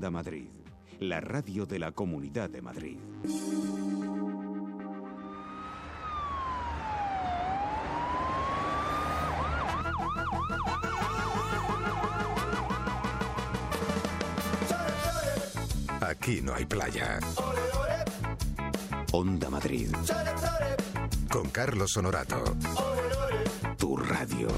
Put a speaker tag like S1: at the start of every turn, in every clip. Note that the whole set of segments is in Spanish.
S1: Onda Madrid, la radio de la Comunidad de Madrid.
S2: Aquí no hay playa.
S1: Onda Madrid,
S2: Con Carlos Honorato.
S1: tu radio.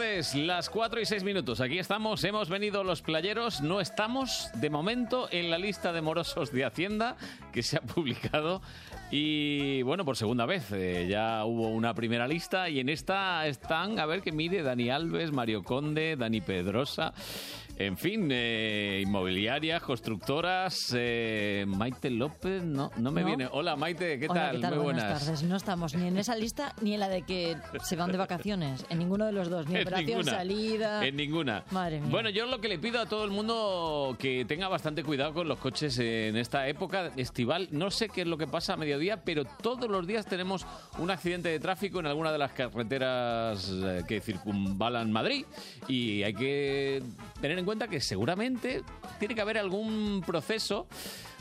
S3: Las 4 y 6 minutos. Aquí estamos, hemos venido los playeros. No estamos, de momento, en la lista de morosos de Hacienda que se ha publicado. Y bueno, por segunda vez. eh, ya hubo una primera lista y en esta están, a ver qué mide Dani Alves, Mario Conde, Dani Pedrosa. En fin, eh, inmobiliarias, constructoras, eh, Maite López, no, no me
S4: No.
S3: viene. Hola Maite, ¿qué
S4: Hola,
S3: tal?
S4: ¿qué tal?
S3: Muy
S4: Buenas,
S3: buenas.
S4: tardes. No estamos ni en esa lista ni en la de que se van de vacaciones. En ninguno de los dos. Ni
S3: En
S4: operación
S3: ninguna.
S4: salida.
S3: En ninguna.
S4: Madre mía.
S3: Bueno, yo lo que le pido a todo el mundo que tenga bastante cuidado con los coches en esta época estival. No sé qué es lo que pasa a mediodía, pero todos los días tenemos un accidente de tráfico en alguna de las carreteras eh, que circunvalan Madrid. Y hay que tener en cuenta que seguramente tiene que haber algún proceso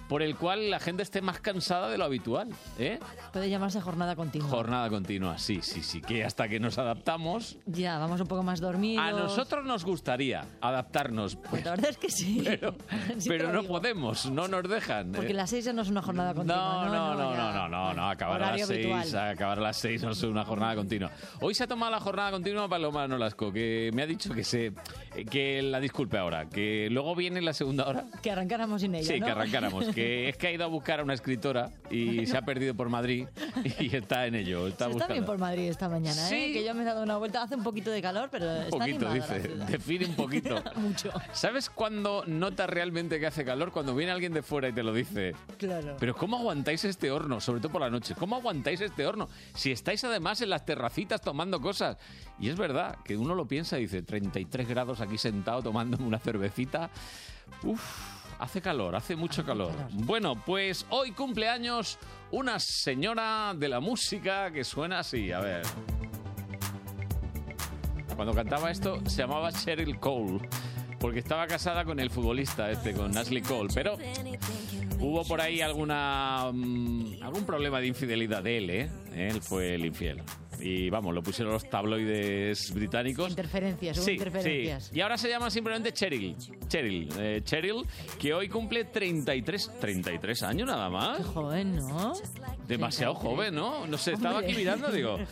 S3: por el cual la gente esté más cansada de lo habitual. ¿eh?
S4: Puede llamarse jornada continua.
S3: Jornada continua, sí, sí, sí. Que hasta que nos adaptamos
S4: ya, vamos un poco más dormidos.
S3: a nosotros nos gustaría adaptarnos,
S4: Pues la verdad es que sí.
S3: pero,
S4: Sí
S3: no
S4: digo.
S3: podemos, no nos dejan.
S4: Porque
S3: Eh,
S4: las seis ya no es una jornada continua.
S3: no, no, no, no, no, no, no, acabar a las seis, acabar a las seis no es una jornada continua. Hoy se ha tomado la jornada continua Paloma Nolasco, que me ha dicho que se, que la disculpe ahora, que luego viene la segunda hora.
S4: Que arrancáramos sin ella.
S3: Sí,
S4: ¿no?
S3: que arrancáramos. Que es que ha ido a buscar a una escritora y se ha perdido por Madrid y está en ello. Está
S4: Se está bien por Madrid esta mañana,
S3: Sí.
S4: ¿eh? Que yo me he dado una vuelta. Hace un poquito de calor, pero
S3: Un
S4: está
S3: poquito, dice. Define un poquito.
S4: Mucho.
S3: ¿Sabes cuando notas realmente que hace calor? Cuando viene alguien de fuera y te lo dice.
S4: Claro.
S3: Pero ¿cómo aguantáis este horno? Sobre todo por la noche. ¿Cómo aguantáis este horno? Si estáis además en las terracitas tomando cosas. Y es verdad que uno lo piensa y dice, 33 grados aquí sentado tomándome una cervecita. Uf, hace calor, hace mucho calor.
S4: calor.
S3: Bueno, pues hoy cumpleaños una señora de la música que suena así. A ver. Cuando cantaba esto se llamaba Cheryl Cole. Porque estaba casada con el futbolista este, con Ashley Cole. Pero Hubo por ahí alguna mm, algún problema de infidelidad de él, ¿eh? Él fue el infiel. Y vamos, lo pusieron los tabloides británicos.
S4: Interferencias, hubo
S3: Sí,
S4: interferencias.
S3: sí. Y ahora se llama simplemente Cheryl. Cheryl, eh, Cheryl, que hoy cumple 33, 33 años nada más.
S4: Qué joven, ¿no?
S3: Demasiado
S4: 33.
S3: joven, ¿no? No sé, estaba aquí mirando, digo.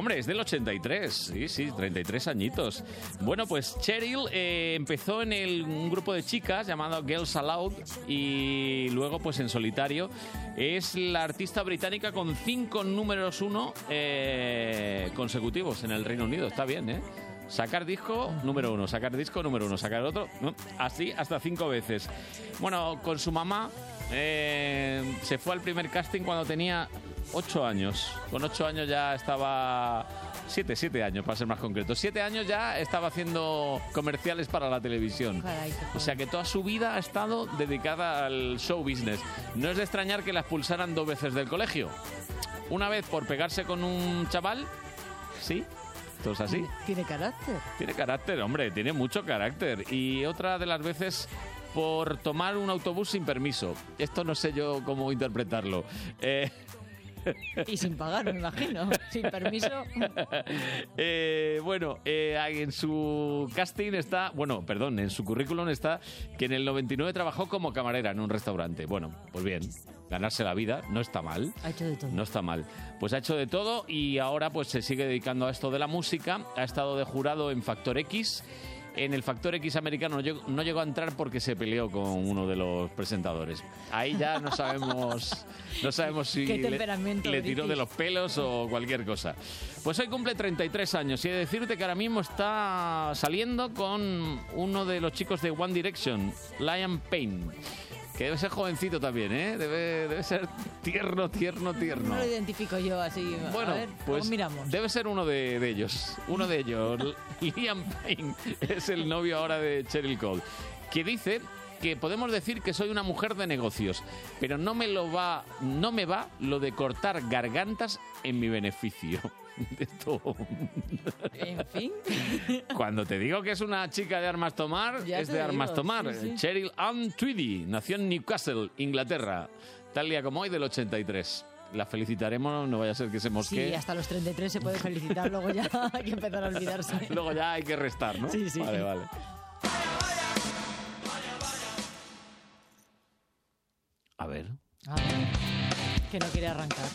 S3: Hombre, es del 83, sí, sí, 33 añitos. Bueno, pues Cheryl eh, empezó en el- un grupo de chicas llamado Girls Aloud y luego pues en solitario. Es la artista británica con cinco números uno eh, consecutivos en el Reino Unido. Está bien, ¿eh? Sacar disco número uno, sacar disco número uno, sacar otro, así hasta cinco veces. Bueno, con su mamá eh, se fue al primer casting cuando tenía ocho años. Con ocho años ya estaba... Siete, siete años, para ser más concreto. Siete años ya estaba haciendo comerciales para la televisión.
S4: Caray.
S3: O sea que toda su vida ha estado dedicada al show business. No es de extrañar que la expulsaran dos veces del colegio. Una vez por pegarse con un chaval, sí, todo es así.
S4: Tiene carácter.
S3: Tiene carácter, hombre, tiene mucho carácter. Y otra de las veces por tomar un autobús sin permiso. Esto no sé yo cómo interpretarlo. Eh,
S4: Y sin pagar, me imagino. Sin permiso.
S3: eh, bueno, eh, en su casting está, bueno, perdón, en su currículum está que en el 99 trabajó como camarera en un restaurante. Bueno, pues bien, ganarse la vida no está mal.
S4: Ha hecho de todo.
S3: No está mal. Pues ha hecho de todo y ahora pues se sigue dedicando a esto de la música. Ha estado de jurado en Factor X. En el Factor X americano no llegó, no llegó a entrar porque se peleó con uno de los presentadores. Ahí ya no sabemos, no sabemos si le, le tiró de los pelos o cualquier cosa. Pues hoy cumple 33 años y he de decirte que ahora mismo está saliendo con uno de los chicos de One Direction, Liam Payne. Que debe ser jovencito también, ¿eh? Debe, debe ser tierno, tierno, tierno.
S4: No lo identifico yo así.
S3: Bueno,
S4: a ver,
S3: pues
S4: ¿cómo miramos?
S3: debe ser uno de, de ellos. Uno de ellos. Liam Payne es el novio ahora de Cheryl Cole. Que dice que podemos decir que soy una mujer de negocios, pero no me lo va, no me va lo de cortar gargantas en mi beneficio. Esto-
S4: En fin.
S3: Cuando te digo que es una chica de armas tomar,
S4: Ya
S3: es de
S4: digo,
S3: armas tomar.
S4: sí, sí.
S3: Cheryl Ann Tweedy nació en Newcastle, Inglaterra, tal día como hoy del 83. La felicitaremos, no vaya a ser que se
S4: Sí,
S3: mosquee.
S4: hasta los 33 se puede felicitar, luego ya hay que empezar a olvidarse.
S3: Luego ya hay que restar, ¿no?
S4: Sí, sí.
S3: Vale, vale. A ver.
S4: A ver, que no quiere arrancar.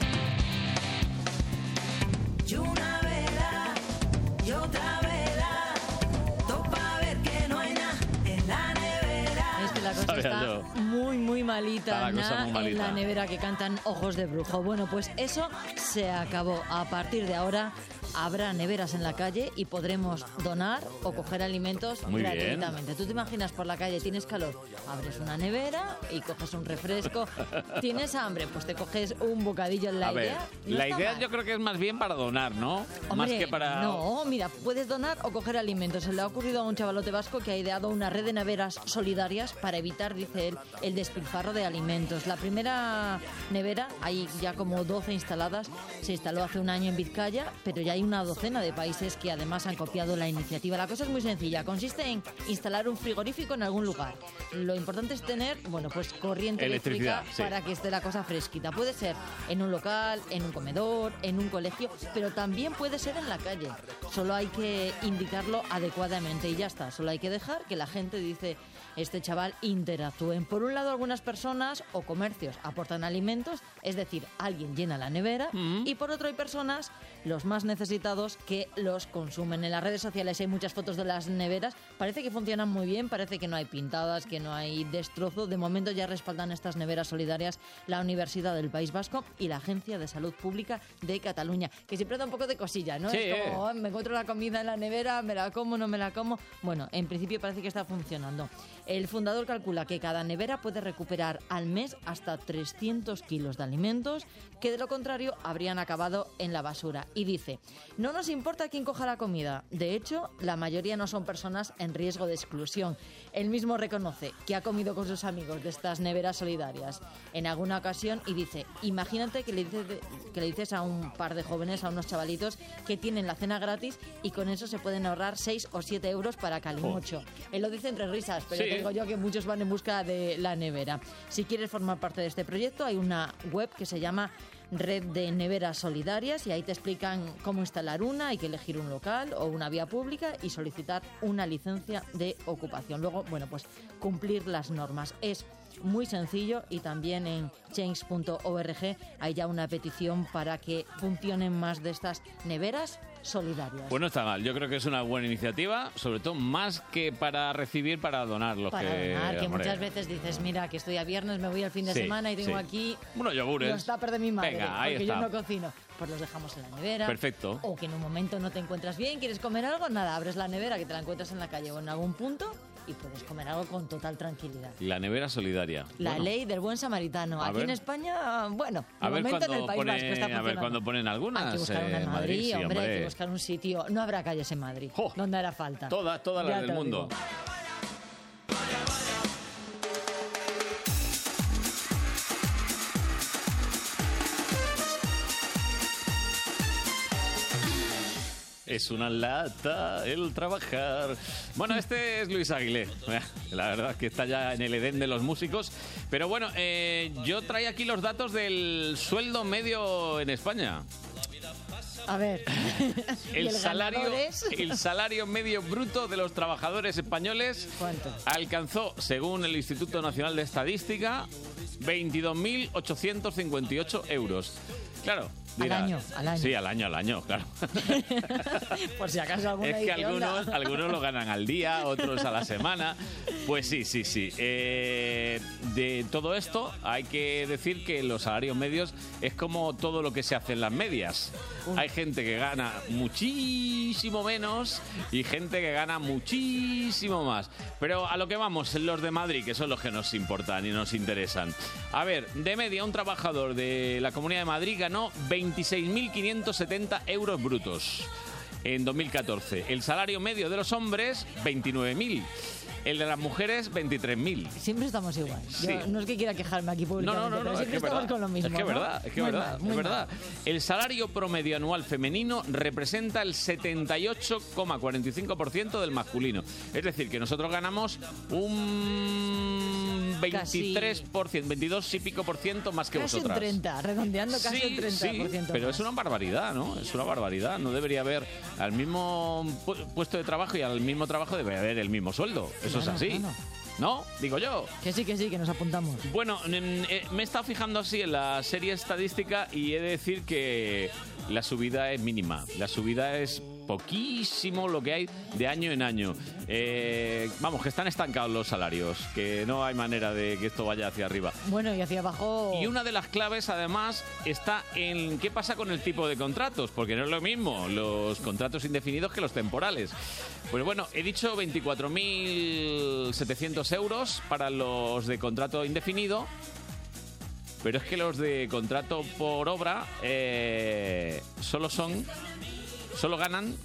S4: Está muy, muy malita,
S3: Está la cosa
S4: na,
S3: muy
S4: en
S3: malita.
S4: la nevera que cantan Ojos de Brujo. Bueno, pues eso se acabó. A partir de ahora habrá neveras en la calle y podremos donar o coger alimentos
S3: Muy bien.
S4: gratuitamente. Tú te imaginas por la calle, tienes calor, abres una nevera y coges un refresco. ¿Tienes hambre? Pues te coges un bocadillo en la
S3: a ver,
S4: idea. no
S3: la idea
S4: mal.
S3: yo creo que es más bien para donar, ¿no? más que para...
S4: No, mira, puedes donar o coger alimentos. Se le ha ocurrido a un chavalote vasco que ha ideado una red de neveras solidarias para evitar, dice él, el despilfarro de alimentos. La primera nevera, hay ya como 12 instaladas, se instaló hace un año en Vizcaya, pero ya hay una docena de países que además han copiado la iniciativa. La cosa es muy sencilla, consiste en instalar un frigorífico en algún lugar. Lo importante es tener, bueno, pues corriente eléctrica
S3: sí.
S4: para que esté la cosa fresquita. Puede ser en un local, en un comedor, en un colegio, pero también puede ser en la calle. Solo hay que indicarlo adecuadamente y ya está. Solo hay que dejar que la gente dice este chaval interactúen. Por un lado, algunas personas o comercios aportan alimentos, es decir, alguien llena la nevera, y por otro hay personas, los más necesitados, que los consumen. En las redes sociales hay muchas fotos de las neveras, parece que funcionan muy bien, parece que no hay pintadas, que no hay destrozo. De momento ya respaldan estas neveras solidarias la Universidad del País Vasco y la Agencia de Salud Pública de Cataluña, que siempre da un poco de cosilla, ¿no?
S3: Sí,
S4: es como. "Oh, me encuentro la comida en la nevera, me la como, no me la como. Bueno, en principio parece que está funcionando. El fundador calcula que cada nevera puede recuperar al mes hasta 300 kilos de alimentos, que de lo contrario habrían acabado en la basura. Y dice, no nos importa quién coja la comida. De hecho, la mayoría no son personas en riesgo de exclusión. Él mismo reconoce que ha comido con sus amigos de estas neveras solidarias en alguna ocasión y dice, imagínate que le dices, que le dices a un par de jóvenes, a unos chavalitos, que tienen la cena gratis y con eso se pueden ahorrar 6 o 7 euros para Calimocho. Él lo dice entre risas, pero
S3: Sí.
S4: Digo yo que muchos van en busca de la nevera. Si quieres formar parte de este proyecto, hay una web que se llama Red de Neveras Solidarias y ahí te explican cómo instalar una, hay que elegir un local o una vía pública y solicitar una licencia de ocupación. Luego, bueno, pues cumplir las normas. Es muy sencillo y también en change.org hay ya una petición para que funcionen más de estas neveras solidarias.
S3: Pues no está mal, yo creo que es una buena iniciativa, sobre todo más que para recibir, para donar los
S4: para
S3: que...
S4: donar, que
S3: hombre,
S4: muchas veces dices, mira, que estoy a viernes, me voy al fin de
S3: Sí,
S4: semana y tengo
S3: sí.
S4: aquí
S3: Unos yogures.
S4: los tuppers de mi madre,
S3: Venga, ahí
S4: porque
S3: está.
S4: yo no cocino. Pues los dejamos en la nevera.
S3: Perfecto.
S4: O que en un momento no te encuentras bien, quieres comer algo, nada, abres la nevera, que te la encuentras en la calle o en algún punto y puedes comer algo con total tranquilidad.
S3: La nevera solidaria.
S4: La
S3: Bueno,
S4: ley del buen samaritano.
S3: A
S4: Aquí
S3: ver.
S4: en España, bueno,
S3: A ver
S4: momento en el País
S3: pone-
S4: Vasco está
S3: a ver
S4: funcionando.
S3: cuando ponen algunas,
S4: Hay que buscar una
S3: eh,
S4: en
S3: en
S4: Madrid,
S3: Madrid, sí,
S4: hombre, hay que buscar un sitio. No habrá calles en Madrid,
S3: Jo.
S4: donde hará falta.
S3: Todas, todas las del mundo.
S4: digo.
S3: Es una lata el trabajar. Bueno, este es Luis Aguilé. La verdad es que está ya en el Edén de los músicos. Pero bueno, eh, yo traía aquí los datos del sueldo medio en España.
S4: A ver. ¿Y
S3: El, salario,
S4: es?
S3: el salario medio bruto de los trabajadores españoles
S4: ¿Cuánto?
S3: alcanzó, según el Instituto Nacional de Estadística, 22.858 euros. Claro.
S4: Al año, al año.
S3: Sí, al año, al año, claro.
S4: Por si acaso alguna
S3: Es que algunos, algunos lo ganan al día, otros a la semana. Pues sí, sí, sí. Eh, de todo esto hay que decir que los salarios medios es como todo lo que se hace en las medias. Hay gente que gana muchísimo menos y gente que gana muchísimo más. Pero a lo que vamos, los de Madrid, que son los que nos importan y nos interesan. A ver, de media un trabajador de la Comunidad de Madrid ganó 26.570 euros brutos. en 2014. El salario medio de los hombres, 29.000. El de las mujeres, 23.000.
S4: Siempre estamos igual. Yo no es que quiera quejarme aquí públicamente,
S3: no, no, no,
S4: pero
S3: es
S4: siempre
S3: que es
S4: estamos
S3: verdad.
S4: con lo mismo.
S3: Es que es verdad, es que
S4: Muy
S3: verdad,
S4: mal,
S3: es verdad.
S4: mal.
S3: El salario promedio anual femenino representa el 78,45% del masculino. Es decir, que nosotros ganamos un 23%, 22 y pico por ciento más que
S4: Casi un
S3: vosotras.
S4: 30, redondeando casi
S3: Sí,
S4: un 30%.
S3: sí, pero
S4: más.
S3: es una barbaridad, ¿no? Es una barbaridad. No debería haber al mismo pu- puesto de trabajo y al mismo trabajo debería haber el mismo sueldo. Eso es así. ¿No? Digo yo.
S4: Que sí, que sí, que nos apuntamos.
S3: Bueno, en- eh, me he estado fijando así en la serie estadística y he de decir que la subida es mínima. La subida es poquísimo lo que hay de año en año. Eh, vamos, que están estancados los salarios, que no hay manera de que esto vaya hacia arriba.
S4: Bueno, y hacia abajo...
S3: Y una de las claves, además, está en qué pasa con el tipo de contratos, porque no es lo mismo los contratos indefinidos que los temporales. Pues bueno, he dicho 24.700 euros para los de contrato indefinido, pero es que los de contrato por obra eh, solo son, solo ganan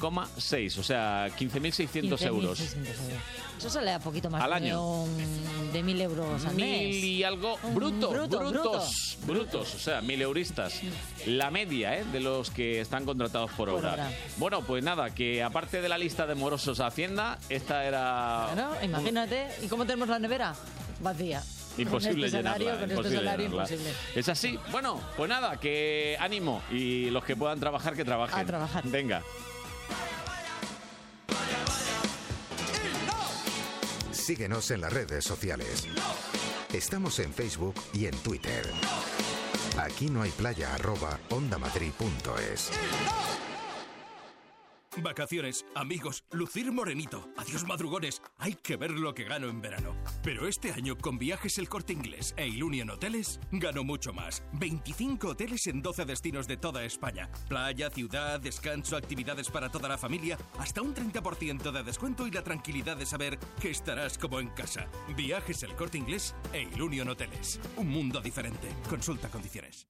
S3: 15,6, o sea, 15.600 euros.
S4: 15.600 euros. Eso sale a poquito más
S3: Al año.
S4: un- de mil euros al
S3: Mil
S4: mes.
S3: y algo bruto,
S4: bruto,
S3: brutos, brutos, o sea, mil euristas. La media ¿eh? de los que están contratados por,
S4: Por
S3: obra.
S4: obra.
S3: Bueno, pues nada, que aparte de la lista de morosos a Hacienda, esta era
S4: Claro, imagínate. ¿Y cómo tenemos la nevera? Vacía.
S3: Imposible
S4: este
S3: llenarla. Imposible
S4: este salario,
S3: llenarla.
S4: imposible.
S3: Es así. Bueno, pues nada, que ánimo y los que puedan trabajar, que trabajen.
S4: A trabajar.
S3: Venga.
S2: Síguenos en las redes sociales. Estamos en Facebook y en Twitter. Aquí no hay playa arroba ondamadrid.es.
S5: Vacaciones, amigos, lucir morenito. Adiós madrugones. Hay que ver lo que gano en verano. Pero este año con viajes El Corte Inglés e Ilunion Hoteles gano mucho más. 25 hoteles en 12 destinos de toda España. Playa, ciudad, descanso, actividades para toda la familia, hasta un 30% de descuento y la tranquilidad de saber que estarás como en casa. Viajes El Corte Inglés e Ilunion Hoteles. Un mundo diferente. Consulta condiciones.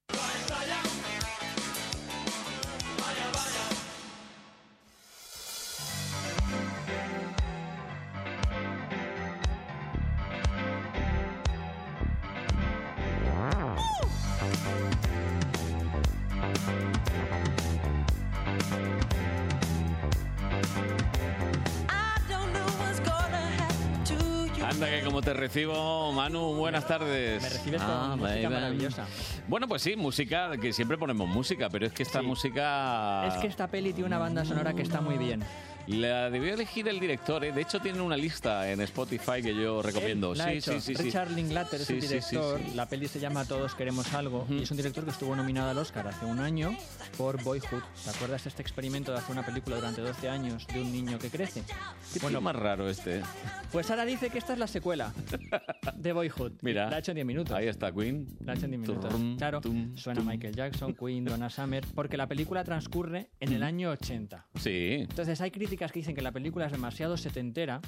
S3: Anda, que como te recibo, Manu, buenas tardes.
S6: Me recibes con música maravillosa.
S3: Bueno, pues sí, música, que siempre ponemos música, pero es que esta
S6: Sí.
S3: música...
S6: Es que esta peli tiene una banda sonora que está muy bien.
S3: La debió elegir el director, ¿eh? de hecho tiene una lista en Spotify que yo recomiendo.
S6: La
S3: sí,
S6: hecho.
S3: sí, sí.
S6: Richard Linklater es el director. La peli se llama Todos queremos algo y es un director que estuvo nominado al Oscar hace un año por Boyhood. ¿Te acuerdas de este experimento de hacer una película durante 12 años de un niño que crece?
S3: Qué
S6: Bueno,
S3: más raro este. ¿eh?
S6: pues ahora dice que esta es la secuela de Boyhood.
S3: Mira.
S6: La ha hecho en 10 minutos.
S3: Ahí está Queen.
S6: La ha hecho en 10 minutos. Claro,
S3: tum,
S6: suena
S3: tum.
S6: Michael Jackson, Queen, Donna Summer, porque la película transcurre en el año 80.
S3: Sí.
S6: Entonces hay críticas que dicen que la película es demasiado setentera,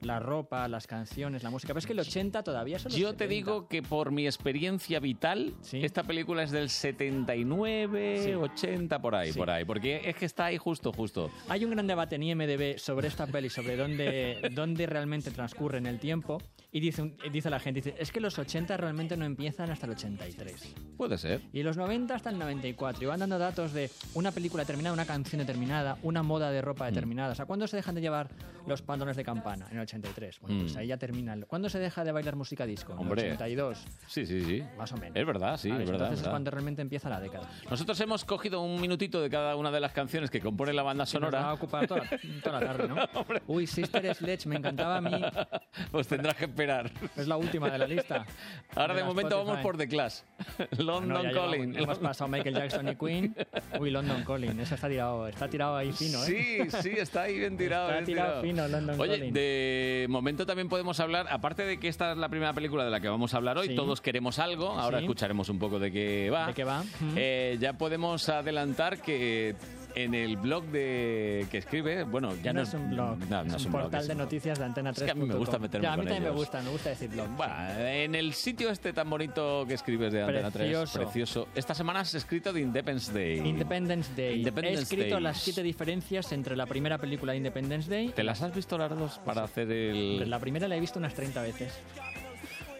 S6: la ropa, las canciones, la música, pero es que el 80 todavía son los
S3: Yo te
S6: 70.
S3: digo que por mi experiencia vital,
S6: Sí.
S3: esta película es del 79,
S6: Sí.
S3: 80, por ahí,
S6: Sí.
S3: por ahí. Porque es que está ahí justo, justo.
S6: Hay un gran debate en IMDB sobre esta peli, sobre dónde, dónde realmente transcurre en el tiempo. Y dice, un- dice la gente, dice, es que los 80 realmente no empiezan hasta el 83.
S3: Puede ser.
S6: Y los 90 hasta el 94. Y van dando datos de una película determinada, una canción determinada, una moda de
S3: Mm.
S6: ropa determinada. O sea, ¿cuándo se dejan de llevar los pantalones de campana? En el 83. Bueno, pues
S3: Mm.
S6: ahí ya termina. ¿Cuándo se deja de bailar música disco? En
S3: Hombre.
S6: el 82.
S3: Sí, sí, sí.
S6: Más o menos.
S3: Es verdad, sí,
S6: ¿Sabes?
S3: es verdad.
S6: Entonces es
S3: verdad.
S6: cuando realmente empieza la década.
S3: Nosotros hemos cogido un minutito de cada una de las canciones que compone la banda
S6: Que nos va a
S3: sonora.
S6: ocupar toda, toda la tarde, ¿no? Uy, Sister Sledge, me encantaba a mí.
S3: Pues tendrás que esperar.
S6: Es la última de la lista.
S3: Ahora de
S6: la
S3: momento vamos
S6: Spotify.
S3: por The Clash. London
S6: ya llevamos-
S3: Calling.
S6: Hemos pasado Michael Jackson y Queen. Uy, London Calling. Eso está tirado, está tirado ahí fino, ¿eh?
S3: Sí, sí, está ahí bien tirado.
S6: Está
S3: bien
S6: tirado fino, London
S3: Oye,
S6: Calling.
S3: de momento también podemos hablar, aparte de que esta es la primera película de la que vamos a hablar hoy,
S6: Sí.
S3: todos queremos algo, ahora
S6: Sí.
S3: escucharemos un poco de qué va.
S6: ¿De qué va?
S3: Eh, ya podemos adelantar que en el blog de que escribe, bueno, ya no,
S6: no es un blog,
S3: no, no
S6: es un
S3: blog,
S6: portal
S3: es
S6: de
S3: un-
S6: noticias de Antena 3.
S3: Es que a mí me gusta meterme
S6: Ya, a mí
S3: con
S6: también me
S3: ellos.
S6: gusta, me gusta decir blog.
S3: Bueno, en el sitio este tan bonito que escribes de Antena 3,
S6: Precioso.
S3: precioso. Esta semana has escrito de Independence Day.
S6: Independence Day.
S3: Independence
S6: He escrito
S3: Day.
S6: las siete diferencias entre la primera película de Independence Day.
S3: ¿Te las has visto las dos para hacer el...?
S6: La primera la he visto unas 30 veces.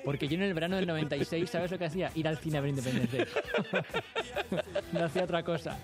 S6: Porque yo en el verano del 96, ¿sabes lo que hacía? Ir al cine a ver Independence Day. no hacía otra cosa.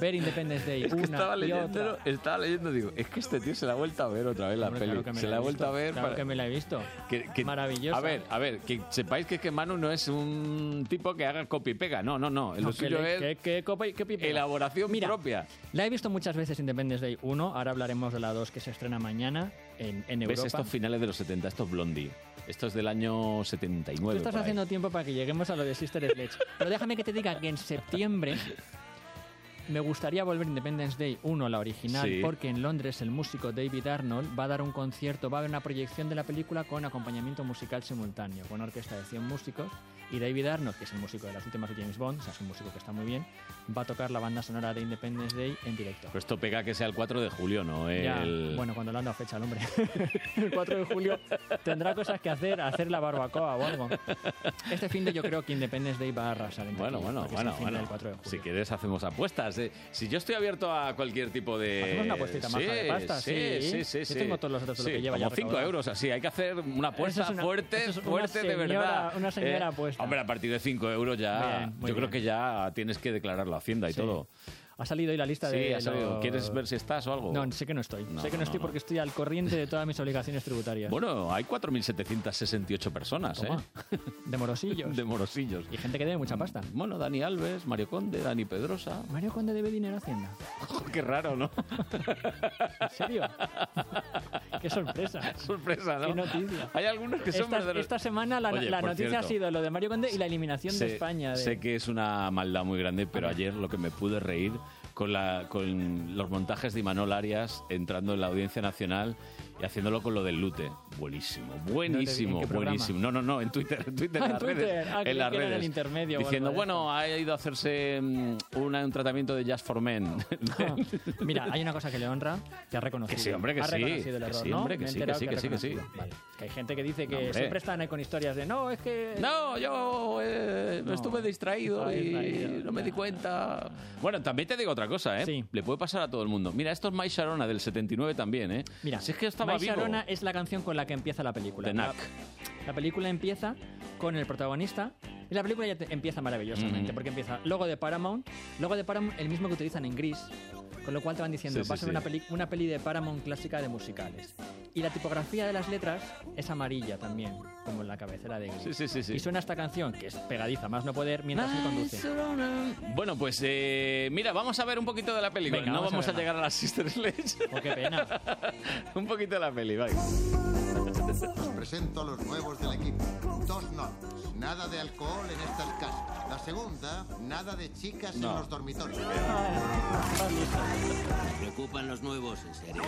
S6: Ver Independence Day.
S3: Es que
S6: una
S3: estaba
S6: y
S3: leyendo,
S6: otra.
S3: estaba leyendo, digo, es que este tío se la ha vuelto a ver otra vez la
S6: Hombre,
S3: peli.
S6: claro
S3: se la ha vuelto a ver
S6: Claro
S3: para-
S6: que me la he visto.
S3: que- que-
S6: Maravillosa.
S3: A ver, a ver, que sepáis que, que Manu no es un tipo que haga copy y pega. No, no, no. Lo
S6: No,
S3: suyo
S6: le-
S3: es
S6: que- que copa y- que pipe.
S3: elaboración
S6: Mira,
S3: propia.
S6: La he visto muchas veces Independence Day 1, ahora hablaremos de la 2 que se estrena mañana en, en
S3: ¿Ves
S6: Europa.
S3: estos finales de los 70? Esto es Blondie. Esto es del año 79.
S6: Tú estás
S3: ahí.
S6: haciendo tiempo para que lleguemos a lo de Sister Sledge. Pero déjame que te diga que en septiembre me gustaría volver Independence Day 1, la original,
S3: Sí.
S6: porque en Londres el músico David Arnold va a dar un concierto, va a haber una proyección de la película con acompañamiento musical simultáneo, con orquesta de 100 músicos. Y David Arnold, que es el músico de las últimas de James Bond, o sea, es un músico que está muy bien, va a tocar la banda sonora de Independence Day en directo.
S3: Pero esto pega que sea el 4 de julio, ¿no?
S6: Ya,
S3: El...
S6: bueno, cuando le han dado fecha al hombre. el 4 de julio tendrá cosas que hacer, hacer la barbacoa o algo. Este fin de yo creo que Independence Day va a arrasar en
S3: Bueno, bueno, bueno,
S6: el
S3: bueno.
S6: del 4 de julio.
S3: Si quieres hacemos apuestas. eh. Si yo estoy abierto a cualquier tipo de...
S6: Hacemos una apuestita maja de pasta, sí.
S3: Sí, sí,
S6: Yo
S3: sí.
S6: tengo todos los datos de lo
S3: Sí,
S6: que lleva ya
S3: Como 5
S6: recaudado.
S3: euros, así. Hay que hacer una apuesta
S6: es una-
S3: fuerte,
S6: es
S3: fuerte de
S6: señora-
S3: verdad.
S6: una señora
S3: Eh,
S6: apuesta.
S3: Hombre, a partir de 5 euros ya...
S6: Bien,
S3: yo creo
S6: bien.
S3: que ya tienes que declararlo a Hacienda y
S6: Sí.
S3: todo.
S6: Ha salido hoy la lista
S3: Sí,
S6: de.
S3: ha salido.
S6: los-
S3: ¿Quieres ver si estás o algo?
S6: No, sé que no estoy.
S3: No,
S6: sé que no,
S3: no,
S6: estoy
S3: no.
S6: porque estoy al corriente de todas mis obligaciones tributarias.
S3: Bueno, hay 4.768 personas,
S6: Toma.
S3: ¿eh?
S6: De morosillos.
S3: De morosillos.
S6: Y gente que debe mucha pasta.
S3: Bueno, Dani Alves, Mario Conde, Dani Pedrosa.
S6: Mario Conde debe dinero a Hacienda.
S3: Qué raro, ¿no?
S6: ¿En serio? Qué sorpresa.
S3: Sorpresa, ¿no?
S6: Qué noticia.
S3: Hay algunos que son
S6: Esta,
S3: verdaderos-
S6: esta semana la,
S3: Oye,
S6: la noticia
S3: cierto,
S6: ha sido lo de Mario Conde y la eliminación
S3: sé,
S6: de España. de-
S3: sé que es una maldad muy grande, pero ayer lo que me pude reír con, la, con los montajes de Imanol Arias entrando en la Audiencia Nacional y haciéndolo con lo del Lute. Buenísimo, buenísimo,
S6: ¿En qué programa?
S3: buenísimo. No, no, no, en Twitter, en Twitter,
S6: Ah,
S3: en
S6: en
S3: las
S6: Twitter.
S3: redes.
S6: Ah,
S3: en las
S6: que era en el
S3: redes.
S6: intermedio
S3: Diciendo, bueno, ha ido a hacerse mm, una- un tratamiento de Jazz for Men.
S6: Mira, hay una cosa que le honra, que ha reconocido.
S3: Que sí, hombre, que
S6: ha
S3: sí.
S6: reconocido el
S3: Que
S6: error,
S3: sí,
S6: ¿no?
S3: hombre, que
S6: Me he
S3: sí, que sí, que sí, que sí.
S6: Vale. Que hay gente que dice que
S3: Hombre.
S6: siempre están ahí con historias de no, es que...
S3: No, yo eh,
S6: No,
S3: estuve distraído y
S6: distraído,
S3: no me di cuenta. Bueno, también te digo otra cosa, ¿eh?
S6: Sí.
S3: Le puede pasar a todo el mundo. Mira, esto es My Sharona del 79 también, ¿eh?
S6: Mira,
S3: si es que estaba Vivo.
S6: Sharona es la canción con la que empieza la película.
S3: De
S6: La-. La, película empieza con el protagonista y la película ya te- empieza maravillosamente
S3: Mm.
S6: porque empieza logo de Paramount, logo de Paramount el mismo que utilizan en Gris, con lo cual te van diciendo,
S3: Sí, sí,
S6: va a ser
S3: sí.
S6: una, peli, una peli de Paramount clásica de musicales. Y la tipografía de las letras es amarilla también, como en la cabecera de Gris.
S3: Sí, sí, sí, sí.
S6: Y suena esta canción, que es pegadiza, más no poder, mientras se conduce.
S3: Bueno, pues eh, mira, vamos a ver un poquito de la película.
S6: Venga,
S3: no
S6: vamos a
S3: vamos a,
S6: verla.
S3: llegar a las Sister Sledge.
S6: Oh, qué pena.
S3: un poquito de la peli, vaya.
S7: Os presento a los nuevos del equipo. Dos normas. Nada de alcohol en estas casas. La segunda, nada de chicas
S3: No.
S7: en los dormitorios.
S8: Me preocupan los nuevos, en serio.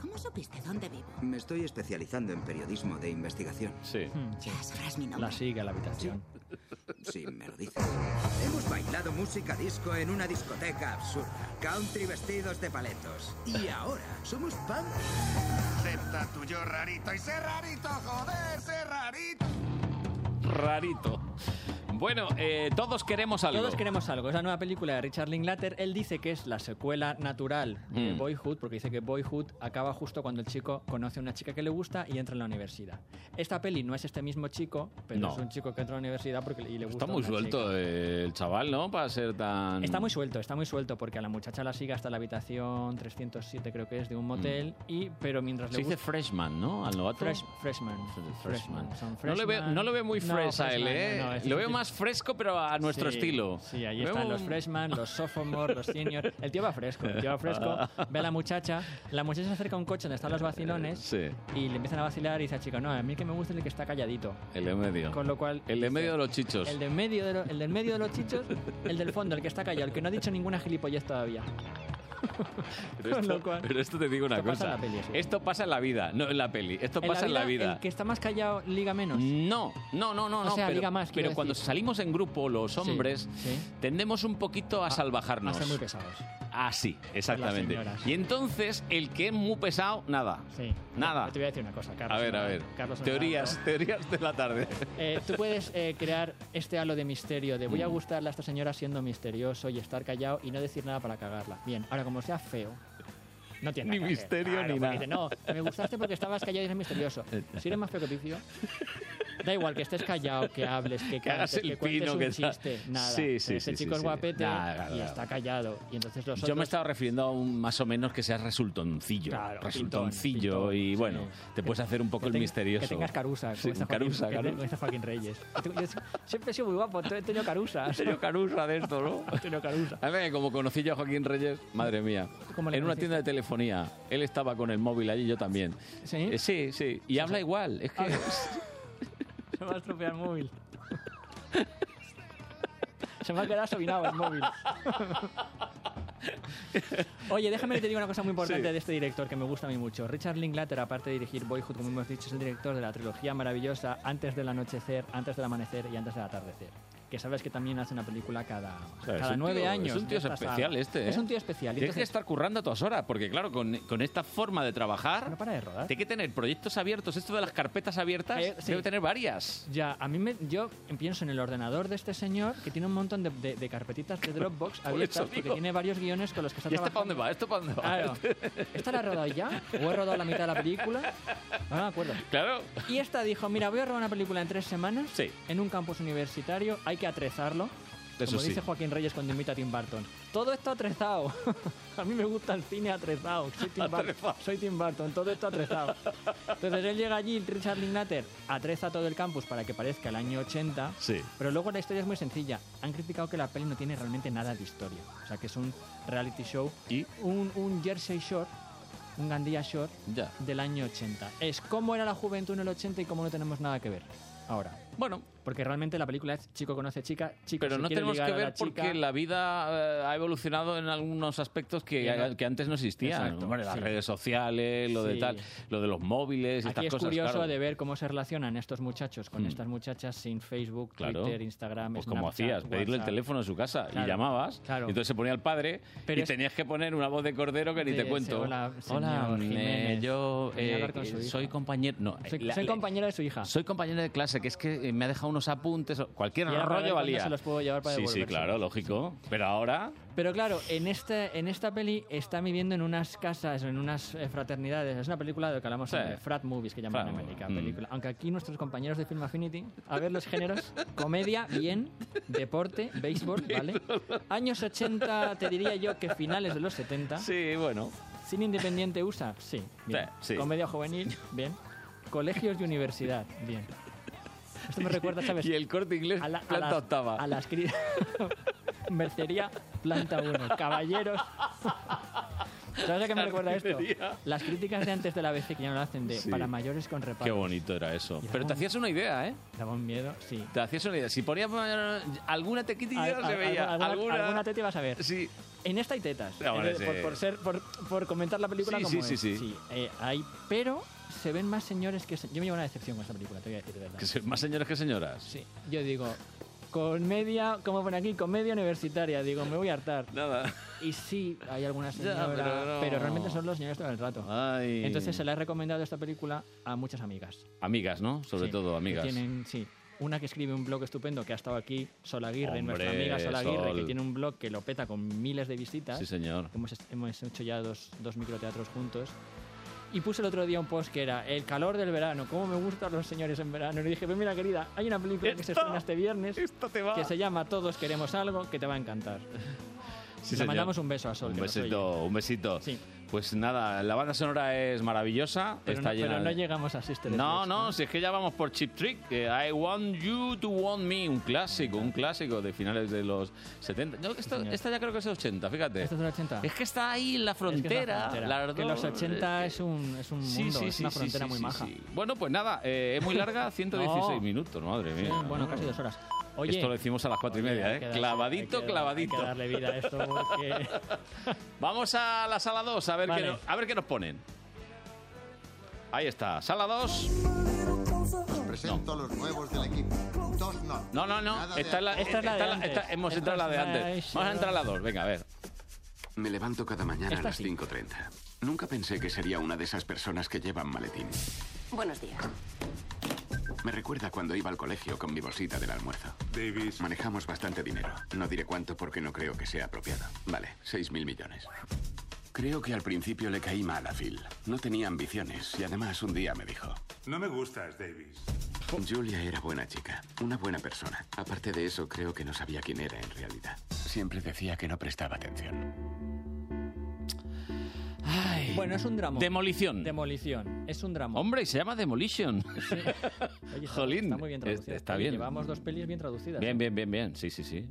S9: ¿Cómo supiste dónde vivo?
S10: Me estoy especializando en periodismo de investigación.
S3: Sí.
S6: Sí.
S9: Ya sabrás mi nombre.
S6: La sigue a la habitación.
S10: Sí, me lo dices. Hemos bailado música disco en una discoteca absurda. Country vestidos de paletos. Y ahora somos punk.
S7: Acepta tuyo rarito y sé rarito, joder, sé rarito.
S3: Rarito. Bueno, eh, todos queremos algo.
S6: Todos queremos algo. Es la nueva película de Richard Linklater. Él dice que es la secuela natural de
S3: Mm.
S6: Boyhood, porque dice que Boyhood acaba justo cuando el chico conoce a una chica que le gusta y entra en la universidad. Esta peli no es este mismo chico, pero
S3: No.
S6: es un chico que entra a la universidad porque y le gusta
S3: Está muy
S6: una
S3: suelto
S6: chica.
S3: el chaval, ¿no? Para ser tan...
S6: Está muy suelto, está muy suelto porque a la muchacha la sigue hasta la habitación 307 creo que es de un motel y pero mientras
S3: Se
S6: le
S3: dice
S6: gusta
S3: freshman, ¿no? Al novato.
S6: Fresh- freshman.
S3: Freshman.
S6: Son
S3: No le,
S6: freshman.
S3: no le muy
S6: No,
S3: fresh
S6: freshman,
S3: ¿eh?
S6: no, este
S3: lo
S6: es
S3: veo más fresco, pero a nuestro
S6: Sí,
S3: estilo.
S6: Sí, ahí están los freshmen, los sophomores, los seniors. El tío va fresco, el tío va fresco. Ve a la muchacha, la muchacha se acerca a un coche donde están los vacilones
S3: Sí,
S6: y le empiezan a vacilar y dice a chica, no, a mí que me gusta el que está calladito.
S3: el de medio.
S6: Con lo cual...
S3: El de medio de los chichos.
S6: El, de medio de lo- el del medio de los chichos, el del fondo, el que está callado, el que no ha dicho ninguna gilipollez todavía.
S3: Pero esto,
S6: lo cual-
S3: pero esto te digo una
S6: Esto
S3: cosa.
S6: peli.
S3: Esto pasa en la vida, no en la peli. Esto
S6: En
S3: pasa en la vida.
S6: El que está más callado liga menos.
S3: No, no, no, no.
S6: O
S3: no,
S6: sea,
S3: pero,
S6: liga más,
S3: pero cuando salimos en grupo, los hombres,
S6: sí.
S3: tendemos un poquito a, salvajarnos.
S6: A ser muy pesados.
S3: Ah, sí, exactamente. Y entonces, el que es muy pesado, nada.
S6: Sí.
S3: Nada.
S6: Te voy a decir una cosa, Carlos.
S3: A ver, a ver.
S6: Carlos
S3: teorías, teorías de la tarde.
S6: Eh, tú puedes eh, crear este halo de misterio de
S3: Mm.
S6: voy a gustarle a esta señora siendo misterioso y estar callado y no decir nada para cagarla. Bien, ahora como sea feo, no tiene
S3: Ni misterio
S6: Claro,
S3: ni nada.
S6: dice, no, me gustaste porque estabas callado y eres misterioso. Si eres más feo que vicio, da igual que estés callado, que hables, que
S3: Que hagas
S6: cantes, que
S3: el
S6: cuentes
S3: pino,
S6: un
S3: que
S6: chiste, nada.
S3: Sí, sí,
S6: Ese
S3: sí,
S6: chico es guapete
S3: claro,
S6: y está callado. Y entonces los
S3: Yo me estaba refiriendo a un más o menos que seas resultoncillo.
S6: Claro,
S3: resultoncillo
S6: pintón,
S3: y
S6: sí.
S3: bueno, te puedes hacer un poco
S6: que
S3: el misterioso.
S6: Que tengas carusa. Como este
S3: carusa,
S6: Joaquín, que
S3: carusa.
S6: como este Joaquín Reyes. Yo siempre he sido muy guapo, he tenido carusa.
S3: He tenido carusa de esto, ¿no?
S6: He tenido carusa.
S3: A ver, como conocí yo a Joaquín Reyes, madre mía.
S6: ¿Cómo le
S3: En una tienda de telefonía. Él estaba con el móvil allí, yo también.
S6: ¿Sí?
S3: Eh, sí, sí. Y habla igual. Es que.
S6: Se me ha estropeado el móvil. Se me ha quedado sobinado el móvil. Oye, déjame que te diga una cosa muy importante
S3: Sí.
S6: de este director que me gusta a mí mucho. Richard Linklater, aparte de dirigir Boyhood, como hemos dicho, es el director de la trilogía maravillosa Antes del anochecer, Antes del amanecer y Antes del atardecer. Que sabes que también hace una película cada,
S3: O sea, es
S6: cada
S3: un
S6: nueve
S3: tío-
S6: años.
S3: Es un tío especial este, ¿eh?
S6: Es un tío especial.
S3: Tienes que estar currando a todas horas, porque claro, con, con esta forma de trabajar,
S6: No para de rodar.
S3: tiene que tener proyectos abiertos. Esto de las carpetas abiertas,
S6: Eh, sí.
S3: debe tener varias.
S6: Ya, a mí me, yo pienso en el ordenador de este señor que tiene un montón de, de- de carpetitas de Dropbox
S3: Por
S6: abiertas
S3: eso
S6: porque tiene varios guiones con los que está
S3: ¿Y este para
S6: trabajando.
S3: dónde va? ¿Esto para dónde va?
S6: Claro. ¿Esta la he rodado ya? ¿O he rodado la mitad de la película? No me acuerdo.
S3: Claro.
S6: Y esta dijo, mira, voy a rodar una película en tres semanas
S3: Sí.
S6: en un campus universitario, hay que atrezarlo.
S3: Eso
S6: Como
S3: sí.
S6: dice Joaquín Reyes cuando invita a Tim Burton. Todo esto atrezado. a mí me gusta el cine atrezado. Soy Tim, Burton. Soy Tim Burton, todo esto atrezado. Entonces él llega allí, Richard Linklater, atreza todo el campus para que parezca el año 80.
S3: Sí.
S6: Pero luego la historia es muy sencilla. Han criticado que la peli no tiene realmente nada de historia. O sea, que es un reality show.
S3: ¿Y?
S6: Un, un Jersey Shore, un Gandía Shore
S3: Ya.
S6: del año 80. Es cómo era la juventud en el 80 y cómo no tenemos nada que ver ahora.
S3: Bueno,
S6: Porque realmente la película es chico conoce chica, chico
S3: pero
S6: se
S3: no
S6: quiere
S3: tenemos
S6: ligar
S3: que ver porque la vida eh, ha evolucionado en algunos aspectos que,
S6: no-
S3: que antes no existían.
S6: Exacto,
S3: Hombre, las
S6: sí.
S3: redes sociales, lo de
S6: Sí.
S3: tal, lo de los móviles
S6: Aquí
S3: estas
S6: es
S3: cosas.
S6: curioso
S3: claro.
S6: de ver cómo se relacionan estos muchachos con
S3: Mm.
S6: estas muchachas sin Facebook,
S3: Claro.
S6: Twitter, Instagram,
S3: Pues como
S6: Snapchat,
S3: hacías, pedirle el teléfono en su casa
S6: Claro,
S3: y llamabas, y entonces se ponía el padre
S6: Pero
S3: y
S6: es-
S3: tenías que poner una voz de cordero que ni
S6: De
S3: te cuento.
S6: hola, señor
S3: Hola, eh, yo eh,
S6: con hija.
S3: soy compañero. No,
S6: Soy,
S3: la-
S6: soy compañera de su hija.
S3: soy compañero de clase, que es que eh, me ha dejado unos apuntes, cualquier
S6: Y
S3: rollo valía.
S6: se los puedo llevar para
S3: sí, sí, claro, lógico. Pero ahora,
S6: Pero claro, en este en esta peli está viviendo en unas casas, en unas eh, fraternidades. Es una película de lo que hablamos
S3: Sí.
S6: siempre, frat movies que llaman
S3: Frat
S6: en América.
S3: mm.
S6: película. Aunque aquí nuestros compañeros de Film Affinity, a ver los géneros, comedia, bien, deporte, béisbol, ¿vale? Años 80, te diría yo que finales de los 70.
S3: sí, bueno.
S6: Cine independiente USA, sí. Bien.
S3: Sí.
S6: Comedia juvenil, bien. Colegios y universidad, bien. Esto me recuerda, ¿sabes?
S3: Y el corte inglés,
S6: a, la- a
S3: planta
S6: las,
S3: octava.
S6: a las Mercería, planta 1. Caballeros. ¿Sabes a qué me recuerda esto? Las críticas de antes de la BC que ya no lo hacen de
S3: Sí.
S6: para mayores con reparos.
S3: Qué bonito era eso. Pero te hacías una idea, ¿eh?
S6: Daba un miedo, sí.
S3: Te hacías una idea. Si ponías alguna tequitilla
S6: Al-
S3: se
S6: al-
S3: veía.
S6: alguna,
S3: alguna,
S6: alguna teta ibas a ver.
S3: Sí.
S6: En esta hay tetas.
S3: Ah, vale,
S6: por,
S3: sí.
S6: por ser, por, por comentar la película
S3: Sí,
S6: como
S3: sí,
S6: es.
S3: sí, sí.
S6: eh, hay, pero se ven más señores que... se- Yo me llevo una decepción con esta película, te voy a decir de verdad.
S3: Que más señores que señoras.
S6: Sí, yo digo, comedia, como pone aquí, comedia universitaria. Digo, me voy a hartar.
S3: Nada.
S6: Y sí, hay alguna
S3: Ya,
S6: señora,
S3: pero
S6: pero,
S3: no.
S6: realmente son los señores todo el rato.
S3: Ay.
S6: Entonces se le ha recomendado esta película a muchas amigas.
S3: Amigas, ¿no? Sobre
S6: Sí,
S3: todo
S6: que
S3: amigas.
S6: Tienen, sí. Una que escribe un blog estupendo que ha estado aquí, Sol Aguirre, nuestra
S3: Hombre,
S6: amiga Sol Aguirre,
S3: Sol.
S6: que tiene un blog que lo peta con miles de visitas.
S3: Sí, señor.
S6: Hemos, hemos hecho ya dos, dos microteatros juntos. Y puse el otro día un post que era El calor del verano, cómo me gustan los señores en verano. Y le dije, pues mira querida, hay una película que se estrena este viernes
S3: Esto te va.
S6: que se llama Todos queremos algo, que te va a encantar.
S3: Sí,
S6: Le
S3: señor.
S6: mandamos un beso a Sol.
S3: Un besito, un besito.
S6: Sí.
S3: Pues nada, la banda sonora es maravillosa.
S6: Pero,
S3: está
S6: no,
S3: llena
S6: pero no
S3: de-
S6: llegamos a Sister
S3: No,
S6: Sledge,
S3: no, si es que ya vamos por Chip Trick. que I Want You to Want Me, un clásico, un clásico de finales de los 70. No, esto-
S6: señor.
S3: esta ya creo que es de 80, fíjate.
S6: ¿Esto es de los 80?
S3: Es que está ahí en la
S6: Es que es la
S3: frontera.
S6: frontera.
S3: las
S6: que los
S3: dos,
S6: 80
S3: es
S6: es un, es un
S3: Sí,
S6: mundo,
S3: sí,
S6: es
S3: sí,
S6: una
S3: sí,
S6: frontera
S3: sí,
S6: muy
S3: sí,
S6: maja.
S3: sí. Bueno, pues nada, eh, es muy larga, 116
S6: No.
S3: minutos, madre
S6: Sí,
S3: mía.
S6: bueno, casi dos horas. Oye,
S3: Esto lo decimos a las cuatro y media, ¿eh?
S6: darle-
S3: clavadito,
S6: hay que-
S3: clavadito.
S6: Hay que darle vida a esto porque...
S3: Vamos a la sala 2 a ver,
S6: Vale.
S3: qué, no- a ver qué nos ponen. Ahí está, sala 2.
S7: Os presento a los nuevos del equipo. Dos no.
S3: No, no, no. Esta es la.
S6: Esta es la de antes.
S3: esta- hemos entrado a la de antes. Vamos a entrar a la 2. Venga, a ver.
S11: Me levanto cada mañana
S6: Esta
S11: a las
S6: sí.
S11: 5.30. Nunca pensé que sería una de esas personas que llevan maletín.
S9: Buenos días.
S11: Me recuerda cuando iba al colegio con mi bolsita del almuerzo.
S12: Davis.
S11: Manejamos bastante dinero. No diré cuánto porque no creo que sea apropiado. Vale, 6 mil millones. Creo que al principio le caí mal a Phil. No tenía ambiciones y además un día me dijo,
S12: No me gustas, Davis.
S11: Julia era buena chica, una buena persona. Aparte de eso, creo que no sabía quién era en realidad. Siempre decía que no prestaba atención.
S3: Ay.
S6: Bueno, es un drama.
S3: Demolición.
S6: Demolición. Es un drama.
S3: Hombre, y se llama Demolition.
S6: Oye, está,
S3: Jolín.
S6: está muy bien traducido.
S3: está bien.
S6: Llevamos dos pelis bien traducidas.
S3: Bien,
S6: ¿eh?
S3: bien, bien, bien. Sí, sí, sí.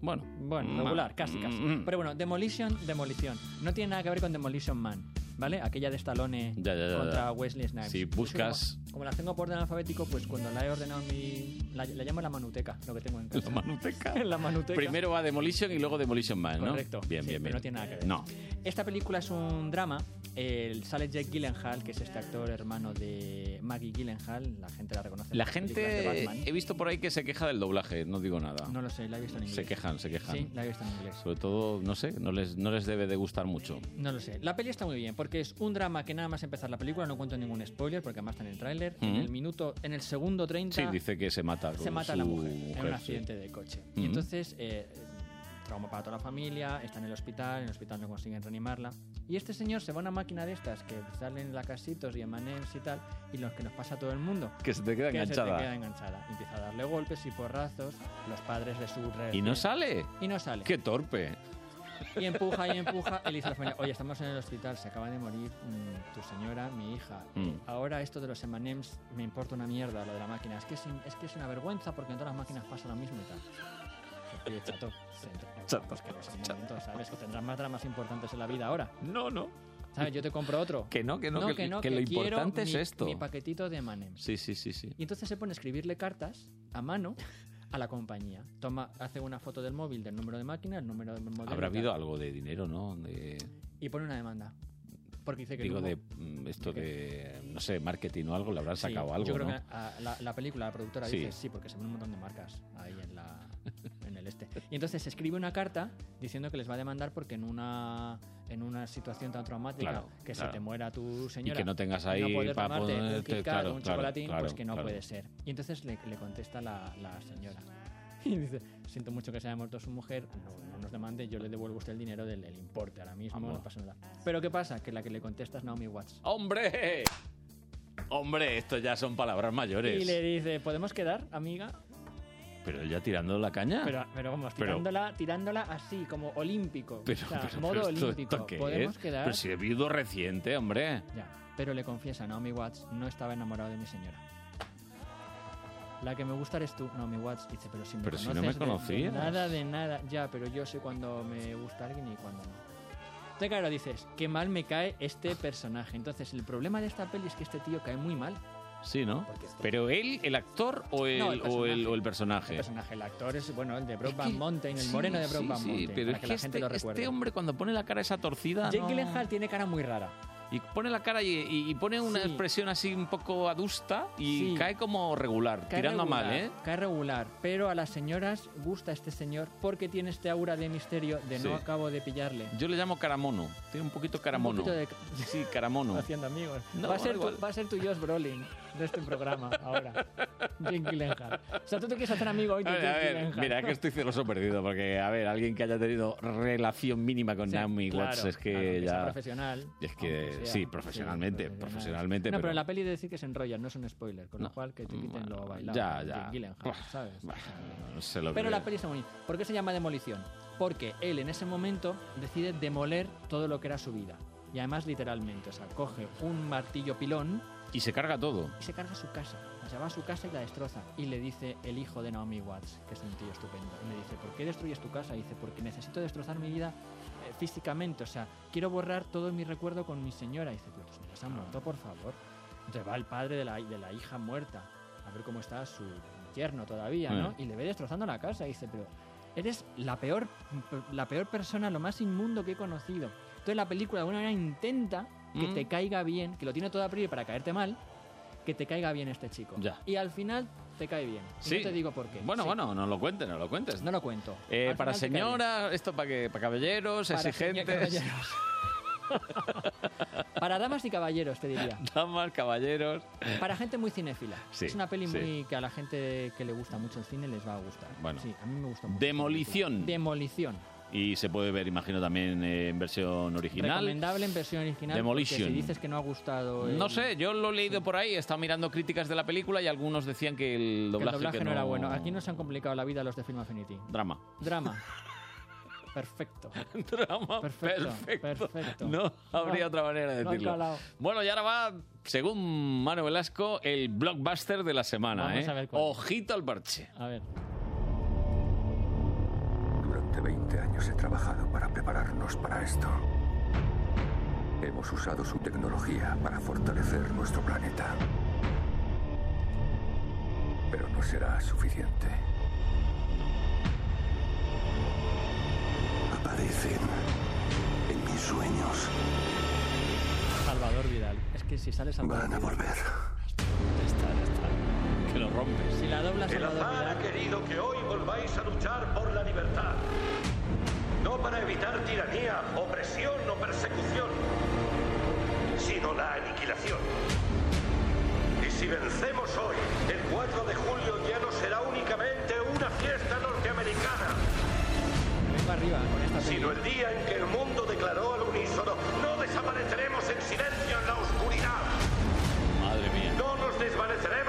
S3: Bueno.
S6: Bueno, regular, casi, casi.
S3: mm,
S6: Pero bueno, Demolition, Demolición. No tiene nada que ver con Demolition Man, ¿vale? Aquella de Stallone
S3: Ya, ya, ya,
S6: contra. Wesley Snipes.
S3: Si buscas-
S6: Como, como las tengo por orden alfabético, pues cuando la he ordenado en mi... La, la llamo la manuteca, lo que tengo en casa.
S3: La manuteca.
S6: la manuteca.
S3: Primero va Demolition y luego Demolition Man, ¿no?
S6: Correcto.
S3: Bien,
S6: Sí,
S3: bien, bien.
S6: no tiene nada que ver.
S3: No.
S6: Esta película es un drama. El, sale Jake Gyllenhaal, que es este actor hermano de Maggie Gyllenhaal. La gente la reconoce.
S3: La gente, he visto por ahí que se queja del doblaje, no digo nada.
S6: No lo sé, la he visto en inglés.
S3: Se quejan, se quejan.
S6: Sí, la he visto en inglés.
S3: Sobre todo, no sé, no les, no les debe de gustar mucho.
S6: No lo sé. La peli está muy bien porque es un drama que nada más empezar la película, no cuento ningún spoiler porque además está en el tráiler. En el minuto, en el segundo 30
S3: Sí, dice que se mata con
S6: se mata la mujer, en un
S3: mujer, sí.
S6: accidente de coche. Y entonces, eh, trauma para toda la familia, está en el hospital, en el hospital no consiguen reanimarla. Y este señor se va a una máquina de estas que salen lacasitos y emanems y tal, y los que nos pasa a todo el mundo.
S3: Que se te queda
S6: que
S3: enganchada.
S6: Se te queda enganchada. Empieza a darle golpes y porrazos, los padres de su
S3: ¿Y no sale?
S6: Y no sale.
S3: Qué torpe.
S6: Y empuja y empuja. Y le dice a la familia, oye, estamos en el hospital, se acaba de morir mm, tu señora, mi hija.
S3: Mm.
S6: Ahora esto de los M&M's me importa una mierda, lo de la máquina. Es que es, es que es una vergüenza porque en todas las máquinas pasa lo mismo y tal. Oye, chato.
S3: Chato.
S6: Pues que no es el momento, ¿sabes? Que tendrás más dramas importantes en la vida ahora.
S3: No, no.
S6: ¿Sabes? Yo te compro otro.
S3: Que no, que no, que-
S6: que, no,
S3: que lo
S6: quiero
S3: importante es
S6: mi-
S3: esto.
S6: Mi paquetito de M&M's.
S3: Sí, sí, sí, sí.
S6: Y entonces se pone a escribirle cartas a mano a la compañía. Toma, hace una foto del móvil del número de máquina, el número del modelo.
S3: Habrá habido algo de dinero, ¿no? De,
S6: Y pone una demanda. Porque dice que
S3: digo, de mm, esto de, no sé, marketing o algo, le habrán
S6: Sí,
S3: sacado algo,
S6: Yo creo
S3: ¿no?
S6: que a- la, la película, la productora
S3: Sí.
S6: dice sí, porque se ven un montón de marcas ahí en, la, en el este. Y entonces escribe una carta diciendo que les va a demandar porque en una en una situación tan traumática
S3: Claro,
S6: que
S3: claro.
S6: se te muera tu señora
S3: que no tengas
S6: y
S3: ahí
S6: no poder
S3: para
S6: tomarte un
S3: ponerte-
S6: Kit Kat
S3: claro,
S6: un chocolatín, pues que no puede ser. Y entonces le, le contesta la, la señora. Y dice, siento mucho que se haya muerto su mujer, no, no nos demande, yo le devuelvo a usted el dinero del, del importe ahora mismo,
S3: Vamos.
S6: no pasa nada. Pero ¿qué pasa? Que la que le contesta es Naomi Watts.
S3: ¡Hombre! Hombre, esto ya son palabras mayores.
S6: Y le dice, ¿podemos quedar, amiga?
S3: Pero él ya tirando la caña.
S6: Pero, pero vamos,
S3: Pero-
S6: tirándola, tirándola así, como olímpico.
S3: Pero,
S6: o sea,
S3: pero-
S6: modo
S3: esto-
S6: olímpico.
S3: ¿esto qué
S6: Podemos
S3: es?
S6: quedar.
S3: Pero si he vivido reciente, hombre.
S6: Ya. Pero le confiesa, Naomi Watts no estaba enamorado de mi señora. La que me gusta eres tú, Naomi Watts. Dice, pero si me
S3: Pero si no
S6: conoces
S3: me
S6: de- de
S3: conocías.
S6: nada, de nada. Ya, pero yo sé cuando me gusta alguien y cuando no. Entonces, claro, dices, qué mal me cae este personaje. Entonces, el problema de esta peli es que este tío cae muy mal.
S3: Sí, ¿no? Pero él, el actor o el,
S6: No, el
S3: o el,
S6: personaje.
S3: o el personaje.
S6: El personaje, el actor es, bueno, el de Brokeback
S3: que-
S6: Mountain, el
S3: Sí,
S6: moreno de
S3: sí,
S6: Brokeback
S3: sí,
S6: Mountain.
S3: pero
S6: para
S3: es
S6: que la gente
S3: este,
S6: lo recuerde.
S3: este hombre cuando pone la cara esa torcida.
S6: Jake
S3: no-
S6: Gyllenhaal tiene cara muy rara.
S3: Y pone la cara y, y- pone una
S6: Sí.
S3: expresión así un poco adusta y
S6: Sí.
S3: cae como regular,
S6: Cae
S3: tirando a
S6: regular,
S3: mal, ¿eh?
S6: Cae regular, pero a las señoras gusta este señor porque tiene este aura de misterio de
S3: Sí.
S6: no acabo de pillarle.
S3: Yo le llamo caramono. Tiene un poquito caramono.
S6: poquito de-
S3: Sí, caramono.
S6: Haciendo amigos.
S3: No,
S6: va, a ser tu, va a ser tu Josh Brolin de este programa ahora. Jake Gyllenhaal. O sea, tú te quieres hacer amigo hoy de
S3: ver,
S6: Gyllenhaal.
S3: mira que estoy celoso perdido porque, a ver, alguien que haya tenido relación mínima con
S6: Sí,
S3: Naomi
S6: claro,
S3: Watts es que
S6: claro,
S3: ya...
S6: profesional,
S3: Es que,
S6: sea,
S3: sí,
S6: sí,
S3: profesionalmente, profesionalmente,
S6: No, pero
S3: pero...
S6: en la peli de decir que se enrollan, no es un spoiler, con lo
S3: No.
S6: cual que te quiten lo bailado.
S3: ya, ya.
S6: Jake Gyllenhaal, ¿sabes? sea,
S3: no sé lo
S6: Pero
S3: que-
S6: la peli está muy... ¿Por qué se llama Demolición? Porque él en ese momento decide demoler todo lo que era su vida. Y además literalmente, o sea, coge un martillo pilón
S3: Y se carga todo.
S6: y se carga su casa. O sea, va a su casa y la destroza. Y le dice el hijo de Naomi Watts, que es un tío estupendo, y le dice, ¿por qué destruyes tu casa? Y dice, porque necesito destrozar mi vida eh, físicamente. O sea, quiero borrar todo mi recuerdo con mi señora. Y dice, pero tu señora se ha muerto, por favor. Entonces va el padre de la, de la hija muerta a ver cómo está su, tierno todavía, ¿no?
S3: Mm.
S6: Y le ve destrozando la casa y dice, pero eres la peor, la peor persona, lo más inmundo que he conocido. Entonces la película de alguna manera intenta que
S3: Mm.
S6: te caiga bien, que lo tiene todo a priori para caerte mal, que te caiga bien este chico.
S3: Ya.
S6: Y al final te cae bien.
S3: Sí.
S6: no te digo por qué.
S3: Bueno,
S6: Sí.
S3: bueno, no lo cuentes, no lo cuentes.
S6: No lo cuento.
S3: Eh, para
S6: final te cae bien.
S3: señora, esto para que para caballeros,
S6: Para
S3: exigentes,
S6: caballeros. Para damas y caballeros, te diría.
S3: damas, caballeros.
S6: Para gente muy cinéfila.
S3: Sí,
S6: es una peli
S3: sí.
S6: muy que a la gente que le gusta mucho el cine les va a gustar.
S3: Bueno.
S6: Sí, a mí me gusta mucho.
S3: Demolición.
S6: Demolición.
S3: Y se puede ver, imagino, también eh, en versión original.
S6: Recomendable en versión original.
S3: Demolition.
S6: Si dices que no ha gustado. el-
S3: No sé, yo lo he leído por ahí, he estado mirando críticas de la película y algunos decían que el
S6: que el
S3: doblaje,
S6: doblaje
S3: que
S6: no era bueno. Aquí nos han complicado la vida los de Film Affinity.
S3: Drama.
S6: Drama. Perfecto.
S3: Drama
S6: Perfecto.
S3: perfecto.
S6: perfecto.
S3: No habría otra manera de decirlo. Bueno, y ahora va, según Manu Velasco, el blockbuster de la semana.
S6: Vamos
S3: ¿eh?
S6: a ver cuál.
S3: Ojito al parche.
S6: A ver.
S13: Durante 20 años he trabajado para prepararnos para esto. Hemos usado su tecnología para fortalecer nuestro planeta. Pero no será suficiente.
S14: Aparecen en mis sueños.
S6: Salvador Vidal. Es que si sale Salvador
S14: Van a
S6: Vidal.
S14: volver.
S3: Ya rompes.
S6: Si la dobla
S15: El azar ha querido que hoy volváis a luchar por la libertad. No para evitar tiranía, opresión o persecución, sino la aniquilación. Y si vencemos hoy, el 4 de julio ya no será únicamente una fiesta norteamericana,
S6: Vengo arriba con esta peli.
S15: sino el día en que el mundo declaró al unísono, no desapareceremos en silencio en la oscuridad.
S3: Madre mía.
S15: No nos desvaneceremos.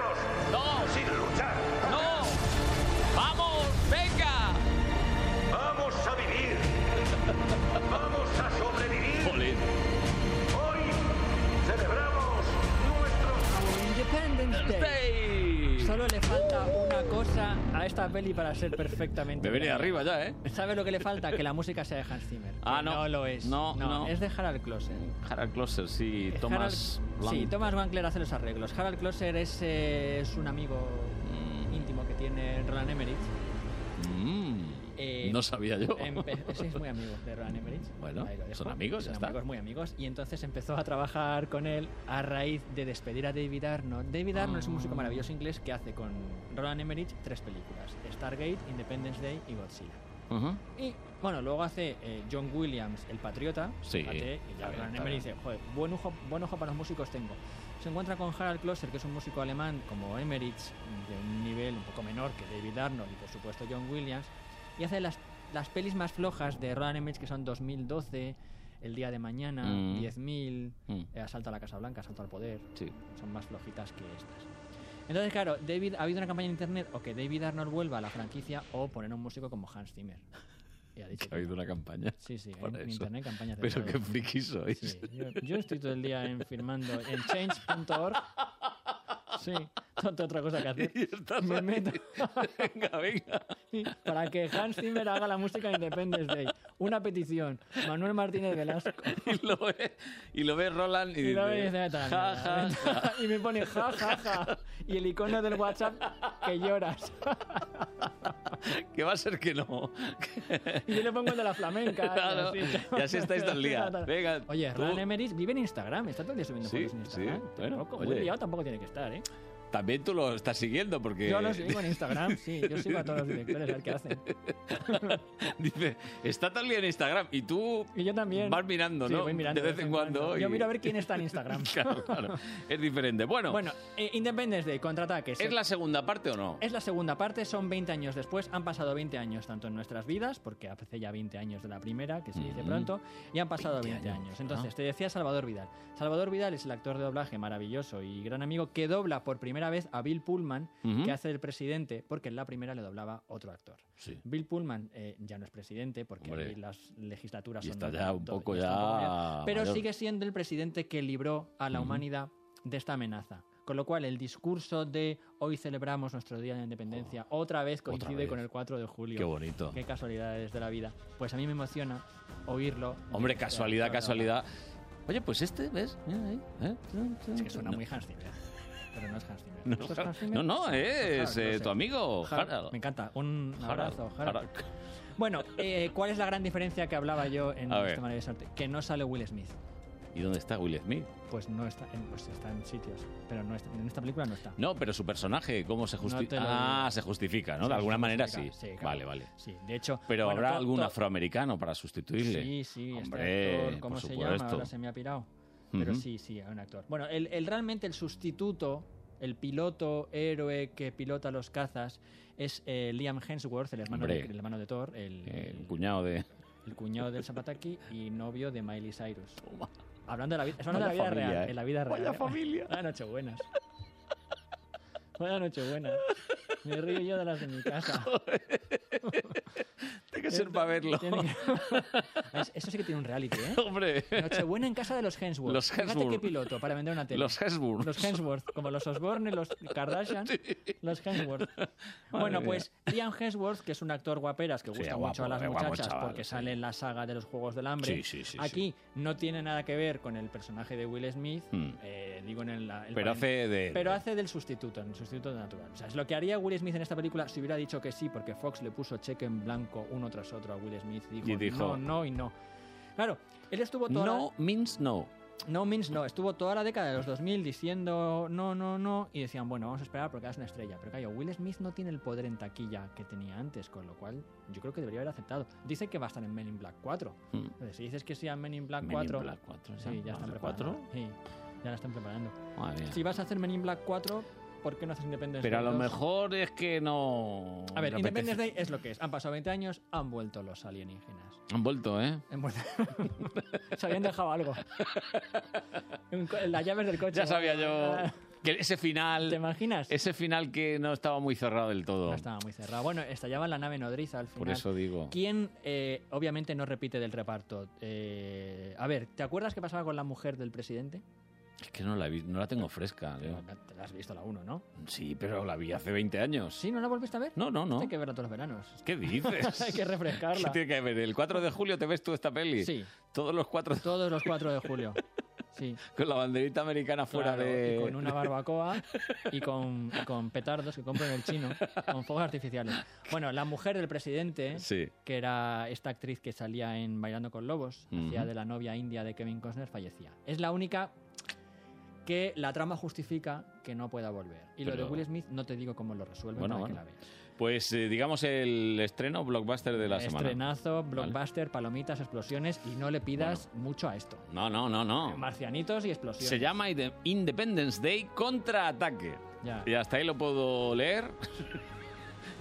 S6: Cosa a esta peli para ser perfectamente. Buena.
S3: arriba ya, ¿eh?
S6: ¿Sabe lo que le falta? Que la música sea de Hans Zimmer.
S3: Ah, no.
S6: No lo es.
S3: No, no.
S6: Es de Harald Kloser.
S3: Harald Closer, sí. Thomas
S6: Harald-. Sí, Thomas Wankler hace los arreglos. Harald Kloser es, eh, es un amigo íntimo que tiene Roland Emmerich.
S3: Mm,
S6: Eh,
S3: no sabía yo.
S6: Es muy amigo de Roland Emmerich.
S3: Bueno, son amigos, ya
S6: Son
S3: está.
S6: amigos, muy amigos. Y entonces empezó a trabajar con él a raíz de despedir a David Arnold. David Arnold es un músico maravilloso inglés que hace con Roland Emmerich tres películas: Stargate, Independence Day y Godzilla. Y bueno, luego hace eh, John Williams, El Patriota.
S3: Sí,
S6: fíjate, y ya Roland Emmerich dice, joder, buen ojo, buen ojo para los músicos tengo. Se encuentra con Harald Kloser, que es un músico alemán como Emmerich, de un nivel un poco menor que David Arnold y por supuesto John Williams, y hace las, las pelis más flojas de Roland Emmerich, que son 2012, El Día de Mañana,
S3: Mm.
S6: 10.000,
S3: Mm.
S6: eh, Asalto a la Casa Blanca, Asalto al Poder.
S3: Sí.
S6: Son más flojitas que estas. Entonces, claro, David, ha habido una campaña en internet o que David Arnold vuelva a la franquicia o poner a un músico como Hans Zimmer. Y ha dicho
S3: Que ha habido una campaña.
S6: Sí, sí, en, en internet de
S3: Pero qué frikis sois.
S6: Sí, yo, yo estoy todo el día en firmando en change.org. Sí, tengo otra cosa que hacer. Me meto.
S3: venga, venga.
S6: Para que Hans Zimmer haga la música de Independence Day. Una petición. Manuel Martínez Velasco.
S3: Y lo ve, y lo ve Roland y,
S6: Y,
S3: dice,
S6: dice, y me pone ja, ja, ja. Y el icono del WhatsApp que lloras.
S3: que va a ser que no.
S6: Y yo le pongo el de la flamenca.
S3: Claro,
S6: y
S3: y así estáis todo el día. Venga,
S6: Oye, Roland Emmerich vive en Instagram. Está todo el día subiendo
S3: Sí,
S6: fotos en Instagram.
S3: sí, bueno,
S6: muy liado tampoco tiene que estar, ¿eh? right?
S3: También tú lo estás siguiendo porque...
S6: Yo lo sigo en Instagram, sí. Yo sigo a todos los directores a ver qué hacen.
S3: Dice, está día en Instagram y tú
S6: Y yo también.
S3: vas mirando,
S6: Sí,
S3: ¿no?
S6: voy mirando
S3: de vez en cuando.
S6: Yo
S3: y-
S6: miro a ver quién está en Instagram.
S3: claro, claro. Es diferente. Bueno,
S6: Bueno, eh, Independence Day, contraataques.
S3: ¿es la segunda parte o no?
S6: Es la segunda parte, son 20 años después, han pasado 20 años tanto en nuestras vidas, porque hace ya 20 años de la primera, que se dice
S3: Ujú.
S6: pronto, y han pasado 20,
S3: 20
S6: años.
S3: años,
S6: Entonces,
S3: ah.
S6: te decía Salvador Vidal. Salvador Vidal es el actor de doblaje maravilloso y gran amigo que dobla por primera vez a Bill Pullman,
S3: Ujú.
S6: que hace el presidente, porque en la primera le doblaba otro actor.
S3: Sí.
S6: Bill Pullman eh, ya no es presidente, porque
S3: Hombre.
S6: las legislaturas
S3: Y
S6: son...
S3: está ya un poco ya
S6: mayor. Pero
S3: mayor.
S6: sigue siendo el presidente que libró a la
S3: Ujú.
S6: humanidad de esta amenaza. Con lo cual, el discurso de hoy celebramos nuestro Día de la Independencia otra vez coincide
S3: vez.
S6: con el 4 de julio.
S3: Qué bonito.
S6: Qué casualidades de la vida. Pues a mí me emociona oírlo.
S3: Hombre, casualidad, casualidad. Oye, pues este, ¿ves? Mira ahí, ¿eh?
S6: Es que suena muy Hans Zimmer. Pero no es Hans Zimmer.
S3: No,
S6: ¿Esto es Hans Zimmer?
S3: no, no,
S6: Sí,
S3: es
S6: Harald,
S3: eh, tu amigo
S6: Harald,
S3: Harald.
S6: Me encanta. Un abrazo, Harald. Bueno, eh, ¿cuál es la gran diferencia que hablaba yo en
S3: A
S6: este maravilloso arte? Que no sale Will Smith.
S3: ¿Y dónde está Will Smith?
S6: Pues no está en, pues está en sitios, pero no está, en esta película no está.
S3: No, pero su personaje, ¿cómo se
S6: No
S3: justifica?
S6: lo
S3: ah, se justifica, ¿no?
S6: Sí,
S3: de alguna
S6: se
S3: manera sí.
S6: sí, claro.
S3: Vale, vale.
S6: Sí, de hecho.
S3: Pero
S6: bueno,
S3: habrá
S6: to-
S3: algún
S6: to-
S3: afroamericano para sustituirle.
S6: Sí, sí, este
S3: Hombre,
S6: actor, ¿cómo
S3: por
S6: se
S3: supuesto.
S6: llama? Ahora se me ha pirado. Pero
S3: Ujú.
S6: sí, sí, hay un actor. Bueno, el, el- realmente el sustituto, el piloto héroe que pilota los cazas es eh, Liam Hemsworth, el hermano, de, el hermano de Thor, el,
S3: El cuñado de.
S6: el cuñado del Zapataki y novio de Miley Cyrus. Hablando de la vida, hablando de la vida
S3: familia,
S6: real,
S3: ¿eh?
S6: en la vida real.
S3: Vaya
S6: ¿eh?
S3: familia.
S6: Vaya nochebuenas. Vaya nochebuenas. Me río yo de las de mi casa.
S3: Tiene que ser para verlo.
S6: Eso sí que tiene un reality, ¿eh?
S3: Hombre.
S6: Nochebuena en casa de los Hemsworth.
S3: Los
S6: Fíjate
S3: Hemsworth.
S6: qué piloto para vender una tele.
S3: Los Hemsworth.
S6: Los Hemsworth, como los Osborne, los Kardashian, los Hemsworth. bueno,
S3: mía.
S6: pues Liam Hemsworth, que es un actor guaperas que
S3: Sí,
S6: gusta
S3: guapo,
S6: mucho a las
S3: eh, guapo
S6: muchachas
S3: chaval,
S6: porque
S3: sí.
S6: sale en la saga de los Juegos del Hambre.
S3: Sí, sí, sí,
S6: Aquí no tiene nada que ver con el personaje de Will Smith,
S3: Hmm.
S6: eh, digo en el, el
S3: Pero hace de-
S6: Pero hace del sustituto, el sustituto natural. O sea, es lo que haría Will Smith en esta película si hubiera dicho que sí, porque Fox le puso cheque en blanco uno tras otro a Will Smith. Dijo,
S3: Y dijo-
S6: no, no y no. Claro, él estuvo toda
S3: No means no.
S6: no means no, estuvo toda la década de los 2000 diciendo no, no, no, y decían, bueno, vamos a esperar porque es una estrella. Pero claro, Will Smith no tiene el poder en taquilla que tenía antes, con lo cual yo creo que debería haber aceptado. Dice que va a estar en Men in Black 4.
S3: Mm.
S6: Entonces, si dices que sea Men in Black
S3: Men in
S6: 4,
S3: Black 4, ¿ya?
S6: sí, ya están
S3: ¿Hace
S6: preparando.
S3: cuatro?
S6: Sí, ya la están preparando.
S3: Madre.
S6: Si vas a hacer Men in Black 4, ¿por qué no haces Independence
S3: Pero a
S6: Day
S3: lo
S6: 2?
S3: mejor es que no.
S6: A ver, Independence
S3: apetece.
S6: Day es lo que es. Han pasado 20 años, han vuelto los alienígenas.
S3: Han vuelto, ¿eh?
S6: Han vuelto. Se habían dejado algo. Las llaves del coche.
S3: Ya sabía yo que ese final.
S6: ¿Te imaginas?
S3: Ese final que no estaba muy cerrado del todo.
S6: No estaba muy cerrado. Bueno, estallaba la nave nodriza al final.
S3: Por eso digo.
S6: ¿Quién, eh, obviamente, no repite del reparto? Eh, a ver, ¿te acuerdas qué pasaba con la mujer del presidente?
S3: Es que no la, vi- no la tengo fresca.
S6: Te la has visto la 1, ¿no?
S3: Sí, pero la vi hace 20 años.
S6: ¿Sí? ¿No la volviste a ver?
S3: No, no, no.
S6: Hay que verla todos los veranos.
S3: ¿Qué dices?
S6: Hay que refrescarla.
S3: ¿Qué tiene que ver? ¿El 4 de julio te ves tú esta peli?
S6: Sí.
S3: Todos los 4
S6: Todos los 4 de julio. Sí.
S3: con la banderita americana fuera
S6: Claro,
S3: de.
S6: y con una barbacoa y con, y con petardos que compro en el chino, con fuegos artificiales. Bueno, la mujer del presidente,
S3: Sí.
S6: que era esta actriz que salía en Bailando con Lobos,
S3: Ujú.
S6: hacía de la novia india de Kevin Costner, fallecía. Es la única que la trama justifica que no pueda volver. Y lo de Will Smith no te digo cómo lo resuelve
S3: Bueno,
S6: para
S3: bueno.
S6: que la veas.
S3: Pues eh, digamos el estreno blockbuster de la semana.
S6: Estrenazo, blockbuster, palomitas, explosiones y no le pidas mucho a esto.
S3: No, no, no, no.
S6: Marcianitos y explosiones.
S3: Se llama Inde- Independence Day Contraataque.
S6: Ya.
S3: Y hasta ahí lo puedo leer.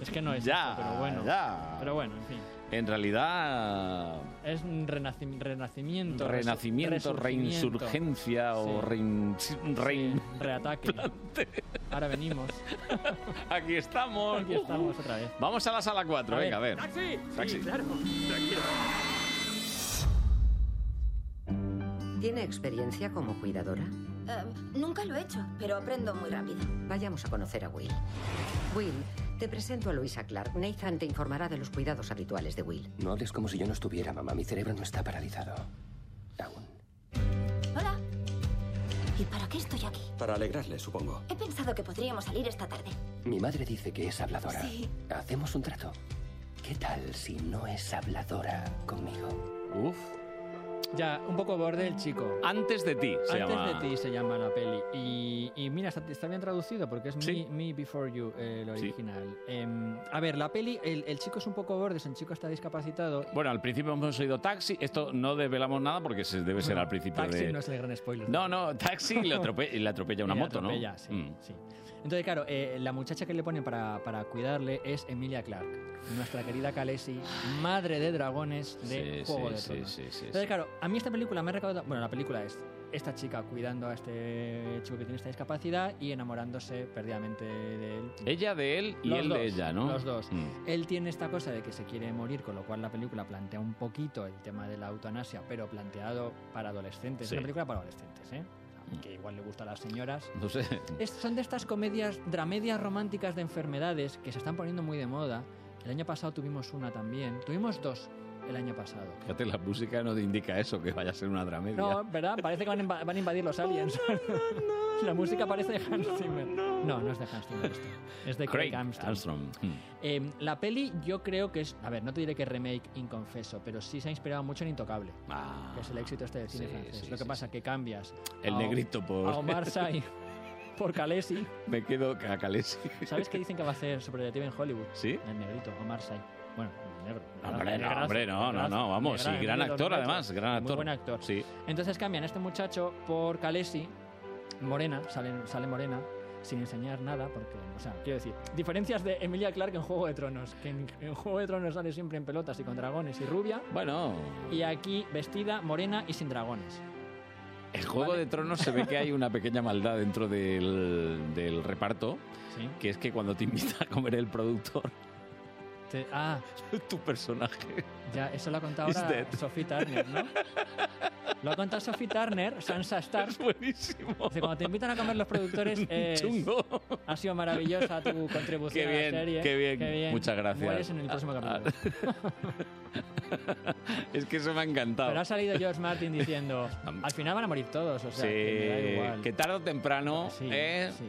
S6: Es que no es
S3: Ya,
S6: pero bueno.
S3: ya.
S6: Pero bueno, en fin.
S3: En realidad,
S6: Es un renaci- renacimiento.
S3: renacimiento, reinsurgencia o rein, rein-
S6: Sí, reataque. Ahora venimos.
S3: Aquí estamos.
S6: Aquí estamos otra vez.
S3: Vamos a la sala 4,
S6: A ver.
S3: venga, a ver.
S6: ¡Taxi!
S3: Taxi.
S6: Sí, claro. Tranquilo.
S16: ¿Tiene experiencia como cuidadora?
S17: Eh, nunca lo he hecho, pero aprendo muy rápido.
S16: Vayamos a conocer a Will. Will, te presento a Luisa Clark. Nathan te informará de los cuidados habituales de Will.
S14: No hables como si yo no estuviera, mamá. Mi cerebro no está paralizado. Aún.
S17: Hola. ¿Y para qué estoy aquí?
S14: Para alegrarle, supongo.
S17: He pensado que podríamos salir esta tarde.
S14: Mi madre dice que es habladora.
S17: Sí.
S14: Hacemos un trato. ¿Qué tal si no es habladora conmigo?
S3: Uf.
S6: Ya, un poco borde el chico.
S3: Antes de ti se
S6: Antes
S3: llama.
S6: de ti se llama la peli. Y, y mira, está, está bien traducido porque es
S3: Sí.
S6: me, Me Before You, eh, el
S3: Sí.
S6: original. Em, a ver, la peli, el, el chico es un poco borde, el chico está discapacitado.
S3: Bueno, al principio hemos oído Taxi. Esto no desvelamos nada porque se debe ser al principio
S6: Taxi
S3: de.
S6: no es el gran spoiler.
S3: No, no, Taxi le atropella, le atropella una
S6: le
S3: moto,
S6: atropella,
S3: ¿no?
S6: sí,
S3: Mm.
S6: sí. Entonces, claro, eh, la muchacha que le ponen para, para cuidarle es Emilia Clark, nuestra querida Khaleesi, madre de dragones de
S3: Sí,
S6: Juego
S3: sí,
S6: de Tronos.
S3: sí,
S6: Entonces, claro, a mí esta película me ha recaudado... Bueno, la película es esta chica cuidando a este chico que tiene esta discapacidad y enamorándose perdidamente de él.
S3: Ella de él y
S6: Los
S3: él
S6: dos,
S3: de ella, ¿no?
S6: Los dos.
S3: Mm.
S6: Él tiene esta cosa de que se quiere morir, con lo cual la película plantea un poquito el tema de la eutanasia, pero planteado para adolescentes.
S3: Sí.
S6: Es una película para adolescentes, ¿eh? Que igual le gusta a las señoras.
S3: No sé.
S6: Es- son de estas comedias, dramedias románticas de enfermedades que se están poniendo muy de moda. El año pasado tuvimos una también. Tuvimos dos. El año pasado.
S3: Fíjate, la música no te indica eso, que vaya a ser una dramedia.
S6: No, ¿verdad? Parece que van a, inva- van a invadir los aliens. La música parece de Hans Zimmer. No, no es de Hans Zimmer esto. Es de Craig,
S3: Craig
S6: Armstrong.
S3: Armstrong. Hmm.
S6: Eh, la peli yo creo que es... A ver, no te diré que es remake inconfeso, pero sí se ha inspirado mucho en Intocable, que es el éxito este de cine
S3: sí,
S6: francés.
S3: sí,
S6: Lo que
S3: sí,
S6: pasa que cambias
S3: El
S6: a-
S3: negrito por-
S6: a Omar Sy por Khaleesi.
S3: Me quedo a Calesi.
S6: ¿Sabes qué dicen que va a hacer sobre en Hollywood?
S3: ¿Sí?
S6: El negrito, Omar Sy. Bueno, negro.
S3: Hombre, no, hombre, no, no, no, vamos,
S6: negra-
S3: gran actor además, gran
S6: Muy
S3: actor.
S6: buen actor.
S3: Sí.
S6: Entonces cambian a este muchacho por Khaleesi, morena, sale, sale morena, sin enseñar nada, porque, o sea, quiero decir, diferencias de Emilia Clarke en Juego de Tronos, que en, en Juego de Tronos sale siempre en pelotas y con dragones y rubia,
S3: Bueno,
S6: y aquí vestida, morena y sin dragones.
S3: el Juego de Tronos se ve que hay una pequeña maldad dentro del, del reparto,
S6: Sí.
S3: que es que cuando te invita a comer el productor,
S6: Te- ah,
S3: tu personaje
S6: ya, eso lo ha contado
S3: Is
S6: ahora
S3: dead.
S6: Sophie Turner, ¿no? Lo ha contado Sophie Turner, Sansa Stark. Es
S3: buenísimo.
S6: Dice, cuando te invitan a comer los productores, es-
S3: Chungo.
S6: ha sido maravillosa tu contribución
S3: Qué
S6: a la
S3: bien,
S6: serie.
S3: qué bien. Muchas gracias.
S6: Mueres en el próximo capítulo.
S3: es que eso me ha encantado.
S6: Pero ha salido George Martin diciendo, al final van a morir todos, o sea,
S3: Sí,
S6: que me da igual.
S3: que tarde o temprano
S6: Sí,
S3: eh,
S6: sí.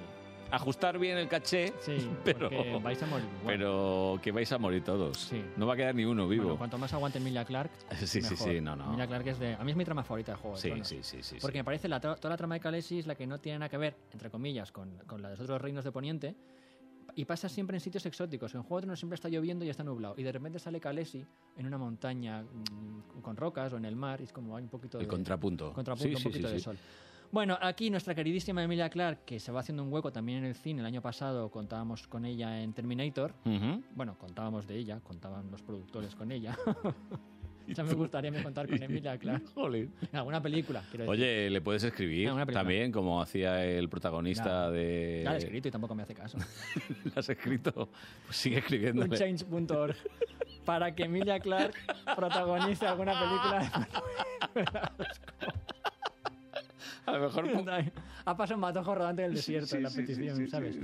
S3: Ajustar bien el caché,
S6: Sí,
S3: pero,
S6: vais a morir igual.
S3: pero que vais a morir todos. No va a quedar ni uno vivo.
S6: Bueno, cuanto más aguante Emilia Clark,
S3: Sí,
S6: mejor.
S3: sí, no, no.
S6: Emilia Clark es de... A mí es mi trama favorita de Juego de
S3: Sí,
S6: Tronos.
S3: sí, sí, sí,
S6: Porque me parece la, toda la trama de Khaleesi es la que no tiene nada que ver, entre comillas, con, con la de los otros reinos de Poniente, y pasa siempre en sitios exóticos. En Juego de Tronos siempre está lloviendo y está nublado, y de repente sale Khaleesi en una montaña mm, con rocas o en el mar, y es como hay un poquito
S3: El
S6: de...
S3: contrapunto.
S6: Contrapunto,
S3: Sí,
S6: un
S3: sí,
S6: poquito
S3: sí,
S6: de sol. Bueno, aquí nuestra queridísima Emilia Clarke, que se va haciendo un hueco también en el cine. El año pasado contábamos con ella en Terminator.
S3: Ujú.
S6: Bueno, contábamos de ella, contaban los productores con ella. ya me gustaría me contar con Emilia Clarke.
S3: Joder.
S6: En alguna película, quiero decir.
S3: Oye, le puedes escribir también, como hacía el protagonista
S6: Ya.
S3: de...
S6: Ya lo he escrito y tampoco me hace caso.
S3: ¿Lo has escrito? Pues sigue escribiéndole.
S6: Unchange.org para que Emilia Clarke protagonice alguna película de
S3: A lo mejor...
S6: ha pasado un matojo rodante en el
S3: Sí,
S6: desierto
S3: sí,
S6: en la
S3: sí,
S6: petición,
S3: sí, sí,
S6: ¿sabes?
S3: sí.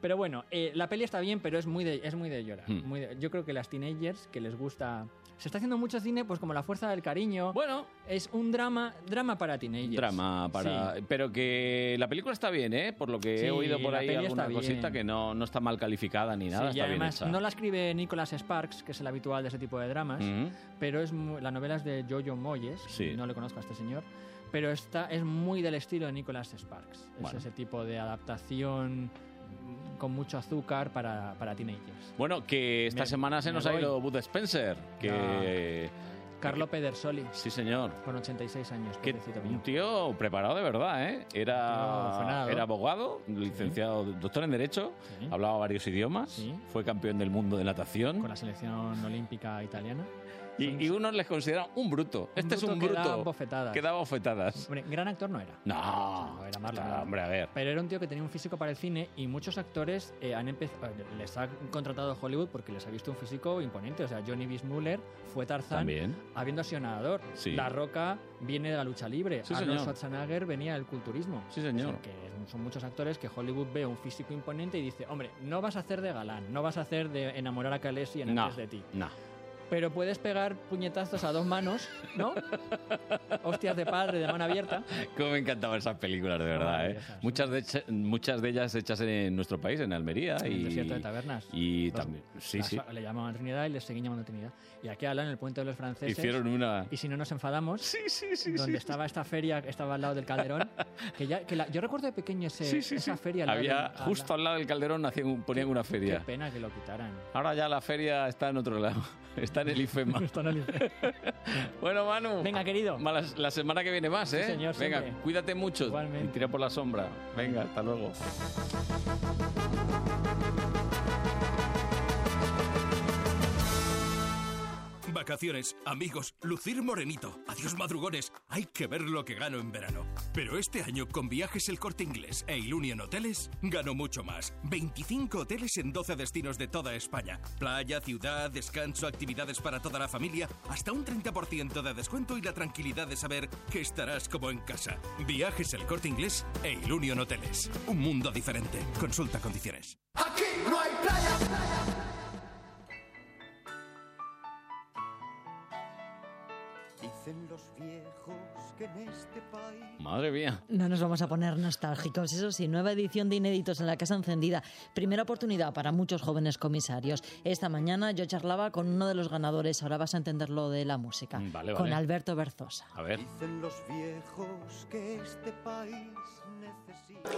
S6: Pero bueno, eh, la peli está bien, pero es muy de, es muy de llorar.
S3: Hmm.
S6: muy de- yo creo que las teenagers que les gusta... Se está haciendo mucho cine, pues como La Fuerza del Cariño.
S3: Bueno.
S6: Es un drama, drama para teenagers.
S3: Drama para...
S6: Sí.
S3: Pero que la película está bien, ¿eh? Por lo que
S6: Sí,
S3: he oído por ahí alguna cosita
S6: bien.
S3: que no, no está mal calificada ni nada,
S6: Sí, y
S3: está bien
S6: además
S3: hecha.
S6: no la escribe Nicholas Sparks, que es el habitual de ese tipo de dramas,
S3: Ujú.
S6: pero es la novela es de Jojo Moyes,
S3: Sí.
S6: no le conozco a este señor, pero está, es muy del estilo de Nicholas Sparks.
S3: Bueno.
S6: Es ese tipo de adaptación con mucho azúcar para, para teenagers.
S3: Bueno, que esta
S6: Me-
S3: semana se nos ha ido Bud Spencer, que...
S6: Carlo Pedersoli,
S3: Sí, señor.
S6: con 86 años.
S3: Que un tío preparado de verdad, ¿eh? Era, era abogado, licenciado, doctor en Derecho,
S6: Sí.
S3: hablaba varios idiomas,
S6: Sí.
S3: fue campeón del mundo de natación.
S6: Con la selección olímpica italiana.
S3: Y, y unos les consideran un bruto. Este es un
S6: bruto que
S3: bruto.
S6: da bofetadas.
S3: Que da bofetadas.
S6: Hombre, gran actor no era.
S3: No,
S6: No, era Marlon Brando.
S3: hombre, a ver.
S6: Pero era un tío que tenía un físico para el cine y muchos actores eh, han empezado, les ha contratado Hollywood porque les ha visto un físico imponente. O sea, Johnny Bismuller fue Tarzán
S3: También.
S6: habiendo sido nadador.
S3: Sí.
S6: La Roca viene de la lucha libre.
S3: Sí,
S6: Arnold
S3: señor.
S6: Schwarzenegger venía del culturismo.
S3: Sí, señor.
S6: O sea, que son muchos actores que Hollywood ve un físico imponente y dice, hombre, no vas a hacer de galán, no vas a hacer de enamorar a Khaleesi en
S3: No,
S6: antes de ti.
S3: no.
S6: Pero puedes pegar puñetazos a dos manos, ¿no? Hostias de padre de mano abierta.
S3: Cómo me encantaban esas películas, de verdad, ¿eh? Muchas de, muchas de ellas hechas en nuestro país, en Almería.
S6: En
S3: y,
S6: el desierto de tabernas.
S3: Y
S6: Los-
S3: también, sí,
S6: las-
S3: sí.
S6: Le llamaban Trinidad y les seguían llamando Trinidad. Y aquí hablan en el puente de los franceses.
S3: Hicieron una...
S6: Y si no nos enfadamos,
S3: Sí, sí, sí.
S6: donde
S3: sí.
S6: estaba esta feria, que estaba al lado del Calderón, que ya, que la- yo recuerdo de pequeño ese,
S3: Sí, sí,
S6: esa
S3: sí.
S6: feria. al lado
S3: Había,
S6: del- al-
S3: justo al lado del calderón hacían ponían una
S6: Qué
S3: feria.
S6: pena que lo quitaran.
S3: Ahora ya la feria está en otro lado. Está en el IFEMA.
S6: Está en el IFEMA.
S3: bueno, Manu.
S6: Venga, querido.
S3: La, la semana que viene más,
S6: Sí,
S3: ¿eh?
S6: señor,
S3: Venga,
S6: siempre.
S3: cuídate mucho.
S6: Igualmente.
S3: Y tira por la sombra. Venga, hasta luego.
S5: Vacaciones, amigos, lucir morenito. Adiós madrugones. Hay que ver lo que gano en verano. Pero este año con viajes El Corte Inglés e Ilunion Hoteles gano mucho más. 25 hoteles en 12 destinos de toda España. Playa, ciudad, descanso, actividades para toda la familia, hasta un 30% de descuento y la tranquilidad de saber que estarás como en casa. Viajes El Corte Inglés e Ilunion Hoteles. Un mundo diferente. Consulta condiciones.
S18: Aquí no hay playa.
S19: Dicen los viejos que en este país
S3: Madre mía.
S4: No nos vamos a poner nostálgicos, eso sí, nueva edición de Inéditos en la Casa Encendida. Primera oportunidad para muchos jóvenes comisarios. Esta mañana yo charlaba con uno de los ganadores, ahora vas a entender lo de la música,
S3: Mm, vale,
S4: con. Alberto Berzosa.
S3: A ver.
S19: Dicen los viejos que este país necesita.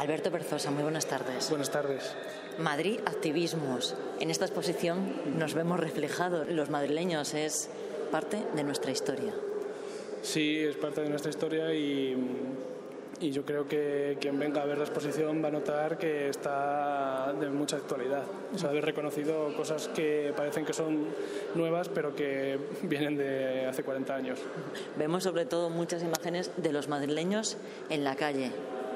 S4: Alberto Berzosa, muy buenas tardes.
S20: Buenas tardes.
S4: Madrid Activismos. En esta exposición nos vemos reflejados. Los madrileños es parte de nuestra historia.
S20: Sí, es parte de nuestra historia y, y yo creo que quien venga a ver la exposición va a notar que está de mucha actualidad. O sea, haber reconocido cosas que parecen que son nuevas, pero que vienen de hace 40 años.
S4: Vemos sobre todo muchas imágenes de los madrileños en la calle,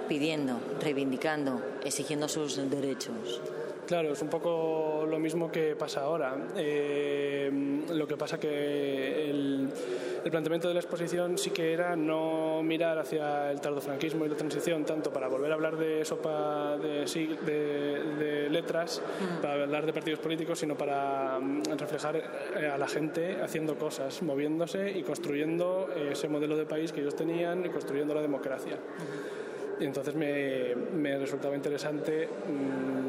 S4: pidiendo, reivindicando, exigiendo sus derechos.
S20: Claro, es un poco lo mismo que pasa ahora. Eh, lo que pasa que el, el planteamiento de la exposición sí que era no mirar hacia el tardofranquismo y la transición tanto para volver a hablar de sopa de, sig- de- de letras, para hablar de partidos políticos, sino para mm, reflejar eh, a la gente haciendo cosas, moviéndose y construyendo eh, ese modelo de país que ellos tenían y construyendo la democracia. Y entonces me, me resultaba interesante mm,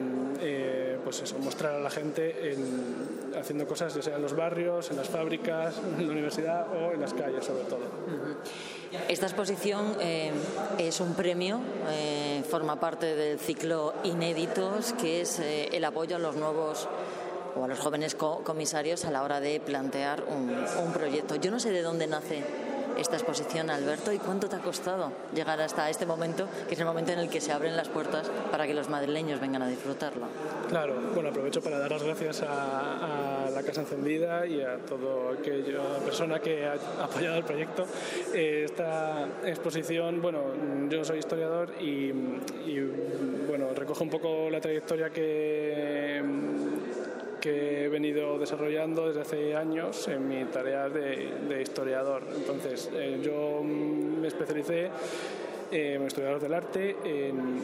S20: pues eso, mostrar a la gente en- haciendo cosas, ya sea en los barrios, en las fábricas, en la universidad o en las calles sobre todo.
S4: Esta exposición eh, es un premio, eh, forma parte del ciclo Inéditos, que es eh, el apoyo a los nuevos o a los jóvenes co- comisarios a la hora de plantear un, un proyecto. Yo no sé de dónde nace esta exposición, Alberto, y cuánto te ha costado llegar hasta este momento, que es el momento en el que se abren las puertas para que los madrileños vengan a disfrutarlo.
S20: Claro, bueno, aprovecho para dar las gracias a, a la Casa Encendida y a toda aquella persona que ha apoyado el proyecto. Esta exposición, bueno, yo soy historiador y, y, bueno, recoge un poco la trayectoria que, que he venido desarrollando desde hace años en mi tarea de, historiador. Entonces, eh, yo me especialicé eh, historiador del arte, en,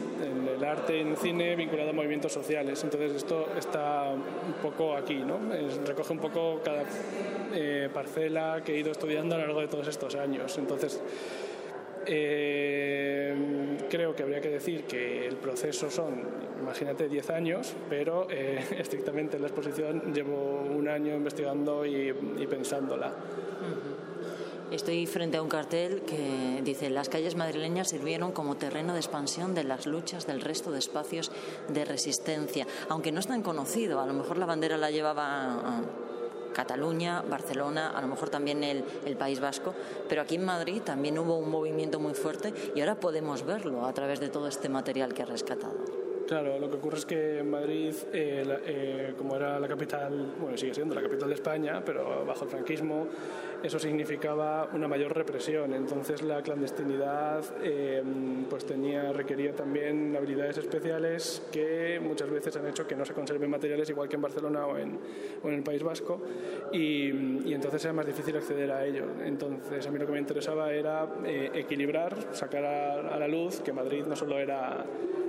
S20: el arte en cine vinculado a movimientos sociales. Entonces esto está un poco aquí, ¿no? Recoge un poco cada eh, parcela que he ido estudiando a lo largo de todos estos años. Entonces eh, creo que habría que decir que el proceso son, imagínate, 10 años, pero eh, estrictamente en la exposición llevo un año investigando y, y pensándola.
S4: Estoy frente a un cartel que dice las calles madrileñas sirvieron como terreno de expansión de las luchas del resto de espacios de resistencia, aunque no es tan conocido, a lo mejor la bandera la llevaba Cataluña, Barcelona, a lo mejor también el, el País Vasco, pero aquí en Madrid también hubo un movimiento muy fuerte y ahora podemos verlo a través de todo este material que ha rescatado.
S20: Claro, lo que ocurre es que en Madrid, eh, eh, como era la capital, bueno, sigue siendo la capital de España, pero bajo el franquismo, eso significaba una mayor represión. Entonces la clandestinidad eh, pues tenía, requería también habilidades especiales que muchas veces han hecho que no se conserven materiales igual que en Barcelona o en, o el País Vasco y, entonces era más difícil acceder a ello. Entonces a mí lo que me interesaba era eh, equilibrar, sacar a, la luz que Madrid no solo era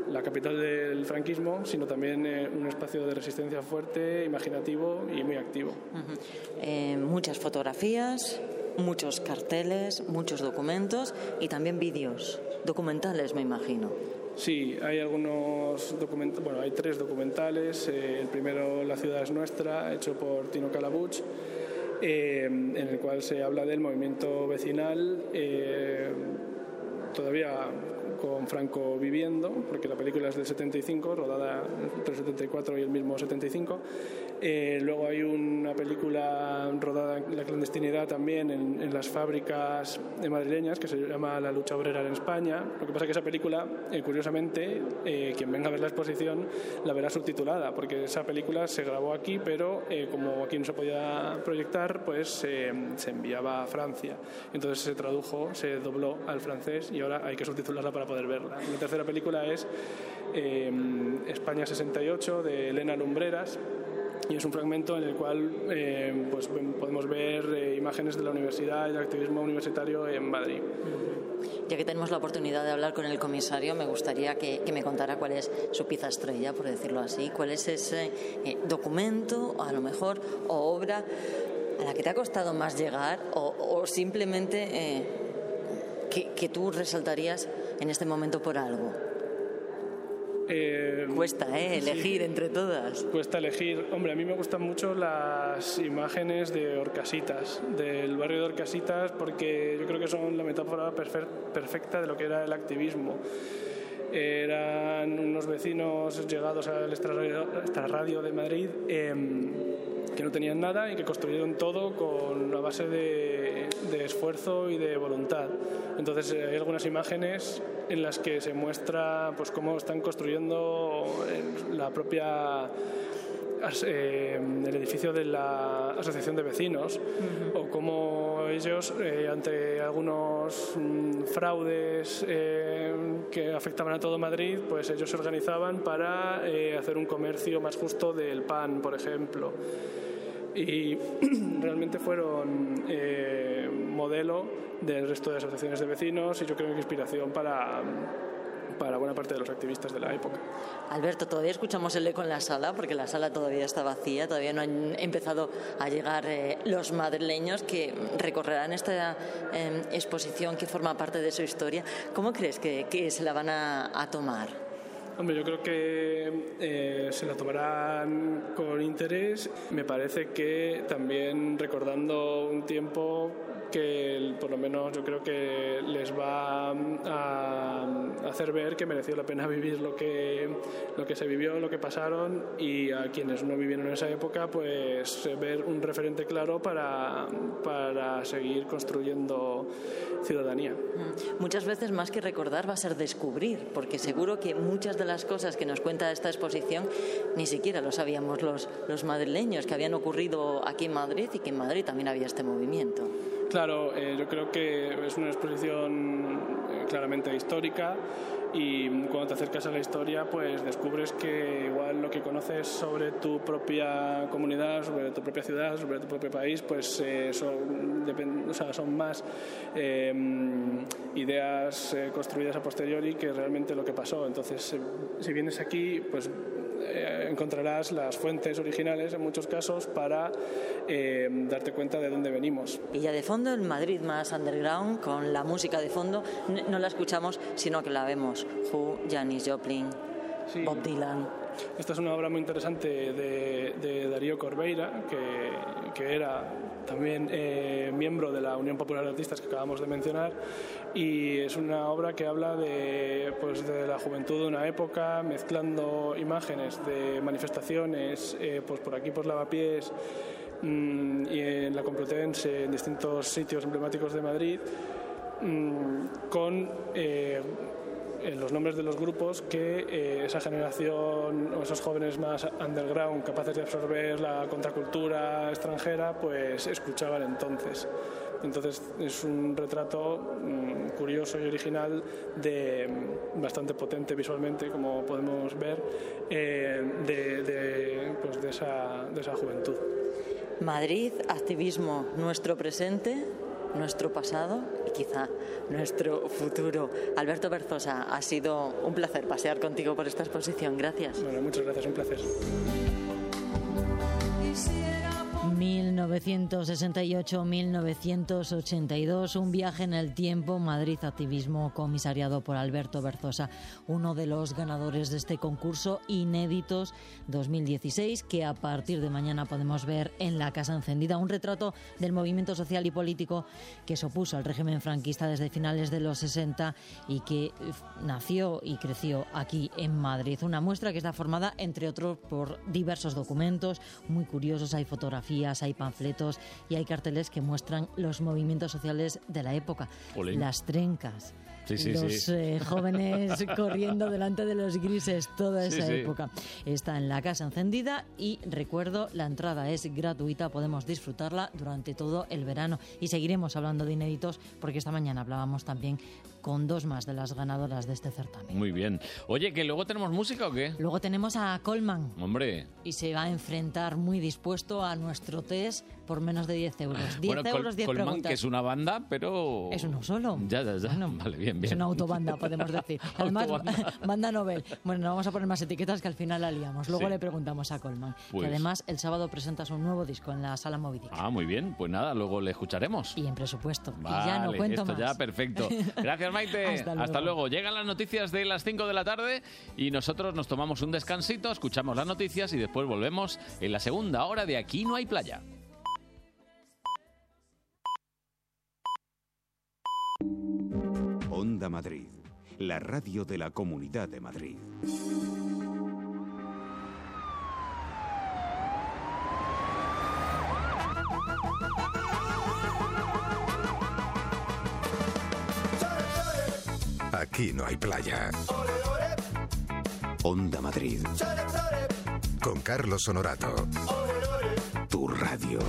S20: la capital del franquismo, sino también eh, un espacio de resistencia fuerte, imaginativo y muy activo.
S4: Eh, muchas fotografías, muchos carteles, muchos documentos y también vídeos, documentales me imagino.
S20: Sí, hay algunos documentales, bueno, hay tres documentales. eh, el primero, La ciudad es nuestra, hecho por Tino Calabuch, eh, en el cual se habla del movimiento vecinal, eh, todavía con Franco viviendo, porque la película es del 75, rodada entre el 74 y el mismo 75. Eh, luego hay una película rodada en la clandestinidad también en, en las fábricas de madrileñas que se llama La lucha obrera en España. Lo que pasa es que esa película, eh, curiosamente, eh, quien venga a ver la exposición la verá subtitulada, porque esa película se grabó aquí, pero eh, como aquí no se podía proyectar, pues eh, se enviaba a Francia. Entonces se tradujo, se dobló al francés y ahora hay que subtitularla para poder verla. La tercera película es eh, España 68 de Elena Lumbreras y es un fragmento en el cual eh, pues, podemos ver eh, imágenes de la universidad y del activismo universitario en Madrid.
S4: Ya que tenemos la oportunidad de hablar con el comisario, me gustaría que, me contara cuál es su pieza estrella, por decirlo así, cuál es ese eh, documento, a lo mejor, o obra
S21: a la que te ha costado más llegar o, simplemente eh, que tú resaltarías en este momento por algo? Cuesta, ¿eh?
S20: sí.
S21: Elegir entre todas.
S20: Cuesta elegir. Hombre, a mí me gustan mucho las imágenes de Orcasitas, del barrio de Orcasitas, porque yo creo que son la metáfora perfecta de lo que era el activismo. Eran unos vecinos llegados al extrarradio, extrarradio de Madrid em, que no tenían nada y que construyeron todo con una base de, esfuerzo y de voluntad. Entonces eh, hay algunas imágenes en las que se muestra pues cómo están construyendo eh, la propia eh, el edificio de la asociación de vecinos o cómo ellos eh, ante algunos mm, fraudes eh, que afectaban a todo Madrid pues ellos se organizaban para hacer un comercio más justo del pan por ejemplo. Y realmente fueron modelo del resto de asociaciones de vecinos y yo creo que inspiración para, para buena parte de los activistas de la época.
S21: Alberto, todavía escuchamos el eco en la sala porque la sala todavía está vacía, todavía no han empezado a llegar eh, los madrileños que recorrerán esta eh, exposición que forma parte de su historia. ¿Cómo crees que, que se la van a, a tomar?
S20: Hombre, yo creo que eh, se la tomarán con interés. Me parece que también recordando un tiempo que por lo menos yo creo que les va a hacer ver que mereció la pena vivir lo que, lo que se vivió, lo que pasaron y a quienes no vivieron en esa época pues ver un referente claro para, para seguir construyendo ciudadanía.
S21: Mm. Muchas veces más que recordar va a ser descubrir, porque seguro que muchas de las cosas que nos cuenta esta exposición ni siquiera lo sabíamos los, los madrileños, que habían ocurrido aquí en Madrid y que en Madrid también había este movimiento.
S20: Claro, eh, yo creo que es una exposición eh, claramente histórica y cuando te acercas a la historia pues descubres que igual lo que conoces sobre tu propia comunidad, sobre tu propia ciudad, sobre tu propio país pues eh, son, o sea, son más eh, ideas eh, construidas a posteriori que realmente lo que pasó. Entonces, eh, si vienes aquí pues encontrarás las fuentes originales en muchos casos para eh, darte cuenta de dónde venimos.
S21: Y ya de fondo, en Madrid más underground, con la música de fondo, no la escuchamos, sino que la vemos. Who, Janis Joplin, Bob Dylan.
S20: Esta es una obra muy interesante de, Darío Corbeira, que, era también eh, miembro de la Unión Popular de Artistas que acabamos de mencionar, y es una obra que habla de, pues, de la juventud de una época, mezclando imágenes de manifestaciones, eh, pues por aquí por Lavapiés mm, y en la Complutense, en distintos sitios emblemáticos de Madrid, mm, con eh, los nombres de los grupos que eh, esa generación o esos jóvenes más underground capaces de absorber la contracultura extranjera pues escuchaban entonces. Entonces es un retrato mm, curioso y original de mm, bastante potente visualmente como podemos ver eh, de, pues, de esa, de esa juventud.
S21: Madrid, activismo, nuestro presente, nuestro pasado y quizá nuestro futuro. Alberto Berzosa, ha sido un placer pasear contigo por esta exposición. Gracias.
S20: Bueno, muchas gracias, un placer.
S4: 1968-1982, un viaje en el tiempo, Madrid Activismo, comisariado por Alberto Berzosa, uno de los ganadores de este concurso Inéditos 2016, que a partir de mañana podemos ver en la Casa Encendida, un retrato del movimiento social y político que se opuso al régimen franquista desde finales de los 60 y que eh, nació y creció aquí en Madrid. Una muestra que está formada, entre otros, por diversos documentos muy curiosos, hay fotografías, hay panfletos y hay carteles que muestran los movimientos sociales de la época.
S3: Olé.
S4: Las trencas.
S3: Sí, sí,
S4: los
S3: sí.
S4: eh, jóvenes corriendo delante de los grises, toda esa época. Está en la casa encendida y recuerdo, la entrada es gratuita, podemos disfrutarla durante todo el verano. Y seguiremos hablando de inéditos porque esta mañana hablábamos también con dos más de las ganadoras de este certamen.
S3: Muy bien. Oye, ¿que luego tenemos música o qué?
S4: Luego tenemos a Colman
S3: Hombre,
S4: y se va a enfrentar muy dispuesto a nuestro test por menos de 10 euros. 10
S3: bueno, Col-
S4: euros, 10
S3: Colman,
S4: preguntas.
S3: que es una banda, pero...
S4: Es uno solo.
S3: Ya, ya, ya. vale, bien, bien.
S4: Es una autobanda, podemos decir. Además, banda Nobel. Bueno, no vamos a poner más etiquetas que al final la liamos. Luego
S3: Sí.
S4: le preguntamos a Colman.
S3: Pues-
S4: Que además el sábado presentas un nuevo disco en la sala Movidic.
S3: Ah, muy bien. Pues nada, luego le escucharemos.
S4: Y en presupuesto.
S3: Vale,
S4: y ya no cuento
S3: esto
S4: más.
S3: ya perfecto. Gracias, Maite.
S4: Hasta luego.
S3: Llegan las noticias de las 5 de la tarde y nosotros nos tomamos un descansito, escuchamos las noticias y después volvemos en la segunda hora de Aquí no hay playa.
S22: Onda Madrid, la radio de la Comunidad de Madrid.
S2: Aquí no hay playa.
S22: Onda Madrid,
S2: Con Carlos Honorato.
S22: tu radio.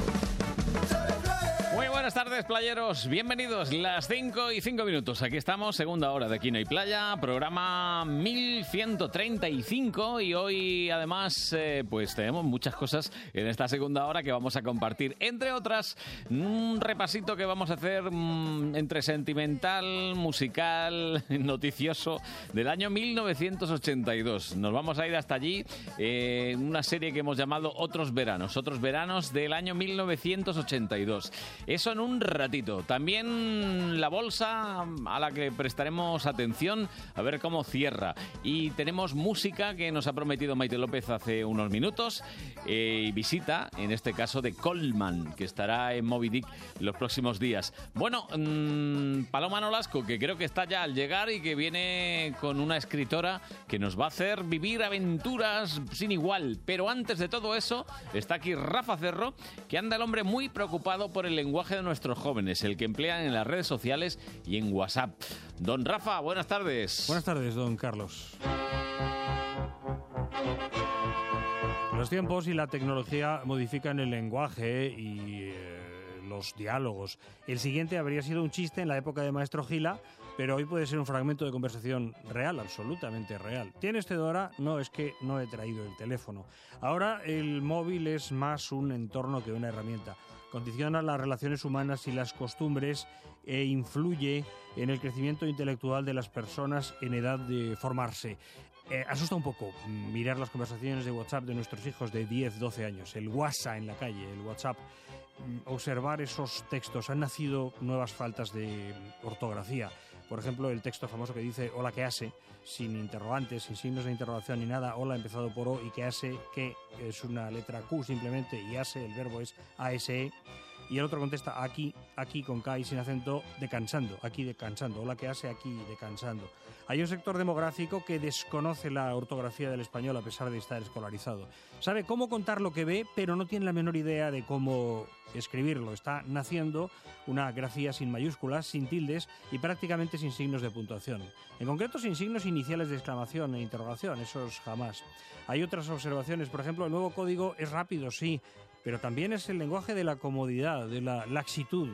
S3: Playeros. Bienvenidos. Las 5 y 5 minutos. Aquí estamos, segunda hora de Aquí no hay playa, programa 1135 y hoy además eh, pues tenemos muchas cosas en esta segunda hora que vamos a compartir. Entre otras, un repasito que vamos a hacer mm, entre sentimental, musical, noticioso del año 1982. Nos vamos a ir hasta allí, eh, una serie que hemos llamado Otros Veranos, Otros Veranos del año 1982. Eso en un ratito. También la bolsa a la que prestaremos atención a ver cómo cierra. Y tenemos música que nos ha prometido Maite López hace unos minutos eh, y visita, en este caso, de Colman, que estará en Moby Dick los próximos días. Bueno, mm, Paloma Nolasco, que creo que está ya al llegar y que viene con una escritora que nos va a hacer vivir aventuras sin igual. Pero antes de todo eso, está aquí Rafa Cerro, que anda el hombre muy preocupado por el lenguaje de nuestros jóvenes, el que emplean en las redes sociales y en WhatsApp. Don Rafa, buenas tardes.
S23: Buenas tardes, don Carlos. Los tiempos y la tecnología modifican el lenguaje y eh, los diálogos. El siguiente habría sido un chiste en la época de Maestro Gila, pero hoy puede ser un fragmento de conversación real, absolutamente real. ¿Tienes Tedora? No, es que no he traído el teléfono. Ahora el móvil es más un entorno que una herramienta. Condiciona las relaciones humanas y las costumbres e influye en el crecimiento intelectual de las personas en edad de formarse. Eh, asusta un poco mirar las conversaciones de WhatsApp de nuestros hijos de 10, 12 años, el WhatsApp en la calle, el WhatsApp, mm, observar esos textos. Han nacido nuevas faltas de ortografía. Por ejemplo, el texto famoso que dice hola, ¿qué hace? Sin interrogantes, sin signos de interrogación ni nada. Hola empezado por O y ¿qué hace? Que es una letra Q simplemente y hace, el verbo es ASE. Y el otro contesta aquí, aquí con K y sin acento, descansando, aquí descansando. Hola, ¿qué hace? Aquí descansando. Hay un sector demográfico que desconoce la ortografía del español a pesar de estar escolarizado. Sabe cómo contar lo que ve, pero no tiene la menor idea de cómo escribirlo. Está naciendo una grafía sin mayúsculas, sin tildes y prácticamente sin signos de puntuación. En concreto, sin signos iniciales de exclamación e interrogación, esos jamás. Hay otras observaciones, por ejemplo, el nuevo código es rápido, sí, pero también es el lenguaje de la comodidad, de la laxitud.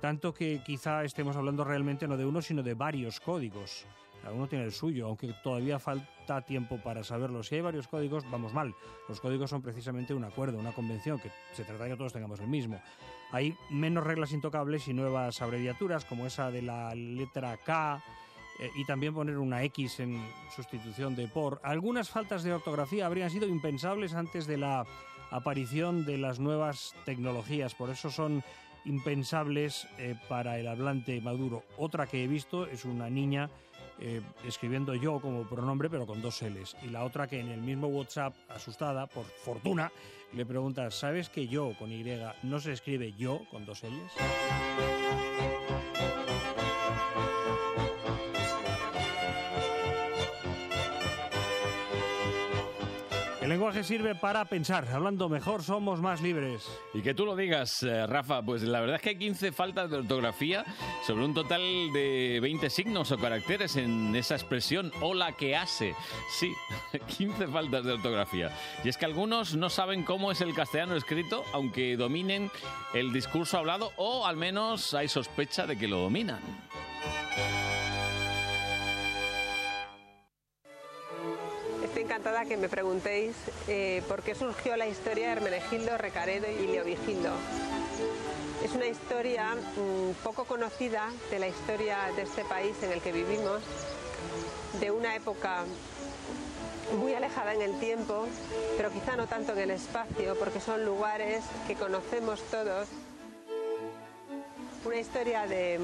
S23: Tanto que quizá estemos hablando realmente no de uno, sino de varios códigos. Cada uno tiene el suyo, aunque todavía falta tiempo para saberlo. Si hay varios códigos, vamos mal. Los códigos son precisamente un acuerdo, una convención, que se trata de que todos tengamos el mismo. Hay menos reglas intocables y nuevas abreviaturas, como esa de la letra K, eh, y también poner una X en sustitución de por. Algunas faltas de ortografía habrían sido impensables antes de la aparición de las nuevas tecnologías, por eso son impensables eh, para el hablante maduro. Otra que he visto es una niña eh, escribiendo yo como pronombre, pero con dos L's. Y la otra que en el mismo WhatsApp, asustada, por fortuna, le pregunta, ¿sabes que yo con Y no se escribe yo con dos L's? Lenguaje sirve para pensar. Hablando mejor, somos más libres.
S3: Y que tú lo digas, eh, Rafa, pues la verdad es que hay 15 faltas de ortografía sobre un total de 20 signos o caracteres en esa expresión hola que hace. Sí, 15 faltas de ortografía. Y es que algunos no saben cómo es el castellano escrito, aunque dominen el discurso hablado o al menos hay sospecha de que lo dominan.
S24: Encantada que me preguntéis eh, por qué surgió la historia de Hermenegildo, Recaredo y Leovigildo. Es una historia mm, poco conocida de la historia de este país en el que vivimos, de una época muy alejada en el tiempo, pero quizá no tanto en el espacio, porque son lugares que conocemos todos. Una historia de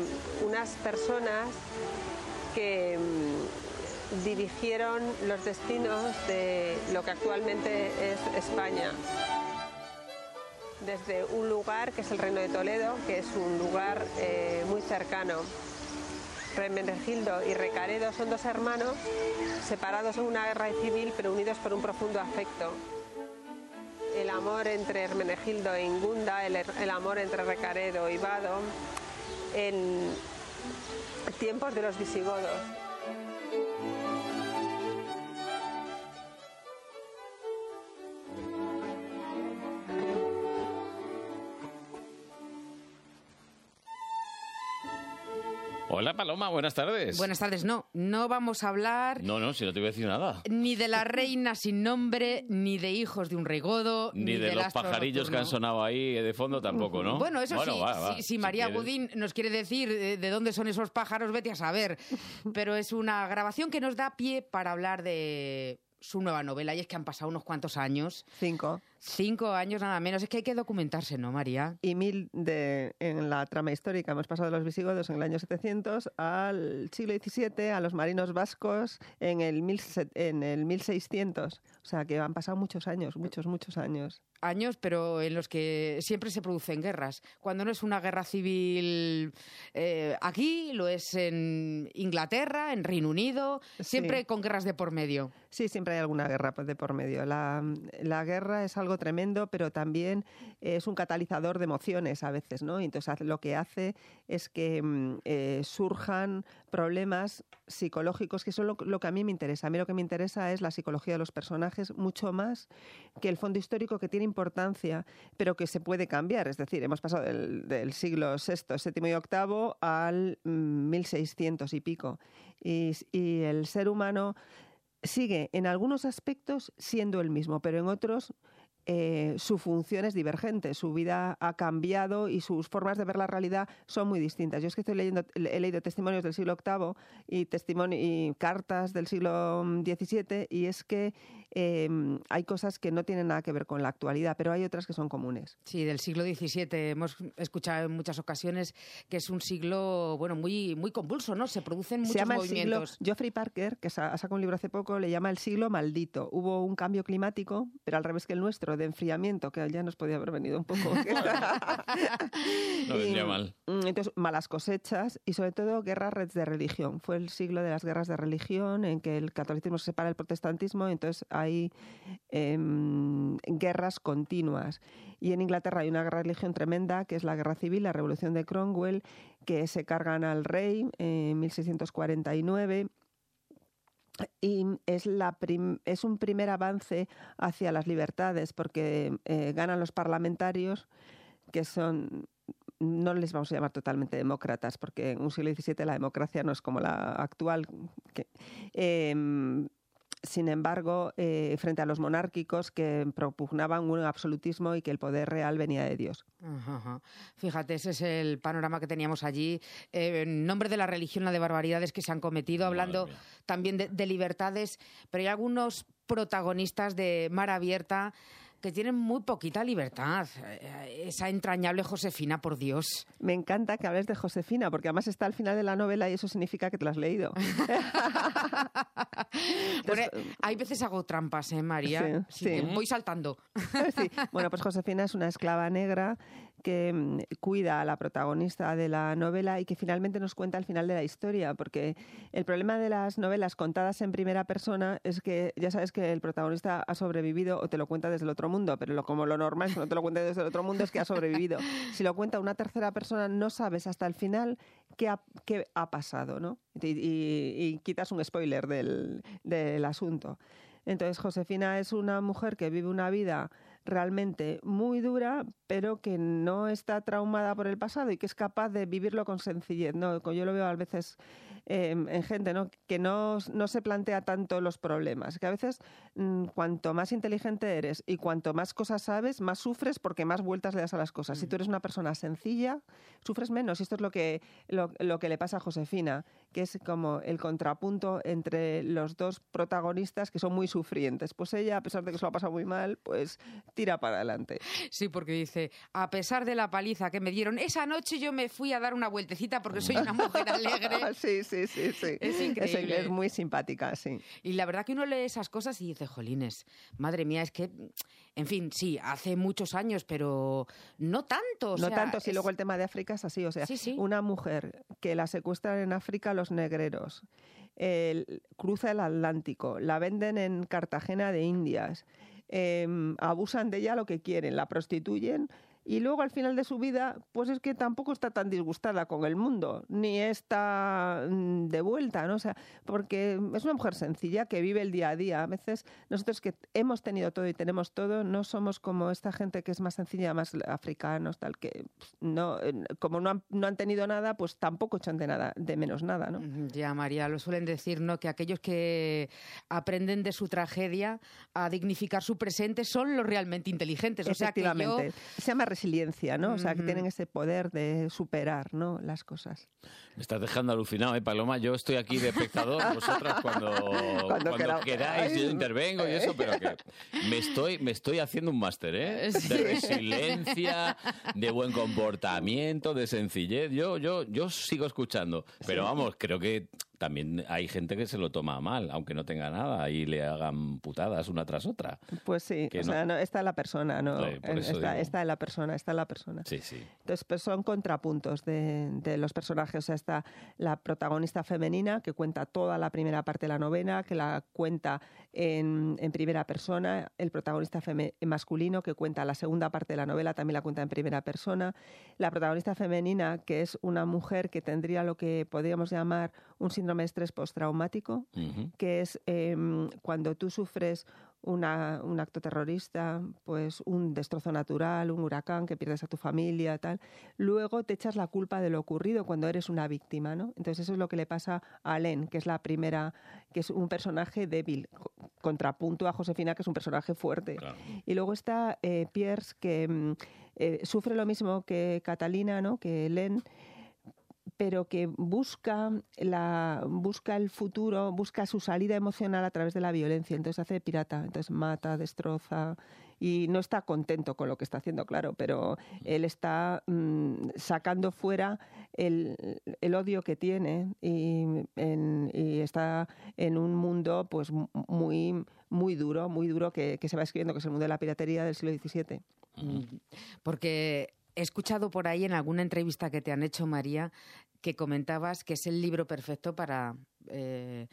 S24: unas personas que mm, dirigieron los destinos de lo que actualmente es España. Desde un lugar que es el Reino de Toledo, que es un lugar eh, muy cercano. Hermenegildo y Recaredo son dos hermanos separados en una guerra civil pero unidos por un profundo afecto. El amor entre Hermenegildo e Ingunda, el, el amor entre Recaredo y Vado, en tiempos de los visigodos.
S3: Hola Paloma, buenas tardes.
S25: Buenas tardes. No, no vamos a hablar
S3: No, no, si no te voy a decir nada.
S25: ni de la reina sin nombre, ni de hijos de un regodo,
S3: Ni, de
S25: del
S3: los pajarillos que han sonado ahí de fondo tampoco, ¿no?
S25: Bueno, eso sí,
S3: va, va,
S25: si, si María
S3: quieres.
S25: Budín nos quiere decir eh, de dónde son esos pájaros, vete a saber. Pero es una grabación que nos da pie para hablar de su nueva novela, y es que han pasado unos cuantos años.
S24: Cinco.
S25: Cinco años nada menos. Es que hay que documentarse, ¿no, María?
S24: y mil de, en la trama histórica. Hemos pasado de los visigodos en el año 700 al siglo XVII, a los marinos vascos en el, mil en el 1600. O sea que han pasado muchos años, muchos, muchos años.
S25: años, pero en los que siempre se producen guerras. Cuando no es una guerra civil eh, aquí, lo es en Inglaterra, en Reino Unido, siempre
S24: Sí.
S25: con guerras de por medio.
S24: Sí, siempre hay alguna guerra de por medio. La, la guerra es algo tremendo, pero también es un catalizador de emociones a veces, ¿no? Entonces lo que hace es que mm, eh, surjan problemas psicológicos, que son lo, que a mí me interesa. A mí lo que me interesa es la psicología de los personajes mucho más que el fondo histórico que tiene importancia, pero que se puede cambiar. Es decir, hemos pasado del, siglo VI, VII y VIII al mm, 1600 y pico. Y el ser humano sigue en algunos aspectos siendo el mismo, pero en otros eh, su función es divergente, su vida ha cambiado y sus formas de ver la realidad son muy distintas. Yo es que estoy leyendo, he leído testimonios del siglo VIII y, testimonio, y cartas del siglo XVII y es que eh, hay cosas que no tienen nada que ver con la actualidad, pero hay otras que son comunes.
S25: Sí, del siglo XVII hemos escuchado en muchas ocasiones que es un siglo, bueno, muy, muy convulso, ¿no? Se producen muchos
S24: Se llama el siglo,
S25: movimientos.
S24: Geoffrey Parker, que ha sacado un libro hace poco, le llama el siglo maldito. Hubo un cambio climático, pero al revés que el nuestro, de enfriamiento, que ya nos podía haber venido un poco.
S3: No vendría mal.
S24: mm, Entonces, malas cosechas y sobre todo guerras de religión. Fue el siglo de las guerras de religión en que el catolicismo se separa del protestantismo, entonces hay em, guerras continuas. Y en Inglaterra hay una guerra de religión tremenda, que es la guerra civil, la revolución de Cromwell, que se cargan al rey en 1649 y es, la prim- es un primer avance hacia las libertades porque eh, ganan los parlamentarios que son no les vamos a llamar totalmente demócratas porque en un siglo XVII la democracia no es como la actual que- em, sin embargo, eh, frente a los monárquicos que propugnaban un absolutismo y que el poder real venía de Dios.
S25: Ajá, ajá. Fíjate, ese es el panorama que teníamos allí. Eh, en nombre de la religión, la de barbaridades que se han cometido, hablando también de, de libertades, pero hay algunos protagonistas de Mar Abierta que tienen muy poquita libertad. Eh, Esa entrañable Josefina, por Dios.
S24: Me encanta que hables de Josefina, porque además está al final de la novela y eso significa que te lo has leído.
S25: Bueno, hay veces hago trampas, ¿eh, María?
S24: Sí, sí.
S25: Voy saltando.
S24: Sí. Bueno, pues Josefina es una esclava negra que mm, cuida a la protagonista de la novela y que finalmente nos cuenta el final de la historia, porque el problema de las novelas contadas en primera persona es que ya sabes que el protagonista ha sobrevivido o te lo cuenta desde el otro mundo, pero lo, como lo normal es que no te lo cuente desde el otro mundo es que ha sobrevivido. Si lo cuenta una tercera persona no sabes hasta el final qué ha, qué ha pasado, ¿no? Y, y- y quitas un spoiler del, del asunto. Entonces, Josefina es una mujer que vive una vida realmente muy dura, pero que no está traumada por el pasado y que es capaz de vivirlo con sencillez. ¿no? Yo lo veo a veces eh, en gente ¿no? que no, no se plantea tanto los problemas. Que a veces mm, cuanto más inteligente eres y cuanto más cosas sabes, más sufres porque más vueltas le das a las cosas. Si tú eres una persona sencilla, sufres menos. Y esto es lo que, lo, lo que le pasa a Josefina, que es como el contrapunto entre los dos protagonistas que son muy sufrientes. Pues ella, a pesar de que se lo ha pasado muy mal, pues tira para adelante.
S25: Sí, porque dice, a pesar de la paliza que me dieron, esa noche yo me fui a dar una vueltecita porque soy una mujer alegre.
S24: sí, sí, sí, sí.
S25: Es increíble.
S24: Es, muy simpática, sí.
S25: Y la verdad que uno lee esas cosas y dice, jolines, madre mía, es que, en fin, sí, hace muchos años, pero no tanto. o
S24: no
S25: sea,
S24: tanto,
S25: es-
S24: luego el tema de África es así, o sea,
S25: Sí, sí.
S24: una mujer que la secuestran en África los negreros, el- cruza el Atlántico, la venden en Cartagena de Indias, em, abusan de ella lo que quieren, la prostituyen y luego al final de su vida, pues es que tampoco está tan disgustada con el mundo, ni está mm, de vuelta, ¿no? O sea, porque es una mujer sencilla que vive el día a día. A veces nosotros que hemos tenido todo y tenemos todo, no somos como esta gente que es más sencilla, más africanos, tal, que pff, no, como no han, no han tenido nada, pues tampoco echan de nada, de menos nada, ¿no?
S25: Ya, María, lo suelen decir, ¿no? Que aquellos que aprenden de su tragedia a dignificar su presente son los realmente inteligentes. O sea que yo...
S24: Se llama resiliencia, ¿no? O sea, que tienen ese poder de superar, ¿no? Las cosas.
S3: Me estás dejando alucinado, ¿eh, Paloma? Yo estoy aquí de espectador, vosotras cuando, queráis, yo intervengo y eso, pero que me estoy, me estoy haciendo un máster, ¿eh?
S25: Sí.
S3: De resiliencia, de buen comportamiento, de sencillez. Yo, yo, yo sigo escuchando, pero vamos, creo que también hay gente que se lo toma mal, aunque no tenga nada, y le hagan putadas una tras otra.
S24: Pues sí,
S3: Que
S24: o
S3: no.
S24: sea, no, está la persona, ¿no? En-
S3: eso
S24: está, está la persona, está la persona.
S3: Sí, sí.
S24: Entonces, pues son contrapuntos de, de los personajes. O sea, está la protagonista femenina que cuenta toda la primera parte de la novela, que la cuenta en, en primera persona. El protagonista masculino que cuenta la segunda parte de la novela, también la cuenta en primera persona. La protagonista femenina, que es una mujer que tendría lo que podríamos llamar un síndrome de estrés postraumático, que es em, cuando tú sufres una- un acto terrorista, pues un destrozo natural, un huracán, que pierdes a tu familia, tal. Luego te echas la culpa de lo ocurrido cuando eres una víctima, ¿no? Entonces eso es lo que le pasa a Len, que es la primera, que es un personaje débil, co- contrapunto a Josefina, que es un personaje fuerte. Y luego está eh, Pierce, que mm, eh, sufre lo mismo que Catalina, ¿no? Que Len, pero que busca, la, busca el futuro, busca su salida emocional a través de la violencia. Entonces hace pirata, entonces mata, destroza y no está contento con lo que está haciendo, claro, pero él está mm, sacando fuera el, el odio que tiene y, está en un mundo pues muy, muy duro, muy duro que, se va escribiendo, que es el mundo de la piratería del siglo XVII.
S25: Porque he escuchado por ahí en alguna entrevista que te han hecho, María, que comentabas que es el libro perfecto para, eh,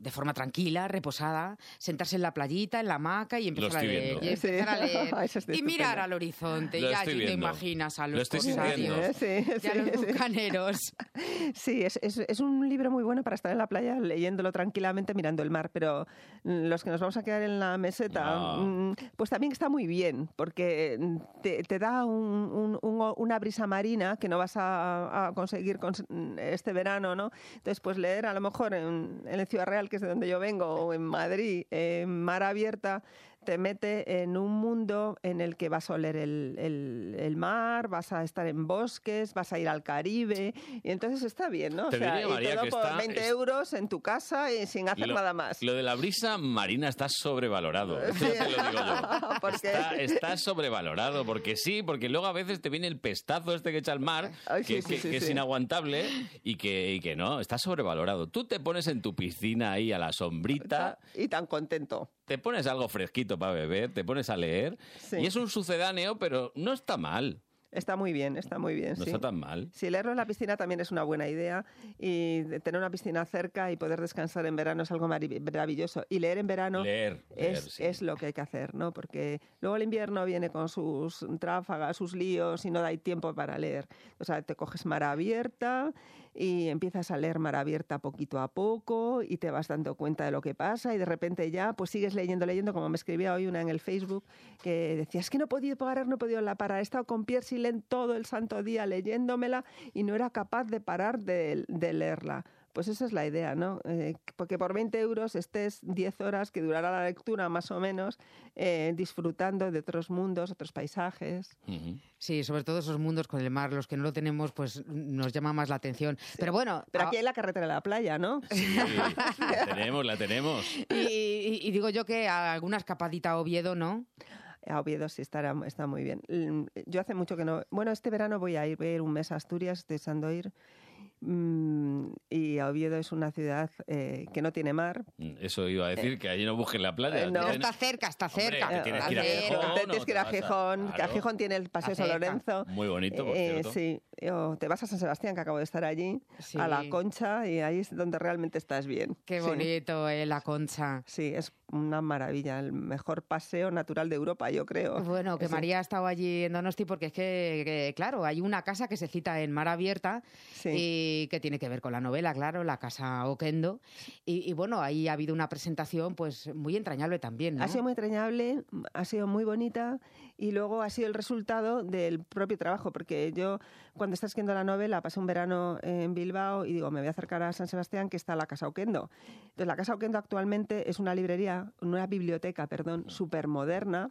S25: de forma tranquila, reposada, sentarse en la playita, en la hamaca y empezar a leer. Y, empezar a
S24: Sí.
S25: leer,
S24: Eso está
S25: y mirar al horizonte.
S3: Lo
S25: y allí te imaginas a
S3: Lo
S25: los corsarios
S3: sintiendo.
S24: Sí,
S25: y a los bucaneros.
S24: Sí, es, es, es un libro muy bueno para estar en la playa leyéndolo tranquilamente mirando el mar, pero los que nos vamos a quedar en la meseta,
S3: Ah.
S24: mm, pues también está muy bien, porque te, te da un- un- un- una brisa marina que no vas a, a conseguir con este verano, ¿no? Entonces, pues leer a lo mejor en, en Ciudad Real, que es de donde yo vengo, o en Madrid, en mar abierta, te mete en un mundo en el que vas a oler el, el- el mar, vas a estar en bosques, vas a ir al Caribe, y entonces está bien, ¿no?
S3: Te diría,
S24: y
S3: María,
S24: todo
S3: que
S24: por
S3: está-
S24: 20
S3: es-
S24: euros en tu casa y sin hacer
S3: Lo-
S24: nada más.
S3: Lo de la brisa marina está sobrevalorado. Ya te lo digo yo. Está, está sobrevalorado, porque sí, porque luego a veces te viene el pestazo este que echa el mar,
S24: Ay, sí,
S3: que,
S24: sí,
S3: que-
S24: sí,
S3: que es
S24: sí.
S3: inaguantable y que, y que no, está sobrevalorado. Tú te pones en tu piscina ahí a la sombrita,
S24: Y tan contento.
S3: Te pones algo fresquito para beber, te pones a leer,
S24: Sí.
S3: y es un sucedáneo, pero no está mal.
S24: Está muy bien, está muy bien.
S3: No
S24: sí.
S3: está tan mal.
S24: Sí, leerlo en la piscina también es una buena idea y tener una piscina cerca y poder descansar en verano es algo marav- maravilloso. Y leer en verano
S3: Leer, leer,
S24: es,
S3: sí.
S24: es lo que hay que hacer, ¿no? Porque luego el invierno viene con sus tráfagas, sus líos y no da tiempo para leer. O sea, te coges mar abierta y empiezas a leer mar abierta poquito a poco y te vas dando cuenta de lo que pasa y de repente ya pues sigues leyendo, leyendo, como me escribía hoy una en el Facebook que decía, es que no he podido parar, no he podido la parar, he estado con Pierre Silén todo el santo día leyéndomela y no era capaz de parar de leerla Pues esa es la idea, ¿no? Eh, porque por 20 euros estés 10 horas, que durará la lectura más o menos, eh, disfrutando de otros mundos, otros paisajes.
S25: Sí, sobre todo esos mundos con el mar, los que no lo tenemos, pues nos llama más la atención. Pero bueno,
S24: Pero aquí hay la carretera de la playa, ¿no?
S3: La tenemos, la tenemos.
S25: y, y- y digo yo que alguna escapadita a Oviedo, ¿no?
S24: A Oviedo sí estará, está muy bien. Yo hace mucho que no... Bueno, este verano voy a ir, voy a ir un mes a Asturias, estoy deseando ir. Mm, y Oviedo es una ciudad eh, que no tiene mar.
S3: Eso iba a decir, que allí no busquen la playa.
S24: Eh, no.
S3: Tienen-
S25: Está cerca, está
S3: Hombre,
S25: cerca.
S3: tienes
S25: Está
S3: que ir a. Gijón,
S24: a
S3: vas a-
S24: Gijón,
S3: claro.
S24: Tiene el Paseo San. Lorenzo.
S3: Muy bonito, por
S24: Eh,
S3: cierto.
S24: sí, o te vas a San Sebastián, que acabo de estar allí, a la
S25: Sí.
S24: Concha, y ahí es donde realmente estás bien.
S25: Qué
S24: Sí.
S25: bonito, eh, la concha.
S24: Sí, es una maravilla, el mejor paseo natural de Europa, yo creo.
S25: Bueno, que
S24: Sí.
S25: María ha estado allí en Donosti porque es que, que, claro, hay una casa que se cita en Mar Abierta y que tiene que ver con la novela, claro, la casa Oquendo. Y, y bueno, ahí ha habido una presentación pues muy entrañable también, ¿no?
S24: Ha sido muy entrañable, ha sido muy bonita y luego ha sido el resultado del propio trabajo, porque yo cuando estaba escribiendo la novela pasé un verano en Bilbao y digo, me voy a acercar a San Sebastián que está la Casa Oquendo. Entonces la Casa Oquendo actualmente es una librería, una biblioteca, perdón, súper moderna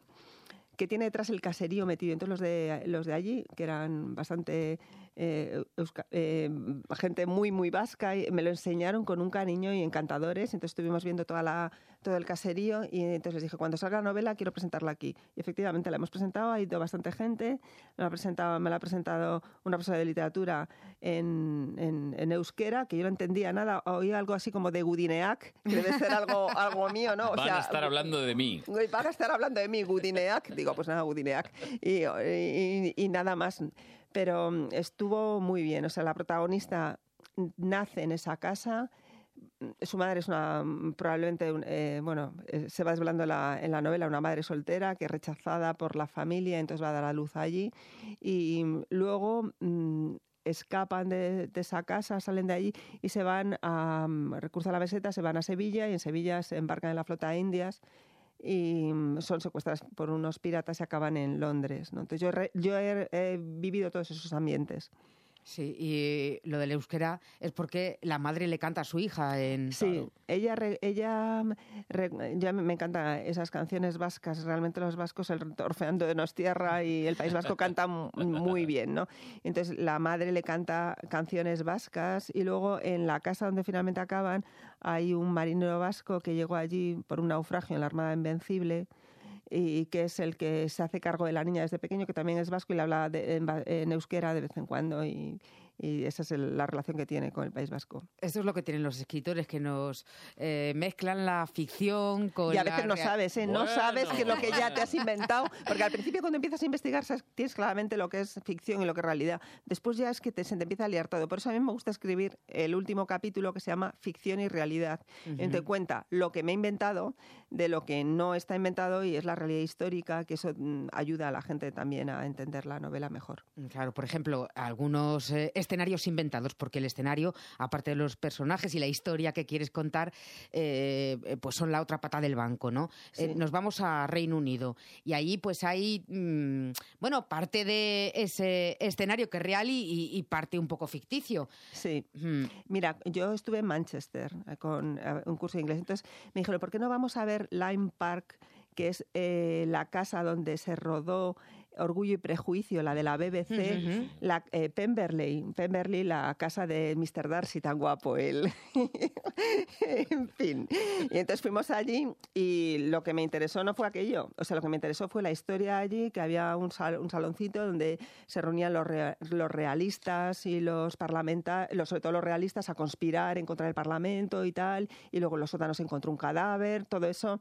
S24: que tiene detrás el caserío metido. Entonces los de, los de allí, que eran bastante eh, eh, gente muy, muy vasca, y me lo enseñaron con un cariño y encantadores. Entonces estuvimos viendo toda la, todo el caserío y entonces les dije, cuando salga la novela quiero presentarla aquí. Y efectivamente la hemos presentado, ha ido bastante gente. Me la ha presentado, me la ha presentado una profesora de literatura en, en, en euskera, que yo no entendía nada. Oí algo así como de Gudineac, que debe ser algo, algo mío, ¿no? O
S3: Van
S24: sea,
S3: a estar hablando de mí.
S24: Van a estar hablando de mí, Gudineac. Digo, pues nada, Gudineac. Y, y- y nada más. Pero mm, estuvo muy bien. O sea, la protagonista nace en esa casa. Mm, Su madre es una, mm, probablemente, eh, bueno, eh, se va desvelando la- en la novela, una madre soltera que es rechazada por la familia, entonces va a dar a luz allí. Y luego mm, escapan de, de esa casa, salen de allí y se van a recurso a la meseta, se van a Sevilla y en Sevilla se embarcan en la flota de Indias y mm, son secuestradas por unos piratas y acaban en Londres. Entonces yo, re- yo he vivido todos esos ambientes.
S25: Sí, y lo del euskera es porque la madre le canta a su hija en...
S24: Sí, ella, re- ella re- ya me me encantan esas canciones vascas. Realmente los vascos, el Orfeando de Nostierra y el País Vasco cantan muy bien, ¿no? Entonces la madre le canta canciones vascas y luego en la casa donde finalmente acaban hay un marinero vasco que llegó allí por un naufragio en la Armada Invencible y que es el que se hace cargo de la niña desde pequeño, que también es vasco y le habla de- en, en euskera de vez en cuando y, y esa es el- la relación que tiene con el País Vasco.
S25: Esto es lo que tienen los escritores, que nos eh, mezclan la ficción con
S24: Y a
S25: la
S24: veces no sabes, ¿eh? No sabes qué es lo que ya te has inventado. Porque al principio cuando empiezas a investigar sabes- tienes claramente lo que es ficción y lo que es realidad. Después ya es que te, se te empieza a liar todo. Por eso a mí me gusta escribir el último capítulo que se llama Ficción y Realidad.
S25: Ujú.
S24: En te cuenta lo que me he inventado de lo que no está inventado y es la realidad histórica, que eso mm, ayuda a la gente también a entender la novela mejor.
S25: Claro, por ejemplo, algunos eh, escenarios inventados, porque el escenario, aparte de los personajes y la historia que quieres contar, eh, pues son la otra pata del banco, ¿no? Eh, nos vamos a Reino Unido y ahí pues hay, mm, bueno, parte de ese escenario que es real y, y- parte un poco ficticio.
S24: Sí.
S25: Mm.
S24: Mira, yo estuve en Manchester eh, con un curso de inglés. Entonces me dijeron, ¿por qué no vamos a ver Lime Park, que es eh, la casa donde se rodó Orgullo y Prejuicio, la de la BBC, la, eh, Pemberley, Pemberley, la casa de Mr. Darcy, tan guapo él. en fin. Y entonces fuimos allí y lo que me interesó no fue aquello. O sea, lo que me interesó fue la historia allí, que había un, sal- un saloncito donde se reunían los, rea- los realistas y los parlamentarios, sobre todo los realistas, a conspirar en contra del Parlamento y tal. Y luego en los sótanos se encontró un cadáver, todo eso.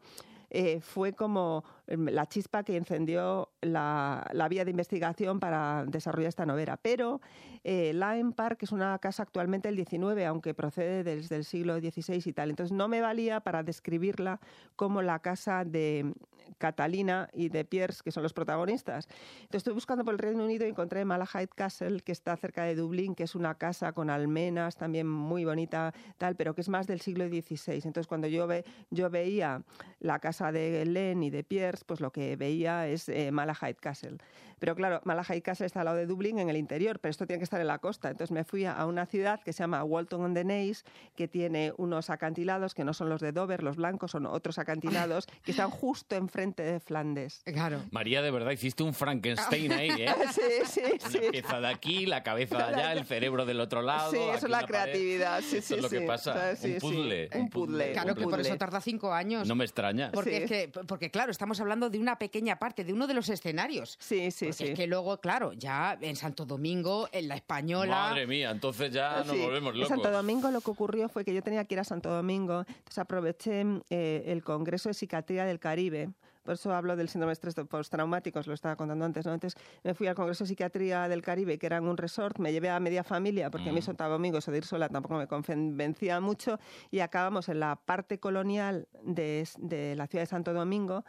S24: Eh, fue como em, la chispa que encendió la, la vía de investigación para desarrollar esta novela. Pero eh, Lime Park es una casa actualmente del 19, aunque procede desde el siglo XVI y tal. Entonces no me valía para describirla como la casa de Catalina y de Pierce, que son los protagonistas. Entonces estoy buscando por el Reino Unido y encontré Malahide Castle, que está cerca de Dublín, que es una casa con almenas, también muy bonita, tal, pero que es más del siglo XVI. Entonces cuando yo, ve, yo veía la casa casa de Len y de Pierce, pues lo que veía es eh, Malahide Castle. Pero claro, Malahide Castle está al lado de Dublín, en el interior, pero esto tiene que estar en la costa. Entonces me fui a, una ciudad que se llama Walton on the Naze, que tiene unos acantilados que no son los de Dover, los blancos, son otros acantilados que están justo enfrente de Flandes.
S25: Claro.
S3: María, de verdad, hiciste un Frankenstein ahí, ¿eh?
S24: Sí, sí, sí.
S3: Una pieza de aquí, la cabeza de allá, el cerebro del otro lado.
S24: Sí, eso es la creatividad. Sí,
S3: Eso
S24: sí,
S3: es lo que pasa.
S24: O sea, sí,
S3: un
S24: sí.
S3: puzzle.
S24: Un puzzle.
S25: Claro,
S24: un
S25: que por
S24: puzzle.
S25: eso tarda cinco años.
S3: No me extraña.
S25: Porque, es que, porque claro, estamos hablando de una pequeña parte, de uno de los escenarios.
S24: Sí, sí,
S25: Porque
S24: sí.
S25: Es que luego, claro, ya en Santo Domingo, en la Española.
S3: Madre mía, entonces ya nos
S24: Sí,
S3: volvemos
S24: En
S3: locos.
S24: Santo Domingo lo que ocurrió fue que yo tenía que ir a Santo Domingo, entonces aproveché eh, el Congreso de Psiquiatría del Caribe. Por eso hablo del síndrome de estrés postraumático, os lo estaba contando antes. ¿no? Entonces me fui al Congreso de Psiquiatría del Caribe, que era en un resort, me llevé a media familia, porque a mí
S3: Mm.
S24: Santo Domingo, eso de ir sola tampoco me convencía mucho, y acabamos en la parte colonial de, de la ciudad de Santo Domingo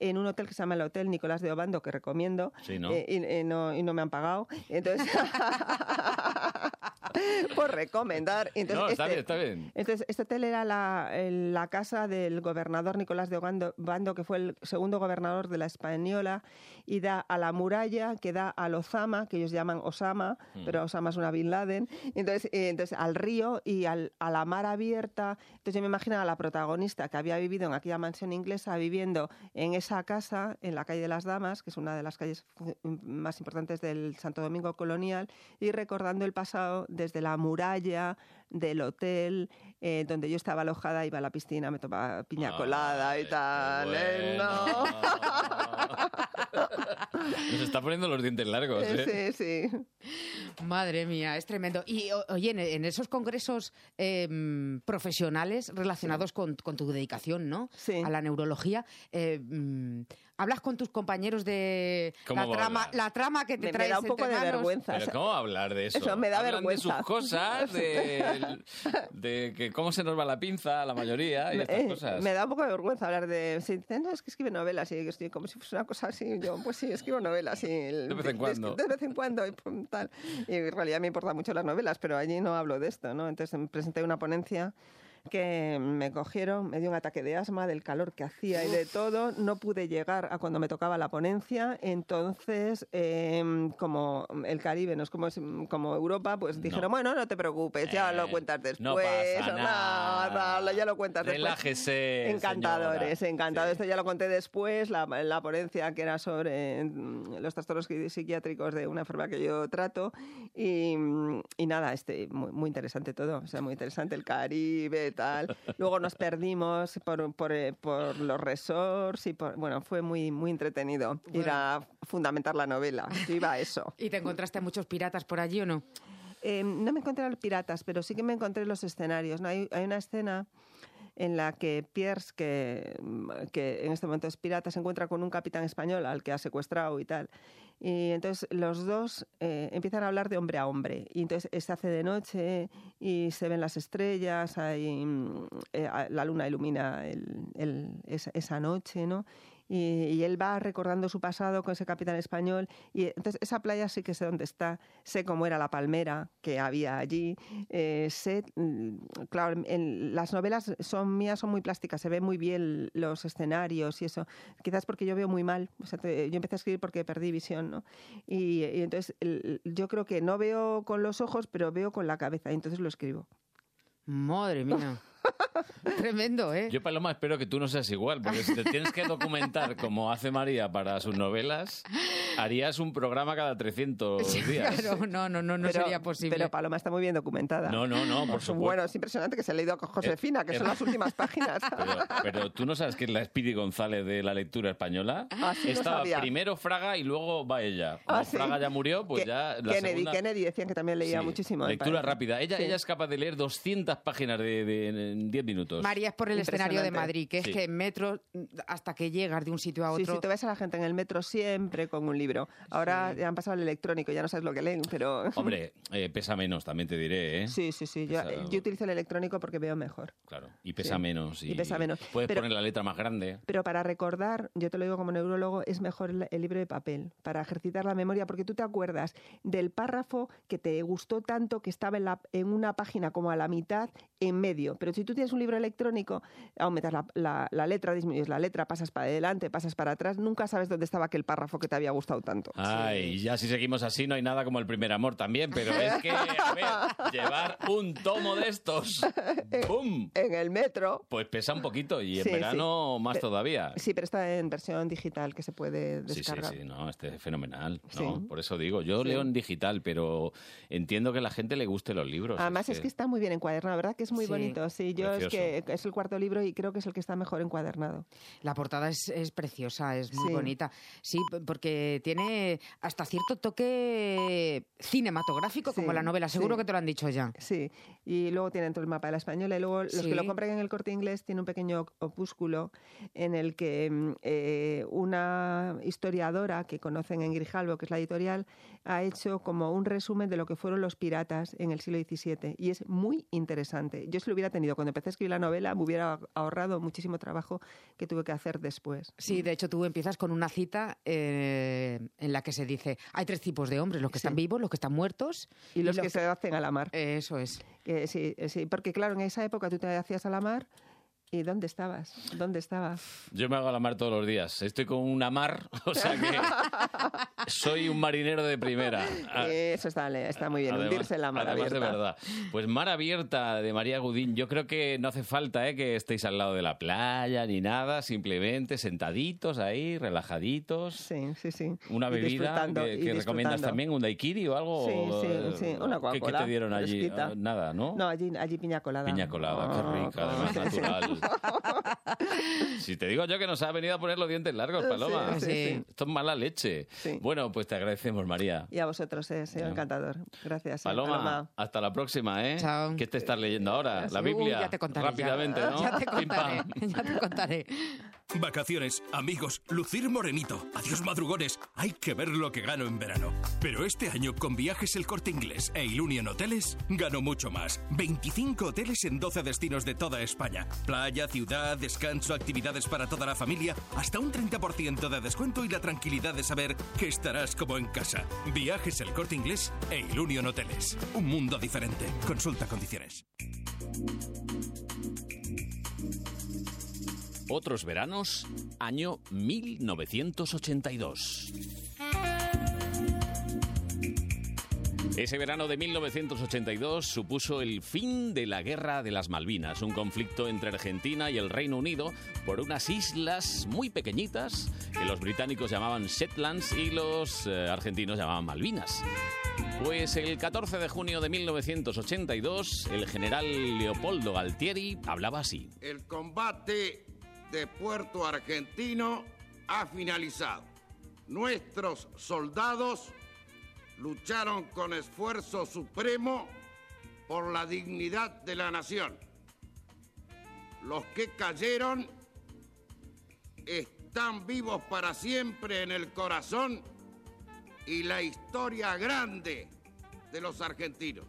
S24: en un hotel que se llama el Hotel Nicolás de Obando, que recomiendo,
S3: Sí, ¿no?
S24: eh, y, eh, no, y no me han pagado. Entonces, por recomendar. Entonces,
S3: no, está
S24: este-
S3: bien, está bien.
S24: entonces, este hotel era la, la casa del gobernador Nicolás de Obando, Bando, que fue el segundo gobernador de la Española, y da a la muralla, que da al Osama, que ellos llaman Osama,
S3: Mm.
S24: pero Osama es una Bin Laden, entonces, eh, entonces al río y al- a la mar abierta. Entonces yo me imaginaba a la protagonista que había vivido en aquella mansión inglesa, viviendo en esa casa, en la calle de las Damas, que es una de las calles eh, más importantes del Santo Domingo colonial, y recordando el pasado desde la muralla del hotel eh, donde yo estaba alojada, iba a la piscina, me tomaba piña colada y tal. ¿eh? No.
S3: Nos está poniendo los dientes largos, ¿eh?
S24: Sí, sí.
S25: Madre mía, es tremendo. Y oye, en, en esos congresos eh, mm, profesionales relacionados con, con tu dedicación, ¿no? A la neurología, eh, mm, hablas con tus compañeros de
S3: ¿Cómo
S25: la
S3: a
S25: trama, la trama que te
S24: Me- me
S25: traes
S24: da un poco de vergüenza.
S3: Pero ¿cómo hablar de eso?
S24: Eso me da
S3: Hablan
S24: vergüenza.
S3: de sus cosas, de, de que cómo se nos va la pinza, la mayoría, y estas
S24: Eh,
S3: cosas.
S24: Me da un poco de vergüenza hablar de... Si dicen, no, es que escribe novelas, y yo estoy como si fuese una cosa así. Yo, pues sí, escribo novelas. Y de
S3: vez en cuando.
S24: De, vez en cuando, y pum, tal. Y en realidad me importan mucho las novelas, pero allí no hablo de esto, ¿no? Entonces me presenté una ponencia que me cogieron, me dio un ataque de asma del calor que hacía y de todo. No pude llegar a cuando me tocaba la ponencia. Entonces, em, como el Caribe no es como, como Europa, pues dijeron, bueno, no te preocupes, ya lo cuentas después.
S3: no pasa nada.
S24: ya lo cuentas después.
S3: Relájese,
S24: Encantadores,
S3: señora.
S24: encantadores. Esto ya lo conté después, la, la ponencia que era sobre mm, los trastornos psi- psiquiátricos de una enfermedad que yo trato. Y, mm, y nada, este, muy, muy interesante todo. O sea, muy interesante el Caribe, tal. Luego nos perdimos por, por, eh, por los resorts y por, bueno, fue muy, muy entretenido ir a fundamentar la novela. Yo iba a eso.
S25: ¿Y te encontraste a muchos piratas por allí o no?
S24: Eh, no me encontré a los piratas, pero sí que me encontré los escenarios. ¿no? Hay, hay una escena en la que Pierce, que, que en este momento es pirata, se encuentra con un capitán español al que ha secuestrado y tal. Y entonces los dos eh, empiezan a hablar de hombre a hombre. Y entonces se hace de noche y se ven las estrellas, hay, mm, eh, la luna ilumina el- el- esa, esa noche, ¿no? Y, y él va recordando su pasado con ese capitán español. Y entonces esa playa sí que sé dónde está, sé cómo era la palmera que había allí, eh, sé, mm, claro, en, las novelas son mías, son muy plásticas, se ven muy bien los escenarios y eso. Quizás porque yo veo muy mal, o sea, te- yo empecé a escribir porque perdí visión, ¿no? Y, y entonces el- yo creo que no veo con los ojos, pero veo con la cabeza, y entonces lo escribo.
S25: Madre mía. Tremendo, ¿eh?
S3: Yo, Paloma, espero que tú no seas igual, porque si te tienes que documentar como hace María para sus novelas, harías un programa cada 300 días.
S25: Claro, no, no, no, no
S24: Pero-
S25: sería posible.
S24: Pero Paloma está muy bien documentada.
S3: No, no, no, por supuesto.
S24: Bueno, es impresionante que se ha leído con Josefina, que
S3: Eh,
S24: son
S3: eh.
S24: las últimas páginas.
S3: Pero, pero tú no sabes que es la Speedy González de la lectura española.
S24: Ah, sí, no
S3: Estaba
S24: sabía.
S3: primero Fraga y luego va ella. Como
S24: Ah, sí.
S3: Fraga ya murió, pues
S24: Que-
S3: ya la
S24: Kennedy,
S3: segunda...
S24: Kennedy decían que también leía
S3: Sí,
S24: muchísimo.
S3: Lectura rápida. Ella,
S24: Sí.
S3: ella es capaz de leer 200 páginas de, de- en 10 minutos.
S25: María es por el escenario de Madrid, que es que en metro, hasta que llegas de un sitio a otro...
S24: sí, tú ves a la gente en el metro siempre con un libro. Ahora ya han pasado al electrónico, ya no sabes lo que leen, pero...
S3: Hombre, eh, pesa menos, también te diré, ¿eh?
S24: Sí, sí, sí. Yo,
S3: Pesa-
S24: yo utilizo el electrónico porque veo mejor.
S3: Claro, y pesa
S24: Sí.
S3: menos.
S24: Y pesa menos.
S3: Puedes
S24: Pero-
S3: poner la letra más grande.
S24: Pero para recordar, yo te lo digo como neurólogo, es mejor el, el libro de papel, para ejercitar la memoria, porque tú te acuerdas del párrafo que te gustó tanto, que estaba en, la- en una página como a la mitad, en medio. Pero si tú tienes un libro electrónico, aumentas la, la- la letra, disminuyes la letra, pasas para adelante, pasas para atrás, nunca sabes dónde estaba aquel párrafo que te había gustado tanto.
S3: Ay, ya si seguimos así no hay nada como el primer amor también, pero es que, a ver, llevar un tomo de estos, ¡pum!
S24: En el metro.
S3: Pues pesa un poquito y en
S24: Sí,
S3: verano
S24: sí.
S3: más
S24: Pe-
S3: todavía.
S24: Sí, pero está en versión digital que se puede
S3: Sí, sí,
S24: descargar.
S3: sí, no, este es fenomenal, ¿no?
S24: Sí.
S3: Por eso digo, yo
S24: Sí.
S3: leo en digital, pero entiendo que a la gente le guste los libros.
S24: Además es que está muy bien encuadernado, ¿verdad? Que es muy
S25: Sí.
S24: bonito. Sí, yo es que es el cuarto libro y creo que es el que está mejor encuadernado.
S25: La portada es, es preciosa, es muy
S24: Sí.
S25: bonita. Sí, p- tiene hasta cierto toque cinematográfico, como la novela. Seguro
S24: sí.
S25: que te lo han dicho ya.
S24: Sí, y luego tiene dentro el mapa de la española y luego los
S25: Sí.
S24: que lo compran en el corte inglés tiene un pequeño opúsculo en el que mm, eh, una historiadora que conocen en Grijalbo, que es la editorial, ha hecho como un resumen de lo que fueron los piratas en el siglo XVII y es muy interesante. Yo si lo hubiera tenido cuando empecé a escribir la novela me hubiera ahorrado muchísimo trabajo que tuve que hacer después.
S25: Sí, de hecho tú empiezas con una cita eh, en la que se dice, hay tres tipos de hombres, los que están vivos, los que están muertos
S24: Y los que se hacen a la mar.
S25: Eso es.
S24: Que sí, eh, sí, porque claro, en esa época tú te hacías a la mar y ¿dónde estabas? ¿Dónde estabas?
S3: Yo me hago a la mar todos los días. Estoy con una mar, o sea que soy un marinero de primera. Ah,
S24: Eso está, está muy bien,
S3: Además-
S24: hundirse en la mar
S3: además de
S24: abierta.
S3: verdad. Pues Mar Abierta de María Gudín. Yo creo que no hace falta ¿eh? que estéis al lado de la playa ni nada, simplemente sentaditos ahí, relajaditos.
S24: Sí, sí, sí.
S3: Una
S24: Y
S3: bebida que, recomiendas también, un daiquiri o algo.
S24: Sí, sí, sí, una
S3: ¿Qué- ¿Qué, te dieron allí?
S24: fresquita.
S3: Ah, Nada, ¿no?
S24: No, allí, allí piña colada.
S3: Piña colada,
S24: Ah,
S3: qué rica, además
S24: sí, sí.
S3: natural. Si te digo yo que nos ha venido a poner los dientes largos, Paloma.
S24: Sí, sí, sí.
S3: Esto es mala leche. Bueno, pues te agradecemos, María.
S24: Y a vosotros, eh, señor encantador. Gracias. eh,
S3: Paloma, hasta la próxima, ¿eh?
S25: Chao.
S3: ¿Qué te estás leyendo ahora? La
S25: Uy,
S3: Biblia.
S25: ya te contaré. ya.
S3: Rápidamente, ¿no?
S25: Ya te contaré. Ya te contaré.
S5: Vacaciones, amigos, lucir morenito. Adiós madrugones. Hay que ver lo que gano en verano. Pero este año con viajes El Corte Inglés e Ilunion Hoteles gano mucho más. 25 hoteles en 12 destinos de toda España. Playa, ciudad, descanso, actividades para toda la familia, hasta un 30% de descuento y la tranquilidad de saber que estarás como en casa. Viajes El Corte Inglés e Ilunion Hoteles. Un mundo diferente. Consulta condiciones.
S3: Otros veranos, año 1982. Ese verano de 1982 supuso el fin de la Guerra de las Malvinas, un conflicto entre Argentina y el Reino Unido por unas islas muy pequeñitas que los británicos llamaban Shetlands y los eh, argentinos llamaban Malvinas. Pues el 14 de junio de 1982, el general Leopoldo Galtieri hablaba así.
S26: El combate de Puerto Argentino ha finalizado. Nuestros soldados lucharon con esfuerzo supremo por la dignidad de la nación. Los que cayeron están vivos para siempre en el corazón y la historia grande de los argentinos.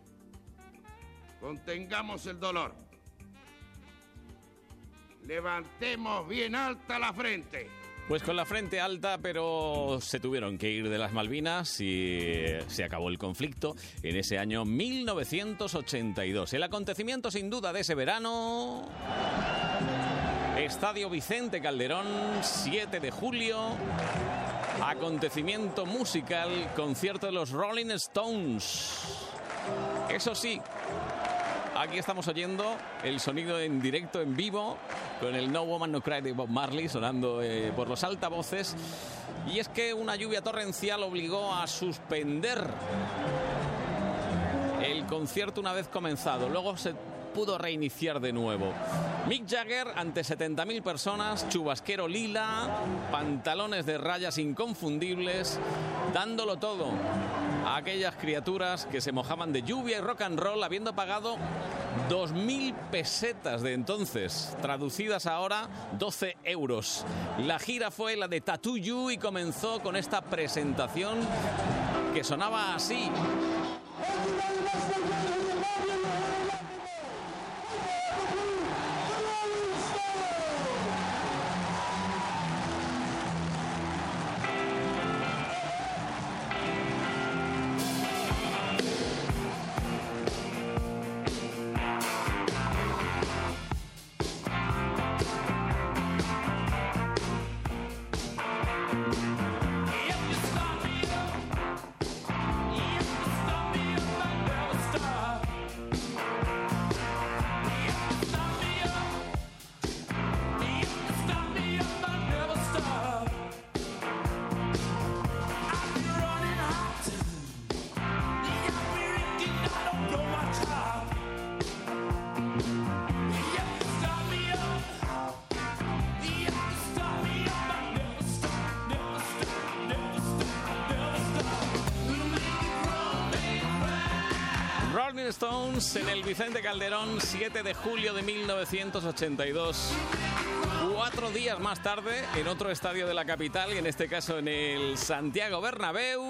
S26: Contengamos el dolor. Levantemos bien alta la frente.
S3: Pues con la frente alta, pero se tuvieron que ir de las Malvinas y se acabó el conflicto en ese año 1982. El acontecimiento sin duda de ese verano... Estadio Vicente Calderón, 7 de julio. Acontecimiento musical, concierto de los Rolling Stones. Eso sí, Aquí estamos oyendo el sonido en directo, en vivo, con el No Woman No Cry de Bob Marley sonando eh, por los altavoces. Y es que una lluvia torrencial obligó a suspender el concierto una vez comenzado. Luego se pudo reiniciar de nuevo. Mick Jagger ante 70.000 personas, chubasquero lila, pantalones de rayas inconfundibles, dándolo todo a aquellas criaturas que se mojaban de lluvia y rock and roll habiendo pagado 2.000 pesetas de entonces, traducidas ahora 12 euros. La gira fue la de Tattoo You y comenzó con esta presentación que sonaba así. Calderón, 7 de julio de 1982. Cuatro días más tarde, en otro estadio de la capital, y en este caso en el Santiago Bernabéu,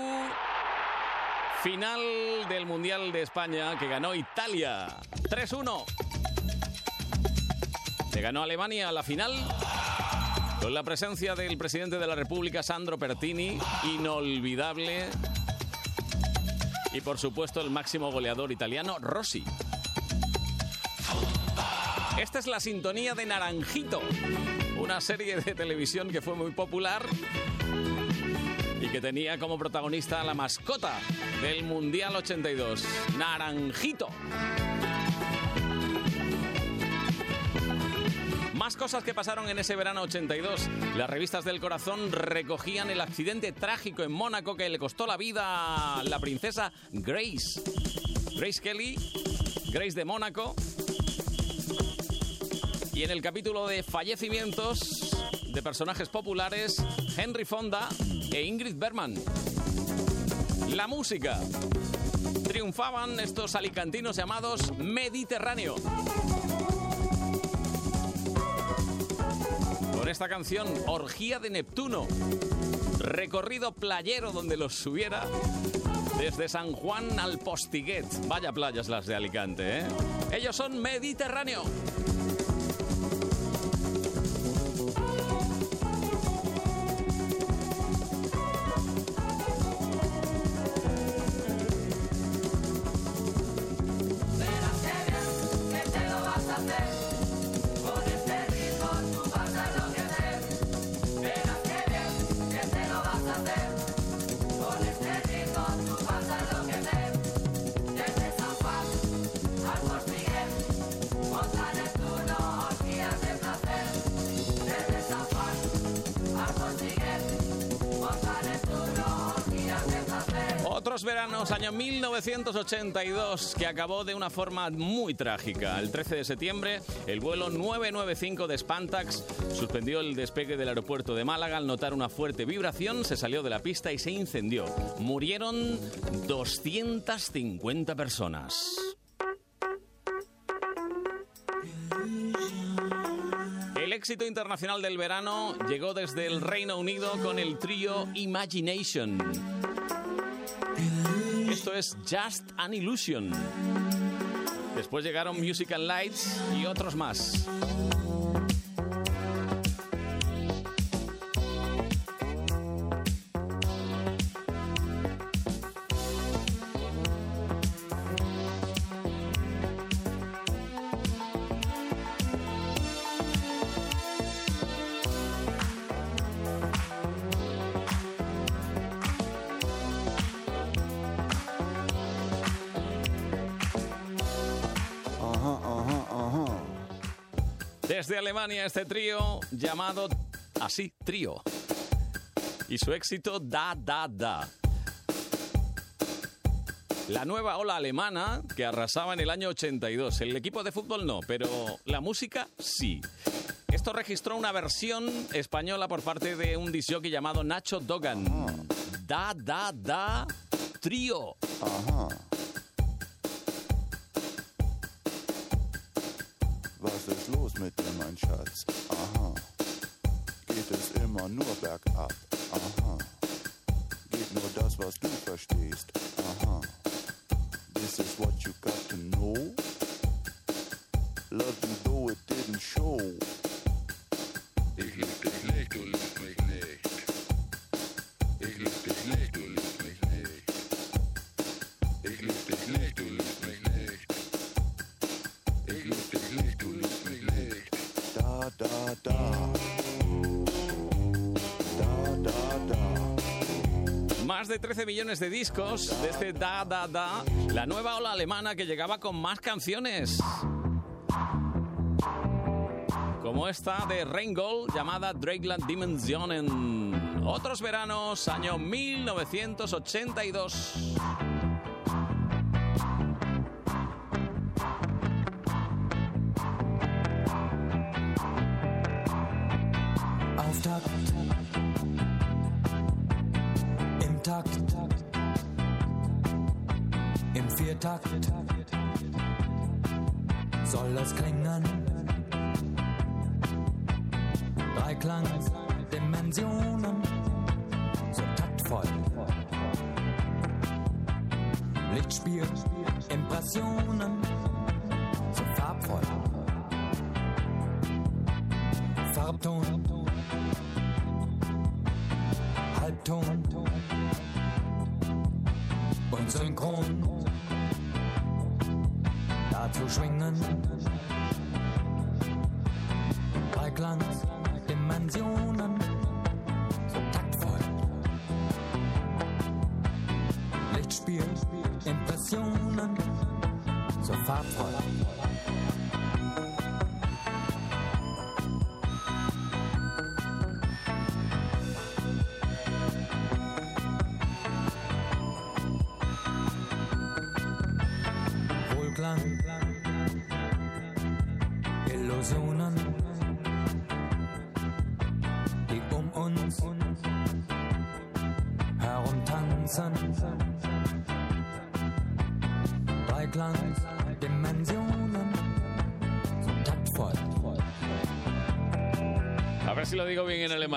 S3: final del Mundial de España que ganó Italia. 3-1. Se ganó Alemania la final con la presencia del presidente de la República, Sandro Pertini, inolvidable y por supuesto el máximo goleador italiano Rossi. Esta es la sintonía de Naranjito, una serie de televisión que fue muy popular y que tenía como protagonista a la mascota del Mundial 82, Naranjito. Más cosas que pasaron en ese verano 82. Las revistas del corazón recogían el accidente trágico en Mónaco que le costó la vida a la princesa Grace. Grace Kelly, Grace de Mónaco. Y en el capítulo de fallecimientos de personajes populares, Henry Fonda e Ingrid Bergman. La música. Triunfaban estos alicantinos llamados Mediterráneo. Con esta canción, Orgía de Neptuno. Recorrido playero donde los subiera. Desde San Juan al Postiguet. Vaya playas las de Alicante, ¿eh? Ellos son Mediterráneo. 1982, que acabó de una forma muy trágica. El 13 de septiembre, el vuelo 995 de Spantax suspendió el despegue del aeropuerto de Málaga al notar una fuerte vibración, se salió de la pista y se incendió. Murieron 250 personas. El éxito internacional del verano llegó desde el Reino Unido con el trío Imagination. Esto es Just an Illusion. Después llegaron Musical Lights y otros más. Alemania este trío llamado así, trío. Y su éxito Da Da Da. La nueva ola alemana que arrasaba en el año 82. El equipo de fútbol no, pero la música sí. Esto registró una versión española por parte de un disjockey llamado Nacho Dogan. Da, da, da, trío.
S27: Was ist los mit dir, mein Schatz? Aha. Geht es immer nur bergab? Aha. Geht nur das, was du verstehst? Aha. This is what you got to know. Love you though it didn't show. Ich
S3: de 13 millones de discos de este Da Da Da, la nueva ola alemana que llegaba con más canciones. Como esta de Rheingold llamada Drakeland Dimensionen. Otros veranos, año 1982.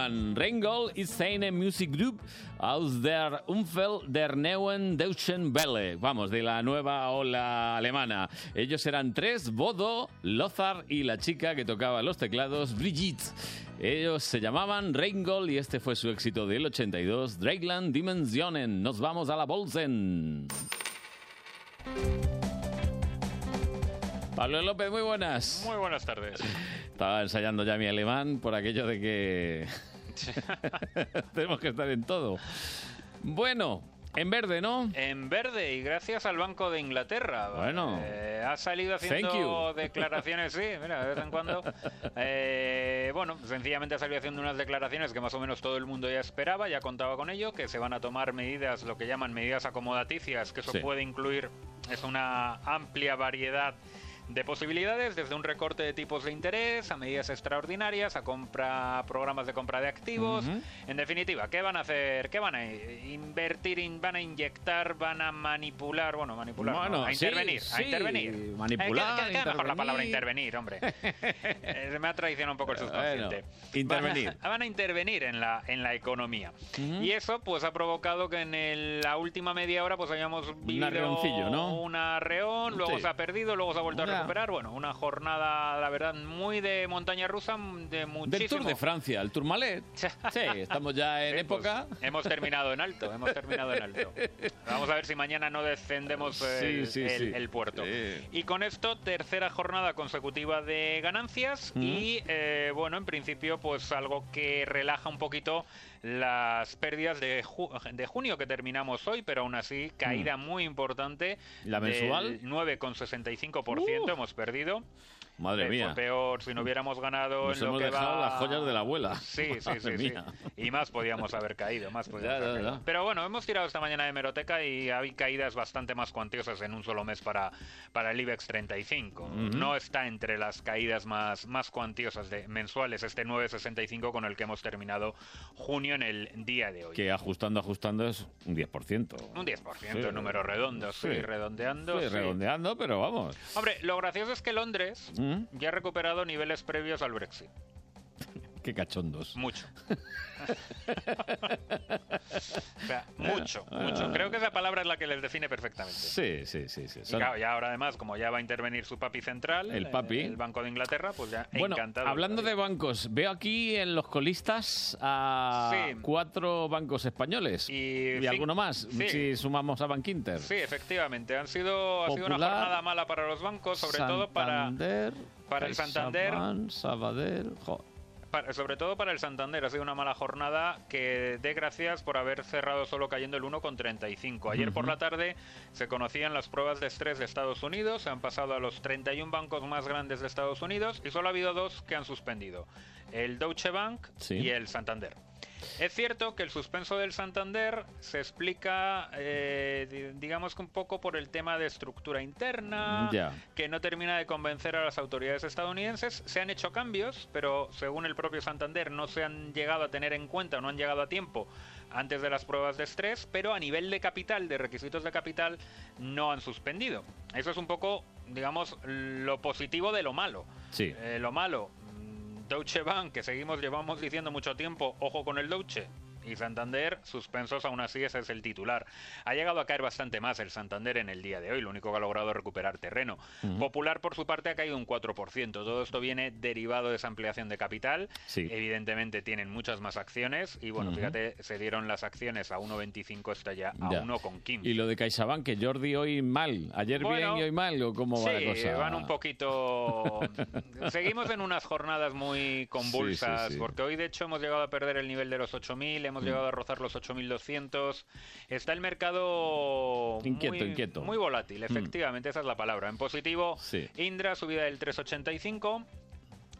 S3: Digo bien en alemán. Rheingold ist eine Musikgruppe aus der Umfeld der Neuen Deutschen Welle. Vamos, de la nueva ola alemana. Ellos eran tres, Bodo, Lothar y la chica que tocaba los teclados, Brigitte. Ellos se llamaban Rheingold y este fue su éxito del 82, Drakeland Dimensionen. Nos vamos a la Bolsen. Pablo López, muy buenas.
S28: Muy buenas tardes.
S3: Estaba ensayando ya mi alemán por aquello de que tenemos que estar en todo. Bueno, en verde, ¿no?
S28: En verde y gracias al Banco de Inglaterra.
S3: Bueno.
S28: Eh, ha salido haciendo declaraciones, sí, mira, de vez en cuando. Eh, bueno, sencillamente ha salido haciendo unas declaraciones que más o menos todo el mundo ya esperaba, ya contaba con ello, que se van a tomar medidas, lo que llaman medidas acomodaticias, que eso
S3: Sí.
S28: puede incluir, es una amplia variedad de posibilidades, desde un recorte de tipos de interés a medidas extraordinarias, a compra programas de compra de activos.
S3: Ujú.
S28: En definitiva, ¿qué van a hacer? ¿Qué van a invertir? in- ¿Van a inyectar? ¿Van a manipular? Bueno, manipular. no,
S3: Bueno,
S28: a
S3: sí,
S28: intervenir. a intervenir.
S3: manipular,
S28: Eh, mejor la palabra
S3: intervenir.
S28: hombre. Eh, se me ha traicionado un poco el subconsciente.
S3: Bueno, intervenir.
S28: Van a, van a intervenir en la, en la economía. Y eso pues ha provocado que en el- la última media hora pues hayamos vivido
S3: arreoncillo, ¿no?
S28: un arreón, luego
S3: Sí.
S28: se ha perdido, luego se ha vuelto a
S3: Ya.
S28: recuperar. Bueno, una jornada, la verdad, muy de montaña rusa, de muchísimo.
S3: Del Tour de Francia, el Tourmalet. Sí, estamos ya en
S28: Sí, pues,
S3: época.
S28: hemos terminado en alto, hemos terminado en alto. Vamos a ver si mañana no descendemos el,
S3: Sí, sí,
S28: el- el puerto. Y con esto, tercera jornada consecutiva de ganancias
S3: Ujú.
S28: y, eh, bueno, en principio, pues algo que relaja un poquito las pérdidas de, ju- de junio que terminamos hoy, pero aún así caída muy importante.
S3: ¿La mensual?
S28: 9,65% hemos perdido.
S3: Madre
S28: Eh,
S3: mía.
S28: Fue peor si no hubiéramos ganado
S3: Nos
S28: en lo
S3: hemos
S28: que
S3: dejado
S28: va...
S3: las joyas de la abuela.
S28: Sí, sí, sí, sí. Y más podíamos haber caído, más podíamos
S3: Ya,
S28: haber
S3: ya,
S28: caído.
S3: ya.
S28: Pero bueno, hemos tirado esta mañana de meroteca y hay caídas bastante más cuantiosas en un solo mes para, para el IBEX 35.
S3: Ujú.
S28: No está entre las caídas más, más cuantiosas de mensuales este 9,65 con el que hemos terminado junio en el día de hoy.
S3: Que ajustando, ajustando es un 10%.
S28: Un 10%
S3: Sí.
S28: en números redondos, sí, redondeando.
S3: Sí,
S28: sí.
S3: redondeando, pero vamos.
S28: Hombre, lo gracioso es que Londres
S3: ¿Mm?
S28: Ya ha recuperado niveles previos al Brexit.
S3: Qué cachondos.
S28: Mucho. o sea, mucho,
S3: Ah.
S28: mucho. Creo que esa palabra es la que les define perfectamente.
S3: Sí, sí, sí. sí.
S28: Y
S3: Son-
S28: claro, ya ahora además, como ya va a intervenir su papi central,
S3: El papi.
S28: el Banco de Inglaterra, pues ya
S3: Bueno,
S28: encantado.
S3: hablando de bancos, veo aquí en los colistas a
S28: Sí.
S3: cuatro bancos españoles.
S28: Y
S3: Y, alguno más,
S28: sí.
S3: si sumamos a Bankinter.
S28: Sí, efectivamente. Han sido, ha sido una
S3: Popular,
S28: jornada mala para los bancos, sobre todo para, para el Santander.
S3: Sabadell, jo.
S28: Para- sobre todo para el Santander. Ha sido una mala jornada que dé gracias por haber cerrado solo cayendo el 1,35. Ayer por
S3: Ujú.
S28: la tarde se conocían las pruebas de estrés de Estados Unidos. Se han pasado a los 31 bancos más grandes de Estados Unidos y solo ha habido dos que han suspendido. El Deutsche Bank
S3: Sí.
S28: y el Santander. Es cierto que el suspenso del Santander se explica, eh, di- digamos que un poco por el tema de estructura interna, que no termina de convencer a las autoridades estadounidenses. Se han hecho cambios, pero según el propio Santander no se han llegado a tener en cuenta, no han llegado a tiempo antes de las pruebas de estrés, pero a nivel de capital, de requisitos de capital, no han suspendido. Eso es un poco, digamos, lo positivo de lo malo.
S3: Sí.
S28: Eh, lo malo, Deutsche Bank, que seguimos, llevamos diciendo mucho tiempo, ojo con el Deutsche. Y Santander, suspensos aún así, ese es el titular. Ha llegado a caer bastante más el Santander en el día de hoy, lo único que ha logrado es recuperar terreno.
S3: Ujú.
S28: Popular, por su parte, ha caído un 4%. Todo esto viene derivado de esa ampliación de capital.
S3: Sí.
S28: Evidentemente tienen muchas más acciones y, bueno,
S3: Ujú.
S28: fíjate, se dieron las acciones a 1,25, está ya a
S3: Ya.
S28: 1,15.
S3: Y lo de CaixaBank, que Jordi hoy mal. Ayer
S28: Bueno,
S3: bien y hoy mal, ¿o cómo va
S28: sí,
S3: la cosa?
S28: van un poquito... Seguimos en unas jornadas muy convulsas,
S3: sí.
S28: porque hoy de hecho hemos llegado a perder el nivel de los 8.000, hemos
S3: Mm.
S28: llegado a rozar los 8.200. Está el mercado
S3: Inquieto,
S28: muy,
S3: inquieto.
S28: muy volátil,
S3: Mm.
S28: efectivamente, esa es la palabra. En positivo,
S3: Sí.
S28: Indra subida del 385.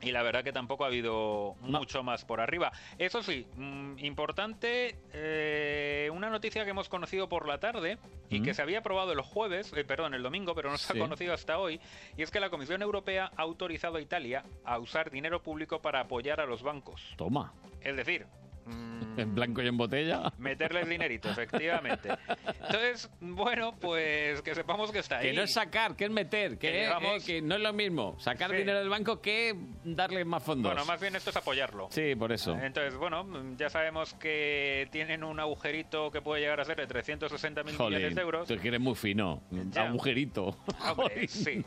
S28: Y la verdad que tampoco ha habido mucho más por arriba. Eso sí, mm, importante, eh, una noticia que hemos conocido por la tarde y que se había aprobado el jueves, eh, perdón, el domingo, pero no se
S3: Sí.
S28: ha conocido hasta hoy, y es que la Comisión Europea ha autorizado a Italia a usar dinero público para apoyar a los bancos.
S3: Toma.
S28: Es decir,
S3: En blanco y en botella.
S28: meterles dinerito, efectivamente. Entonces, bueno, pues que sepamos que está ahí.
S3: Que no es sacar, que es meter, que, eh, que no es lo mismo. Sacar
S28: Sí.
S3: dinero del banco que darle más fondos.
S28: Bueno, más bien esto es apoyarlo.
S3: Sí, por eso.
S28: Entonces, bueno, ya sabemos que tienen un agujerito que puede llegar a ser de 360 mil millones de euros.
S3: tú eres muy fino.
S28: Ya.
S3: Agujerito.
S28: Hombre, sí.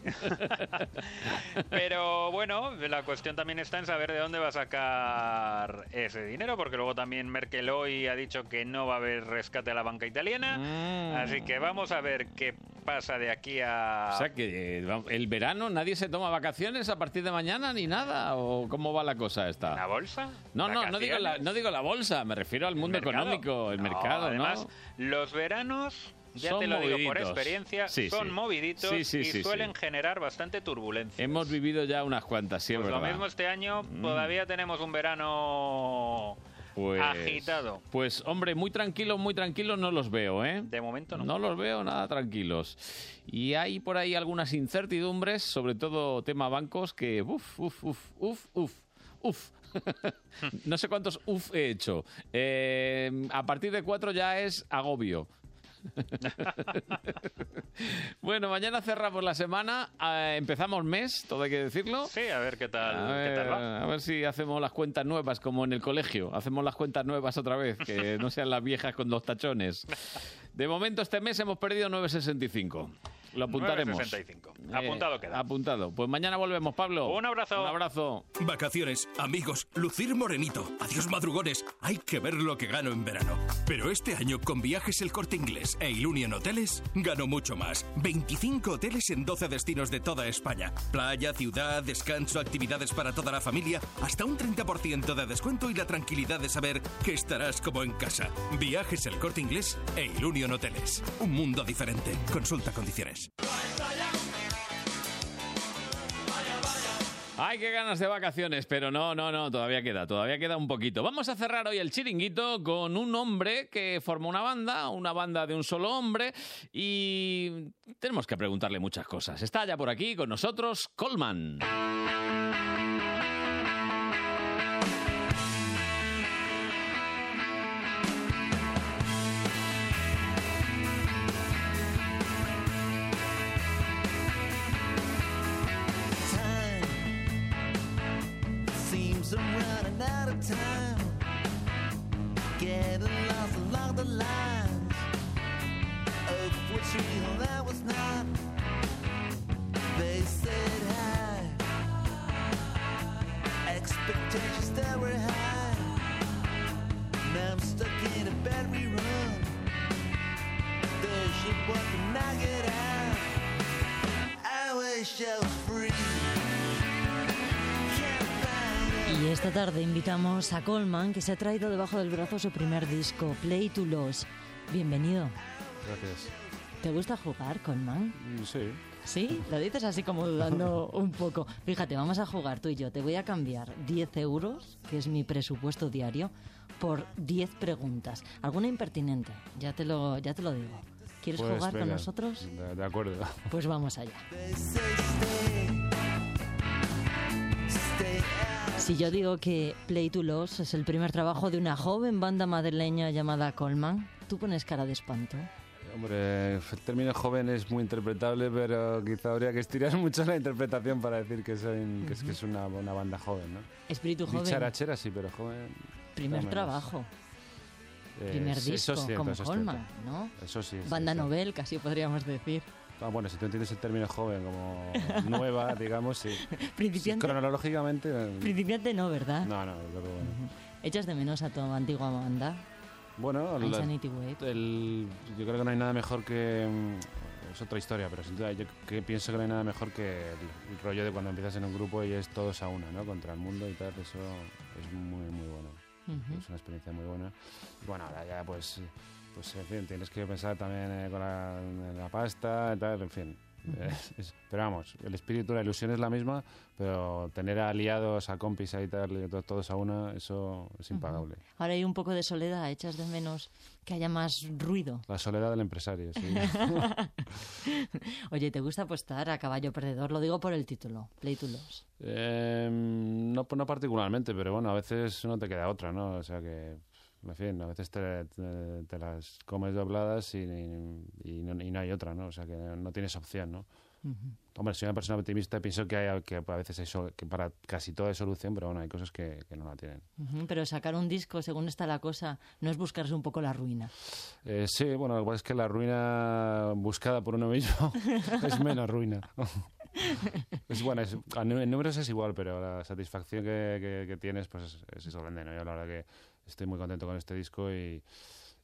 S28: Pero bueno, la cuestión también está en saber de dónde va a sacar ese dinero, porque luego también Merkel hoy ha dicho que no va a haber rescate a la banca italiana.
S3: Mm.
S28: Así que vamos a ver qué pasa de aquí a...
S3: O sea que eh, el verano nadie se toma vacaciones a partir de mañana ni nada o cómo va la cosa esta.
S28: ¿La bolsa?
S3: No, no, no digo la, no digo la bolsa, me refiero al mundo económico, el
S28: No,
S3: mercado,
S28: además,
S3: ¿no?
S28: los veranos, ya
S3: Son
S28: te lo digo por
S3: moviditos.
S28: experiencia,
S3: Sí,
S28: son
S3: sí.
S28: moviditos
S3: Sí,
S28: y suelen generar bastante turbulencia.
S3: Hemos vivido ya unas cuantas, sí, es
S28: Pues lo
S3: verdad.
S28: mismo este año,
S3: Mm.
S28: todavía tenemos un verano
S3: Pues,
S28: agitado.
S3: Pues, hombre, muy tranquilos, muy tranquilos no los veo, ¿eh?
S28: De momento no.
S3: No los veo nada tranquilos. Y hay por ahí algunas incertidumbres, sobre todo tema bancos, que uf, uf, uf, uf, uf, uf. no sé cuántos uf he hecho. Eh, a partir de cuatro ya es agobio. bueno, mañana cerramos la semana, eh, empezamos mes, todo hay que decirlo.
S28: Sí, a ver qué tal,
S3: A
S28: qué tal
S3: ver,
S28: va.
S3: a ver si hacemos las cuentas nuevas como en el colegio. Hacemos las cuentas nuevas otra vez, que no sean las viejas con los tachones. De momento este mes hemos perdido 9.65. Lo apuntaremos.
S28: 9,65. Apuntado queda.
S3: Apuntado. Pues mañana volvemos, Pablo.
S28: Un abrazo.
S3: Un abrazo.
S5: Vacaciones, amigos, lucir morenito. Adiós madrugones. Hay que ver lo que gano en verano. Pero este año con viajes El Corte Inglés e Ilunion Hoteles gano mucho más. 25 hoteles en 12 destinos de toda España. Playa, ciudad, descanso, actividades para toda la familia, hasta un 30% de descuento y la tranquilidad de saber que estarás como en casa. Viajes El Corte Inglés e Ilunion Hoteles. Un mundo diferente. Consulta condiciones.
S3: Ay, qué ganas de vacaciones, pero no, no, no, todavía queda, todavía queda un poquito. Vamos a cerrar hoy el chiringuito con un hombre que forma una banda, una banda de un solo hombre, y tenemos que preguntarle muchas cosas. Está ya por aquí con nosotros Colman.
S18: Time. Getting lost along the lines of which real I was not. They said hi. Expectations that were high. Now I'm stuck in a battery run. The ship wasn't knock it out. I wish I was free.
S4: Y esta tarde invitamos a Colman, que se ha traído debajo del brazo su primer disco, Play to Lose. Bienvenido.
S29: Gracias.
S4: ¿Te gusta jugar, Colman?
S29: Mm, Sí.
S4: ¿Sí? Lo dices así como dudando un poco. Fíjate, vamos a jugar tú y yo. Te voy a cambiar 10 euros, que es mi presupuesto diario, por 10 preguntas. Alguna impertinente, ya te lo, ya te lo digo. ¿Quieres
S29: Pues
S4: jugar con
S29: venga,
S4: nosotros?
S29: De, de acuerdo.
S4: Pues vamos allá. Si yo digo que Play to Lose es el primer trabajo de una joven banda madrileña llamada Colman, tú pones cara de espanto.
S29: Hombre, el término joven es muy interpretable, pero quizá habría que estirar mucho la interpretación para decir que, soy- que es, que es una, una banda joven, ¿no?
S4: Espíritu joven.
S29: Dicharachera sí, pero joven...
S4: Primer trabajo.
S29: Eh,
S4: Primer disco,
S29: es cierto,
S4: como
S29: es
S4: Colman,
S29: cierto.
S4: ¿no?
S29: Eso sí. sí,
S4: Banda
S29: sí.
S4: novel, casi podríamos decir.
S29: Ah, bueno, si tú entiendes el término joven como nueva, digamos, sí.
S4: Principiante.
S29: Sí, cronológicamente... eh,
S4: Principiante no, ¿verdad?
S29: No, no, desde luego no.
S4: ¿Echas de menos a tu antigua banda?
S29: Bueno, la- el- yo creo que no hay nada mejor que... mm, Es otra historia, pero sin duda yo que pienso que no hay nada mejor que el, el rollo de cuando empiezas en un grupo y es todos a una, ¿no? Contra el mundo y tal, eso es muy, muy bueno.
S4: Ujú.
S29: Es una experiencia muy buena. Y bueno, ahora ya pues, pues en fin, tienes que pensar también eh, con la, la pasta y tal, en fin. Es- pero vamos, el espíritu, la ilusión es la misma, pero tener a aliados, a compis ahí tal, todos a una, eso es impagable.
S4: Ahora hay un poco de soledad, echas de menos que haya más ruido.
S29: La soledad del empresario, sí.
S4: Oye, ¿te gusta apostar a caballo perdedor? Lo digo por el título, Play to Lose.
S29: Eh, no, no particularmente, pero bueno, a veces no te queda otra, ¿no? O sea que, en fin, a veces te, te- te las comes dobladas y, y no, y no hay otra, ¿no? O sea que no tienes opción, ¿no? Hombre, soy una persona optimista y pienso que, hay, que a veces hay sol- que para casi todo hay solución, pero bueno, hay cosas que, que no la tienen.
S4: Ujú, Pero sacar un disco, según está la cosa, no es buscarse un poco la ruina.
S29: Eh, sí, bueno, lo que pasa es que la ruina buscada por uno mismo es menos ruina. es bueno, es- en números es igual, pero la satisfacción que, que- tienes pues es, es eso grande, ¿no? Yo la verdad que estoy muy contento con este disco y,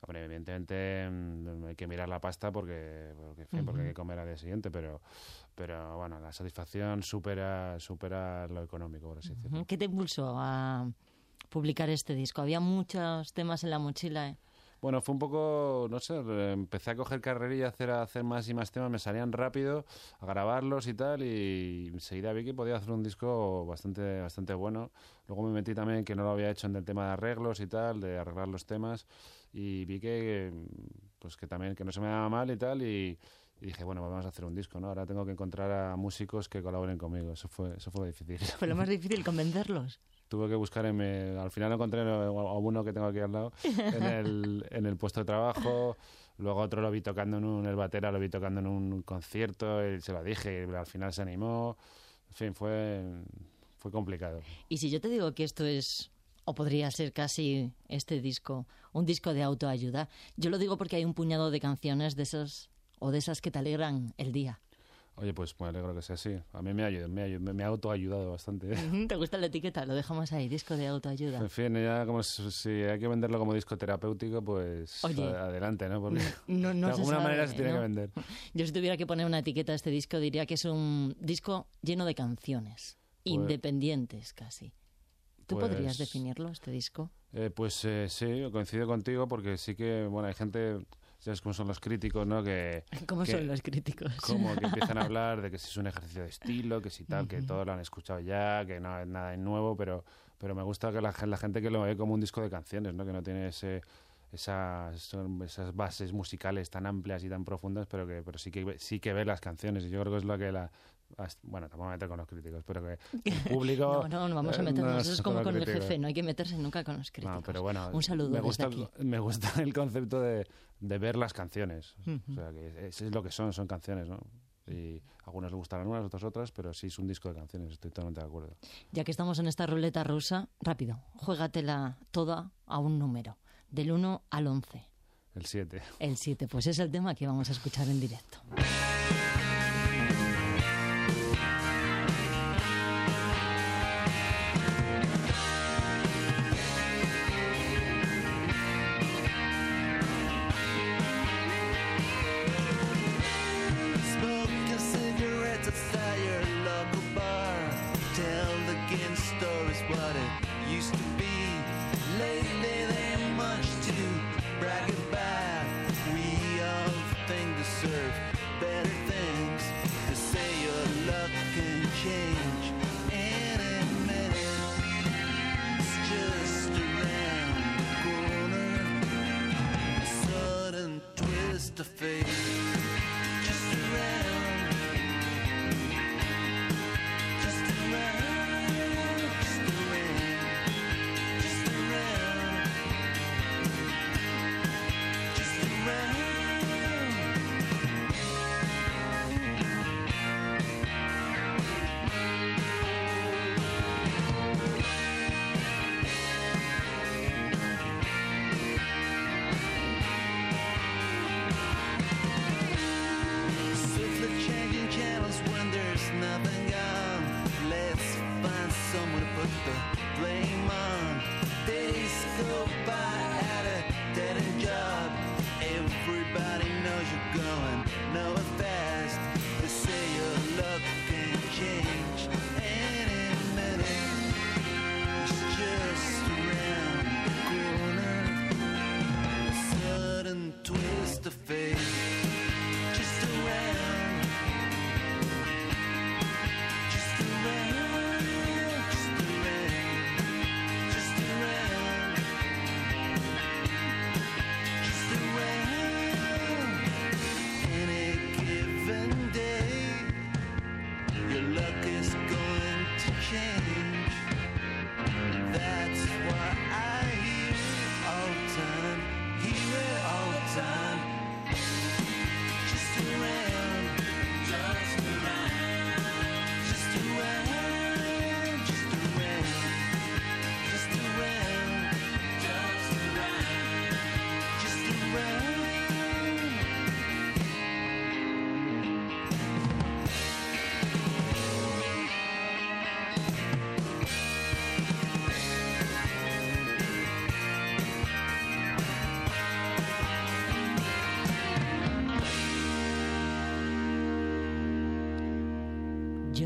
S29: hombre, evidentemente mm, hay que mirar la pasta porque, porque, porque hay que comer al día siguiente, pero, pero bueno, la satisfacción supera, supera lo económico, por así decirlo.
S4: ¿Qué te impulsó a publicar este disco? Había muchos temas en la mochila. ¿eh?
S29: Bueno, fue un poco, no sé, empecé a coger carrerilla, a hacer, más y más temas, me salían rápido, a grabarlos y tal, y enseguida vi que podía hacer un disco bastante, bastante bueno. Luego me metí también que no lo había hecho en el tema de arreglos y tal, de arreglar los temas, y vi que, pues que también, que no se me daba mal y tal, y, dije, bueno, vamos a hacer un disco, ¿no? Ahora tengo que encontrar a músicos que colaboren conmigo, eso fue, eso fue difícil.
S4: Fue lo más difícil convencerlos.
S29: Tuve que buscar en mi- al final encontré a uno que tengo aquí al lado en el, en el puesto de trabajo. Luego otro lo vi tocando en un el batera lo vi tocando en un concierto y se lo dije y al final se animó. En fin fue fue complicado.
S4: Y si yo te digo que esto es, o podría ser casi este disco, un disco de autoayuda, yo lo digo porque hay un puñado de canciones de esas o de esas que te alegran el día.
S29: Oye pues me alegro que sea así a mí me ha ayudado me me- ha autoayudado bastante
S4: ¿Te gusta la etiqueta? Lo dejamos ahí, disco de autoayuda.
S29: en fin ya como si hay que venderlo como disco terapéutico pues
S4: Oye.
S29: adelante no porque
S4: No, no
S29: de alguna
S4: sabe,
S29: manera se tiene
S4: ¿no?
S29: que vender
S4: Yo si tuviera que poner una etiqueta a este disco diría que es un disco lleno de canciones, independientes casi. ¿Tú
S29: pues-
S4: podrías definirlo, este disco?
S29: Eh, pues eh, sí, coincido contigo porque sí que, bueno, hay gente... ¿Sabes cómo son los críticos, no? Que,
S18: ¿Cómo
S29: que-
S18: son los críticos?
S29: Como que empiezan a hablar de que si es un ejercicio de estilo, que si tal, que
S18: Ujú.
S29: todos lo han escuchado ya, que no es nada nuevo, pero, pero me gusta que la, la gente que lo ve como un disco de canciones, ¿no? Que no tiene ese, esas, esas bases musicales tan amplias y tan profundas, pero que pero sí que sí que ve las canciones. Y yo creo que es lo que la... Bueno, tampoco me meto con los críticos, pero que el público...
S18: No, no, no vamos a
S29: eh,
S18: meternos.
S29: no
S18: Eso es como con el
S29: críticos.
S18: jefe, no hay que meterse nunca con los críticos.
S29: No, pero bueno,
S18: Un saludo
S29: me
S18: desde
S29: gusta,
S18: aquí.
S29: me gusta el concepto de, de ver las canciones.
S18: Ujú.
S29: O sea, que es, es lo que son, son canciones, ¿no? Y a algunos les gustarán unas, otras otras, pero sí es un disco de canciones, estoy totalmente de acuerdo.
S18: Ya que estamos en esta ruleta rusa, rápido, juégatela toda a un número, del 1 al 11.
S29: El 7.
S18: El 7, pues es el tema que vamos a escuchar en directo.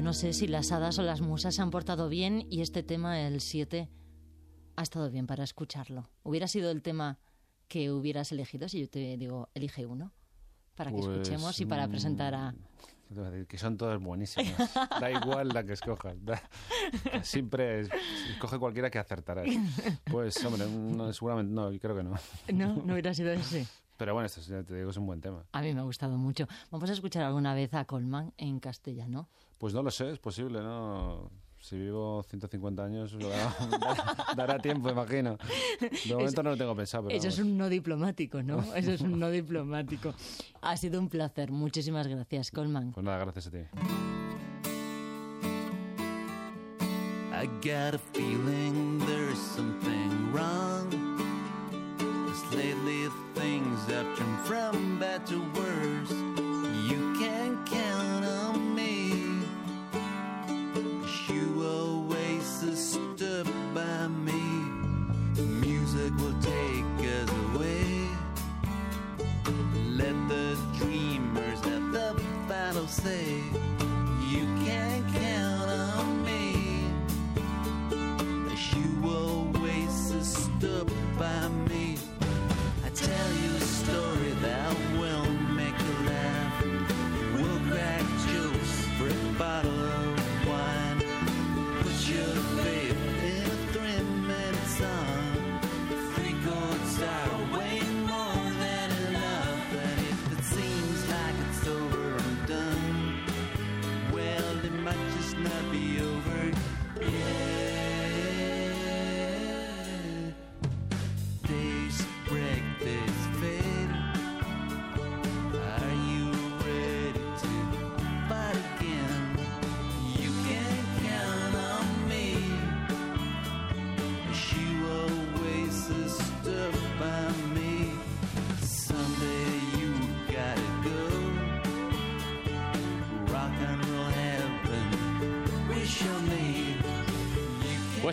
S18: No sé si las hadas o las musas se han portado bien y este tema, el 7, ha estado bien para escucharlo. ¿Hubiera sido el tema que hubieras elegido si yo te digo, elige uno? Para que
S29: Pues,
S18: escuchemos y para
S29: mm,
S18: presentar a...
S29: Que son todas buenísimas. da igual la que escojas. da- siempre es- escoge cualquiera que acertarás. Pues, hombre, no, seguramente no, yo creo que no.
S18: No, no hubiera sido ese.
S29: Pero bueno, esto ya te digo, es un buen tema.
S18: A mí me ha gustado mucho. Vamos a escuchar alguna vez a Colman en castellano.
S29: Pues no lo sé, es posible, ¿no? Si vivo 150 años, lo dará, dará tiempo, imagino. De momento no lo tengo pensado, pero
S18: Eso es
S29: vamos.
S18: un no diplomático, ¿no? Eso es un no diplomático. Ha sido un placer. Muchísimas gracias, Colman.
S29: Pues nada, gracias a ti.
S30: I got a feeling there's something wrong. Lately, things have turned from bad to worse.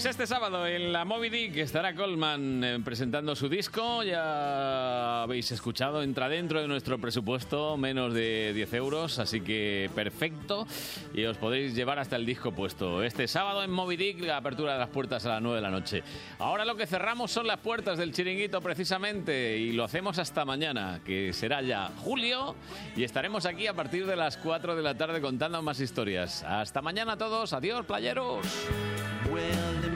S3: Pues este sábado en la Moby Dick estará Coleman eh, presentando su disco. Ya habéis escuchado, entra dentro de nuestro presupuesto, menos de 10 euros, así que perfecto. Y os podéis llevar hasta el disco puesto. Este sábado en Moby Dick, la apertura de las puertas a las 9 de la noche. Ahora lo que cerramos son las puertas del chiringuito precisamente y lo hacemos hasta mañana, que será ya julio. Y estaremos aquí a partir de las 4 de la tarde contando más historias. Hasta mañana a todos. Adiós, playeros.
S18: Well,